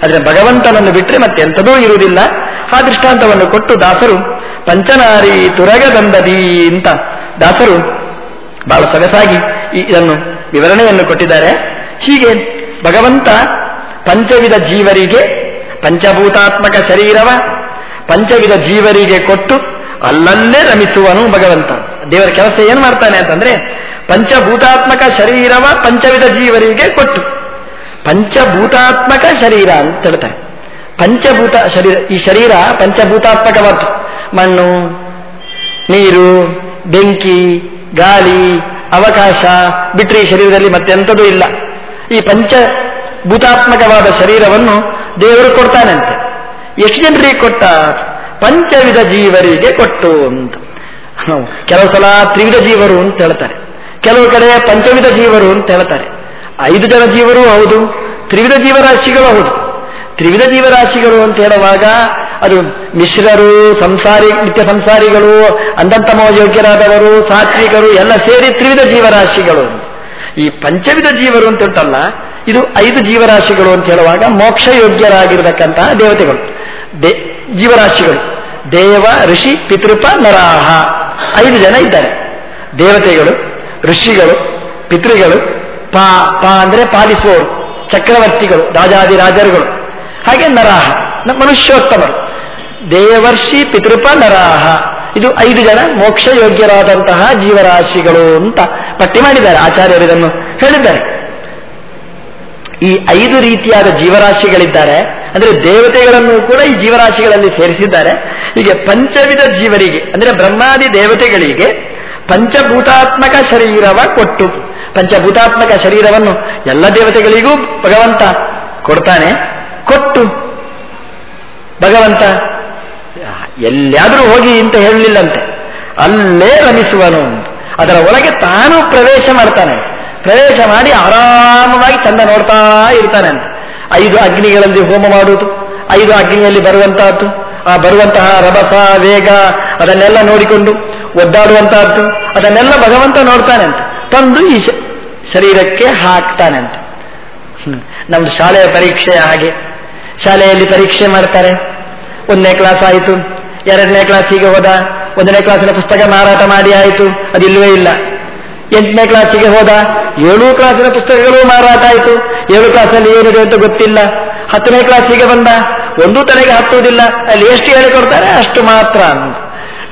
ಆದರೆ ಭಗವಂತನನ್ನು ಬಿಟ್ಟರೆ ಮತ್ತೆ ಮತ್ತೆಂಥದೂ ಇರುವುದಿಲ್ಲ. ಆ ದೃಷ್ಟಾಂತವನ್ನು ಕೊಟ್ಟು ದಾಸರು, ಪಂಚನಾರಿ ತುರಗದಂದದಿ ಅಂತ ದಾಸರು ಬಹಳ ಸೊಗಸಾಗಿ ಇದನ್ನು ವಿವರಣೆಯನ್ನು ಕೊಟ್ಟಿದ್ದಾರೆ. ಹೀಗೆ ಭಗವಂತ ಪಂಚವಿಧ ಜೀವರಿಗೆ ಪಂಚಭೂತಾತ್ಮಕ ಶರೀರವ ಪಂಚವಿಧ ಜೀವರಿಗೆ ಕೊಟ್ಟು ಅಲ್ಲಲ್ಲೇ ರಮಿಸುವನು ಭಗವಂತ. ದೇವರ ಕೆಲಸ ಏನು ಮಾಡ್ತಾನೆ ಅಂತಂದ್ರೆ ಪಂಚಭೂತಾತ್ಮಕ ಶರೀರವ ಪಂಚವಿಧ ಜೀವರಿಗೆ ಕೊಟ್ಟು. ಪಂಚಭೂತಾತ್ಮಕ ಶರೀರ ಅಂತ ಹೇಳ್ತಾರೆ. ಪಂಚಭೂತ ಶರೀರ, ಈ ಶರೀರ ಪಂಚಭೂತಾತ್ಮಕವಾದ್ದು ಮಣ್ಣು, ನೀರು, ಬೆಂಕಿ, ಗಾಳಿ, ಅವಕಾಶ ಬಿಟ್ಟರೆ ಈ ಶರೀರದಲ್ಲಿ ಮತ್ತೆಂಥದೂ ಇಲ್ಲ. ಈ ಪಂಚಭೂತಾತ್ಮಕವಾದ ಶರೀರವನ್ನು ದೇವರು ಕೊಡ್ತಾನಂತೆ. ಎಷ್ಟು ಜನರಿಗೆ ಕೊಟ್ಟ? ಪಂಚವಿಧ ಜೀವರಿಗೆ ಕೊಟ್ಟು ಅಂತ. ಕೆಲವು ಸಲ ತ್ರಿವಿಧ ಜೀವರು ಅಂತ ಹೇಳ್ತಾರೆ. ಕೆಲವು ಕಡೆ ಪಂಚವಿಧ ಜೀವರು ಅಂತ ಹೇಳ್ತಾರೆ. ಐದು ಜನ ಜೀವರು ಹೌದು, ತ್ರಿವಿಧ ಜೀವರಾಶಿಗಳು ಹೌದು. ತ್ರಿವಿಧ ಜೀವರಾಶಿಗಳು ಅಂತ ಹೇಳುವಾಗ ಅದು ಮಿಶ್ರರು, ಸಂಸಾರಿ, ನಿತ್ಯ ಸಂಸಾರಿಗಳು ಅಂಧಂತಮ ಯೋಗ್ಯರಾದವರು ಸಾತ್ವಿಕರು ಎಲ್ಲ ಸೇರಿ ತ್ರಿವಿಧ ಜೀವರಾಶಿಗಳು ಈ ಪಂಚವಿಧ ಜೀವರು ಅಂತ ಹೇಳ್ತಲ್ಲ ಇದು ಐದು ಜೀವರಾಶಿಗಳು ಅಂತ ಹೇಳುವಾಗ ಮೋಕ್ಷ ಯೋಗ್ಯರಾಗಿರತಕ್ಕಂತಹ ದೇವತೆಗಳು. ದೇ, ಜೀವರಾಶಿಗಳು. ದೇವ, ಋಷಿ, ಪಿತೃಪ, ನರಾಹ. ಐದು ಜನ ಇದ್ದಾರೆ. ದೇವತೆಗಳು, ಋಷಿಗಳು, ಪಿತೃಗಳು, ಪಾ ಪಾ ಅಂದರೆ ಪಾಲಿಸುವವರು, ಚಕ್ರವರ್ತಿಗಳು ರಾಜಾದಿರಾಜರುಗಳು ಹಾಗೆ ನರಾಹ ಮನುಷ್ಯೋತ್ತಮರು. ದೇವರ್ಷಿ, ಪಿತೃಪ, ನರಾಹ. ಇದು ಐದು ಜನ ಮೋಕ್ಷ ಯೋಗ್ಯರಾದಂತಹ ಜೀವರಾಶಿಗಳು ಅಂತ ಪಟ್ಟಿ ಮಾಡಿದ್ದಾರೆ. ಆಚಾರ್ಯರು ಇದನ್ನು ಹೇಳಿದ್ದಾರೆ. ಈ ಐದು ರೀತಿಯಾದ ಜೀವರಾಶಿಗಳಿದ್ದಾರೆ. ಅಂದ್ರೆ ದೇವತೆಗಳನ್ನು ಕೂಡ ಈ ಜೀವರಾಶಿಗಳಲ್ಲಿ ಸೇರಿಸಿದ್ದಾರೆ. ಹೀಗೆ ಪಂಚವಿಧ ಜೀವರಿಗೆ, ಅಂದ್ರೆ ಬ್ರಹ್ಮಾದಿ ದೇವತೆಗಳಿಗೆ ಪಂಚಭೂತಾತ್ಮಕ ಶರೀರವ ಕೊಟ್ಟು, ಪಂಚಭೂತಾತ್ಮಕ ಶರೀರವನ್ನು ಎಲ್ಲ ದೇವತೆಗಳಿಗೂ ಭಗವಂತ ಕೊಡ್ತಾನೆ. ಕೊಟ್ಟು ಭಗವಂತ ಎಲ್ಲಿಯಾದರೂ ಹೋಗಿ ಅಂತ ಹೇಳಲಿಲ್ಲಂತೆ. ಅಲ್ಲೇ ರಮಿಸುವನು. ಅದರ ಒಳಗೆ ತಾನು ಪ್ರವೇಶ ಮಾಡ್ತಾನೆ. ಪ್ರವೇಶ ಮಾಡಿ ಆರಾಮವಾಗಿ ಚಂದ ನೋಡ್ತಾ ಇರ್ತಾನೆ. ಅಂತ ಐದು ಅಗ್ನಿಗಳಲ್ಲಿ ಹೋಮ ಮಾಡುವುದು, ಐದು ಅಗ್ನಿಯಲ್ಲಿ ಬರುವಂತಹದ್ದು ಆ ಬರುವಂತಹ ರಭಸ, ವೇಗ, ಅದನ್ನೆಲ್ಲ ನೋಡಿಕೊಂಡು ಒದ್ದಾಡುವಂತಹದ್ದು ಅದನ್ನೆಲ್ಲ ಭಗವಂತ ನೋಡ್ತಾನೆ ಅಂತ ತಂದು ಈ ಶರೀರಕ್ಕೆ ಹಾಕ್ತಾನೆ ಅಂತ ನಮ್ದು ಶಾಲೆಯ ಪರೀಕ್ಷೆ ಹಾಗೆ. ಶಾಲೆಯಲ್ಲಿ ಪರೀಕ್ಷೆ ಮಾಡ್ತಾರೆ. ಒಂದನೇ ಕ್ಲಾಸ್ ಆಯಿತು. ಎರಡನೇ ಕ್ಲಾಸಿಗೆ ಹೋದ, ಒಂದನೇ ಕ್ಲಾಸಿನ ಪುಸ್ತಕ ಮಾರಾಟ ಮಾಡಿ ಆಯಿತು ಅದಿಲ್ವೇ ಇಲ್ಲ. ಎಂಟನೇ ಕ್ಲಾಸಿಗೆ ಹೋದ, ಏಳು ಕ್ಲಾಸಿನ ಪುಸ್ತಕಗಳು ಮಾರಾಟ ಆಯಿತು. ಏಳು ಕ್ಲಾಸಲ್ಲಿ ಏನಿದೆ ಅಂತ ಗೊತ್ತಿಲ್ಲ. ಹತ್ತನೇ ಕ್ಲಾಸಿಗೆ ಬಂದ, ಒಂದು ತನಗೆ ಹತ್ತುವುದಿಲ್ಲ. ಅಲ್ಲಿ ಎಷ್ಟು ಹೇಳಿಕೊಡ್ತಾರೆ? ಅಷ್ಟು ಮಾತ್ರ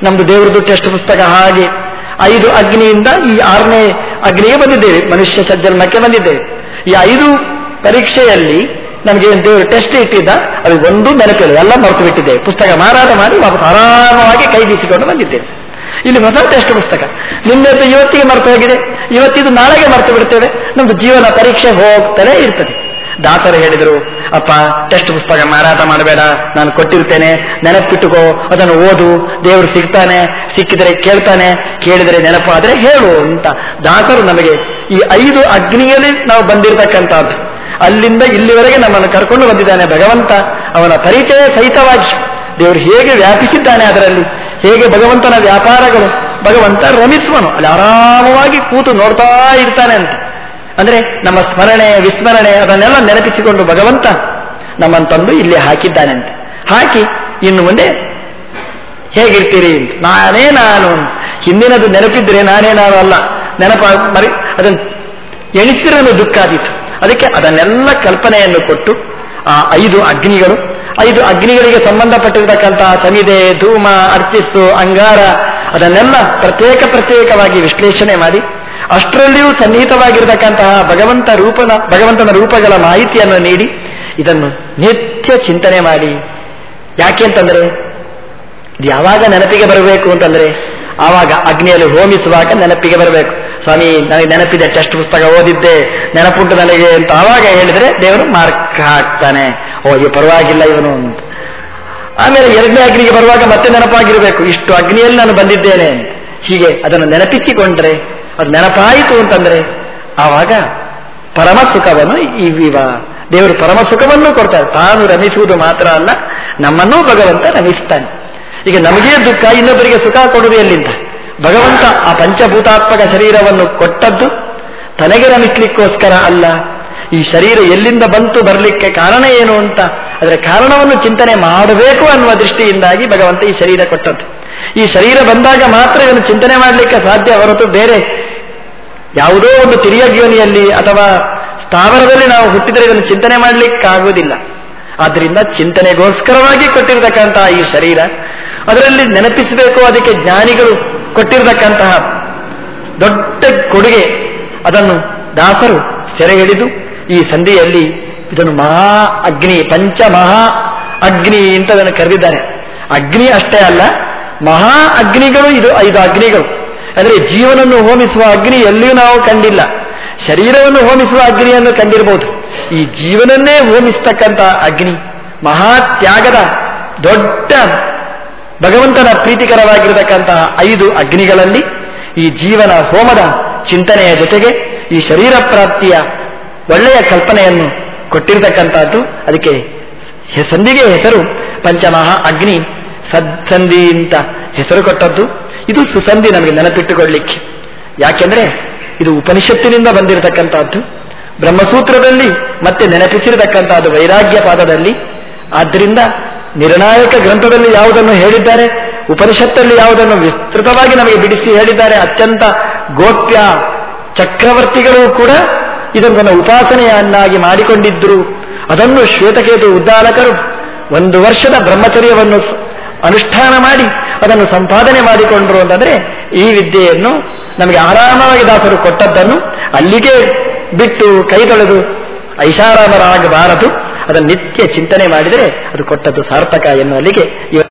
ನಮ್ದು ದೇವರದು ಟೆಸ್ಟ್ ಪುಸ್ತಕ ಹಾಗೆ. ಐದು ಅಗ್ನಿಯಿಂದ ಈ ಆರನೇ ಅಗ್ನಿಗೆ ಬಂದಿದ್ದೇವೆ. ಮನುಷ್ಯ ಸಜ್ಜನ್ಮಕ್ಕೆ ಬಂದಿದ್ದೇವೆ. ಈ ಐದು ಪರೀಕ್ಷೆಯಲ್ಲಿ ನಮಗೆ ದೇವರು ಟೆಸ್ಟ್ ಇಟ್ಟಿದ್ದ? ಅದು ಒಂದು ನೆನಪಿಲ್ಲ, ಎಲ್ಲ ಮರೆತು ಬಿಟ್ಟಿದ್ದೆ ಪುಸ್ತಕ ಮಾರಾಟ ಮಾಡಿ ವಾಪಸ್ ಆರಾಮವಾಗಿ ಕೈ ಬೀಸಿಕೊಂಡು ಬಂದಿದ್ದೇವೆ ಇಲ್ಲಿ ಹೊಸ ಟೆಸ್ಟ್ ಪುಸ್ತಕ. ನಿನ್ನೆದ್ದು ಇವತ್ತಿಗೆ ಮರೆತು ಹೋಗಿದೆ. ಇವತ್ತಿದು ನಾಳೆಗೆ ಮರೆತು ಬಿಡ್ತೇವೆ. ನಮ್ದು ಜೀವನ ಪರೀಕ್ಷೆ ಹೋಗ್ತಲೇ ಇರ್ತದೆ. ದಾಸರು ಹೇಳಿದರು, ಅಪ್ಪ ಟೆಸ್ಟ್ ಪುಸ್ತಕ ಮಾರಾಟ ಮಾಡಬೇಡ. ನಾನು ಕೊಟ್ಟಿರ್ತೇನೆ. ನೆನಪಿಟ್ಟುಕೋ. ಅದನ್ನು ಓದು. ದೇವರು ಸಿಗ್ತಾನೆ. ಸಿಕ್ಕಿದರೆ ಕೇಳ್ತಾನೆ. ಕೇಳಿದರೆ ನೆನಪಾದರೆ ಹೇಳು ಅಂತ. ದಾಸರು ನಮಗೆ ಈ ಐದು ಅಗ್ನಿಯಲ್ಲಿ ನಾವು ಬಂದಿರತಕ್ಕಂಥದ್ದು. ಅಲ್ಲಿಂದ ಇಲ್ಲಿವರೆಗೆ ನಮ್ಮನ್ನು ಕರ್ಕೊಂಡು ಬಂದಿದ್ದಾನೆ ಭಗವಂತ. ಅವನ ಪರಿಚಯ ಸಹಿತವಾಗಿ ದೇವರು ಹೇಗೆ ವ್ಯಾಪಿಸಿದ್ದಾನೆ ಅದರಲ್ಲಿ. ಹೇಗೆ ಭಗವಂತನ ವ್ಯಾಪಾರಗಳು. ಭಗವಂತ ರಮಿಸುವನು. ಅಲ್ಲಿ ಆರಾಮವಾಗಿ ಕೂತು ನೋಡ್ತಾ ಇರ್ತಾನೆ ಅಂತ. ಅಂದ್ರೆ ನಮ್ಮ ಸ್ಮರಣೆ, ವಿಸ್ಮರಣೆ ಅದನ್ನೆಲ್ಲ ನೆನಪಿಸಿಕೊಂಡು ಭಗವಂತ ನಮ್ಮನ್ನು ತಂದು ಇಲ್ಲಿ ಹಾಕಿದ್ದಾನೆ ಅಂತ. ಹಾಕಿ ಇನ್ನು ಮುಂದೆ ಹೇಗಿರ್ತೀರಿ ನಾನೇ ನಾನು ಹಿಂದಿನದು ನೆನಪಿದ್ರೆ ನಾನೇ ನಾನು ಅಲ್ಲ. ನೆನಪ ಮರಿ ಅದನ್ನು ಎಣಿಸಿರಲು ದುಃಖ ಆದೀತು. ಅದಕ್ಕೆ ಅದನ್ನೆಲ್ಲ ಕಲ್ಪನೆಯನ್ನು ಕೊಟ್ಟು, ಆ ಐದು ಅಗ್ನಿಗಳು, ಐದು ಅಗ್ನಿಗಳಿಗೆ ಸಂಬಂಧಪಟ್ಟಿರತಕ್ಕಂತಹ ಸಮಿದೆ ಧೂಮ, ಅರ್ಚಿಸ್ತು, ಅಂಗಾರ, ಅದನ್ನೆಲ್ಲ ಪ್ರತ್ಯೇಕ ಪ್ರತ್ಯೇಕವಾಗಿ ವಿಶ್ಲೇಷಣೆ ಮಾಡಿ, ಅಷ್ಟರಲ್ಲಿಯೂ ಸನ್ನಿಹಿತವಾಗಿರತಕ್ಕಂತಹ ಭಗವಂತ ರೂಪನ, ಭಗವಂತನ ರೂಪಗಳ ಮಾಹಿತಿಯನ್ನು ನೀಡಿ, ಇದನ್ನು ನಿತ್ಯ ಚಿಂತನೆ ಮಾಡಿ. ಯಾಕೆ ಅಂತಂದ್ರೆ ಯಾವಾಗ ನೆನಪಿಗೆ ಬರಬೇಕು ಅಂತಂದ್ರೆ ಆವಾಗ ಅಗ್ನಿಯಲ್ಲಿ ಹೋಮಿಸುವಾಗ ನೆನಪಿಗೆ ಬರಬೇಕು. ಸ್ವಾಮಿ, ನನಗೆ ನೆನಪಿದೆ, ಟೆಸ್ಟ್ ಪುಸ್ತಕ ಓದಿದ್ದೆ, ನೆನಪುಂಟು ನನಗೆ ಅಂತ ಆವಾಗ ಹೇಳಿದ್ರೆ ದೇವರು ಮಾರ್ಕ್ ಹಾಕ್ತಾನೆ. ಓ ಇವು ಪರವಾಗಿಲ್ಲ ಇವನು ಅಂತ. ಆಮೇಲೆ ಎರಡನೇ ಅಗ್ನಿಗೆ ಬರುವಾಗ ಮತ್ತೆ ನೆನಪಾಗಿರಬೇಕು. ಇಷ್ಟು ಅಗ್ನಿಯಲ್ಲಿ ನಾನು ಬಂದಿದ್ದೇನೆ ಹೀಗೆ ಅದನ್ನು ನೆನಪಿಸಿಕೊಂಡ್ರೆ, ಅದು ನೆನಪಾಯಿತು ಅಂತಂದ್ರೆ ಆವಾಗ ಪರಮ ಸುಖವನ್ನು ಇವಿವ ದೇವರು ಪರಮ ಸುಖವನ್ನು ಕೊಡ್ತಾರೆ. ತಾನು ರಮಿಸುವುದು ಮಾತ್ರ ಅಲ್ಲ, ನಮ್ಮನ್ನೂ ಭಗವಂತ ರಮಿಸ್ತಾನೆ. ಈಗ ನಮಗೇ ದುಃಖ, ಇನ್ನೊಬ್ಬರಿಗೆ ಸುಖ ಕೊಡುವೆ ಎಲ್ಲಿಂದ? ಭಗವಂತ ಆ ಪಂಚಭೂತಾತ್ಮಕ ಶರೀರವನ್ನು ಕೊಟ್ಟದ್ದು ತನಗೆ ರಮಿಸ್ಲಿಕ್ಕೋಸ್ಕರ ಅಲ್ಲ. ಈ ಶರೀರ ಎಲ್ಲಿಂದ ಬಂತು ಬರಲಿಕ್ಕೆ ಕಾರಣ ಏನು ಅಂತ ಅದರ ಕಾರಣವನ್ನು ಚಿಂತನೆ ಮಾಡಬೇಕು ಅನ್ನುವ ದೃಷ್ಟಿಯಿಂದಾಗಿ ಭಗವಂತ ಈ ಶರೀರ ಕೊಟ್ಟದ್ದು. ಈ ಶರೀರ ಬಂದಾಗ ಮಾತ್ರ ಇದನ್ನು ಚಿಂತನೆ ಮಾಡಲಿಕ್ಕೆ ಸಾಧ್ಯ ಹೊರತು ಬೇರೆ ಯಾವುದೋ ಒಂದು ತಿರಿಯಗ್ಯೋನಿಯಲ್ಲಿ ಅಥವಾ ಸ್ಥಾವರದಲ್ಲಿ ನಾವು ಹುಟ್ಟಿದರೆ ಇದನ್ನು ಚಿಂತನೆ ಮಾಡಲಿಕ್ಕಾಗುವುದಿಲ್ಲ. ಆದ್ದರಿಂದ ಚಿಂತನೆಗೋಸ್ಕರವಾಗಿ ಕೊಟ್ಟಿರತಕ್ಕಂತಹ ಈ ಶರೀರ ಅದರಲ್ಲಿ ನೆನಪಿಸಬೇಕು, ಅದಕ್ಕೆ ಜ್ಞಾನಿಗಳು ಕೊಟ್ಟಿರತಕ್ಕಂತಹ ದೊಡ್ಡ ಕೊಡುಗೆ. ಅದನ್ನು ದಾಸರು ಸೆರೆ ಹಿಡಿದು ಈ ಸಂಧಿಯಲ್ಲಿ ಇದನ್ನು ಮಹಾ ಅಗ್ನಿ ಪಂಚ ಮಹಾ ಅಗ್ನಿ ಅಂತ ಅದನ್ನು ಕರೆದಿದ್ದಾರೆ. ಅಗ್ನಿ ಅಷ್ಟೇ ಅಲ್ಲ, ಮಹಾ ಅಗ್ನಿಗಳು, ಇದು ಐದು ಅಗ್ನಿಗಳು. ಅಂದರೆ ಜೀವನನ್ನು ಹೋಮಿಸುವ ಅಗ್ನಿ ಎಲ್ಲಿಯೂ ನಾವು ಕಂಡಿಲ್ಲ. ಶರೀರವನ್ನು ಹೋಮಿಸುವ ಅಗ್ನಿಯನ್ನು ಕಂಡಿರಬಹುದು. ಈ ಜೀವನನ್ನೇ ಹೋಮಿಸ್ತಕ್ಕಂಥ ಅಗ್ನಿ, ಮಹಾ ತ್ಯಾಗದ ದೊಡ್ಡ ಭಗವಂತನ ಪ್ರೀತಿಕರವಾಗಿರತಕ್ಕಂತಹ ಐದು ಅಗ್ನಿಗಳಲ್ಲಿ ಈ ಜೀವನ ಹೋಮದ ಚಿಂತನೆಯ ಜೊತೆಗೆ ಈ ಶರೀರ ಪ್ರಾಪ್ತಿಯ ಒಳ್ಳೆಯ ಕಲ್ಪನೆಯನ್ನು ಕೊಟ್ಟಿರತಕ್ಕಂಥದ್ದು. ಅದಕ್ಕೆ ಸಂಧಿಗೆ ಹೆಸರು ಪಂಚಮಹ ಅಗ್ನಿ ಸದ್ಸಂಧಿ ಅಂತ ಹೆಸರು ಕೊಟ್ಟದ್ದು. ಇದು ಸುಸಂಧಿ ನಮಗೆ ನೆನಪಿಟ್ಟುಕೊಳ್ಳಿಕ್ಕೆ. ಯಾಕೆಂದ್ರೆ ಇದು ಉಪನಿಷತ್ತಿನಿಂದ ಬಂದಿರತಕ್ಕಂಥದ್ದು. ಬ್ರಹ್ಮಸೂತ್ರದಲ್ಲಿ ಮತ್ತೆ ನೆನಪಿಸಿರತಕ್ಕಂಥದ್ದು ವೈರಾಗ್ಯ ಪಾದದಲ್ಲಿ. ಆದ್ದರಿಂದ ನಿರ್ಣಾಯಕ ಗ್ರಂಥದಲ್ಲಿ ಯಾವುದನ್ನು ಹೇಳಿದ್ದಾರೆ? ಉಪನಿಷತ್ತಲ್ಲಿ ಯಾವುದನ್ನು ವಿಸ್ತೃತವಾಗಿ ನಮಗೆ ಬಿಡಿಸಿ ಹೇಳಿದ್ದಾರೆ? ಅತ್ಯಂತ ಗೋಪ್ಯ ಚಕ್ರವರ್ತಿಗಳು ಕೂಡ ಇದನ್ನು ಉಪಾಸನೆಯನ್ನಾಗಿ ಮಾಡಿಕೊಂಡಿದ್ದರು ಅದನ್ನು ಶ್ವೇತಕೇತು ಉದ್ದಾಲಕರು ಒಂದು ವರ್ಷದ ಬ್ರಹ್ಮಚರ್ಯವನ್ನು ಅನುಷ್ಠಾನ ಮಾಡಿ ಅದನ್ನು ಸಂಪಾದನೆ ಮಾಡಿಕೊಂಡರು ಅಂತಂದ್ರೆ ಈ ವಿದ್ಯೆಯನ್ನು ನಮಗೆ ಆರಾಮವಾಗಿ ದಾಸರು ಕೊಟ್ಟದ್ದನ್ನು ಅಲ್ಲಿಗೆ ಬಿಟ್ಟು ಕೈ ತೊಳೆದು ಐಷಾರಾಮರಾಗಬಾರದು. ಅದನ್ನು ನಿತ್ಯ ಚಿಂತನೆ ಮಾಡಿದರೆ ಅದು ಕೊಟ್ಟದ್ದು ಸಾರ್ಥಕ ಎನ್ನುವಲ್ಲಿಗೆ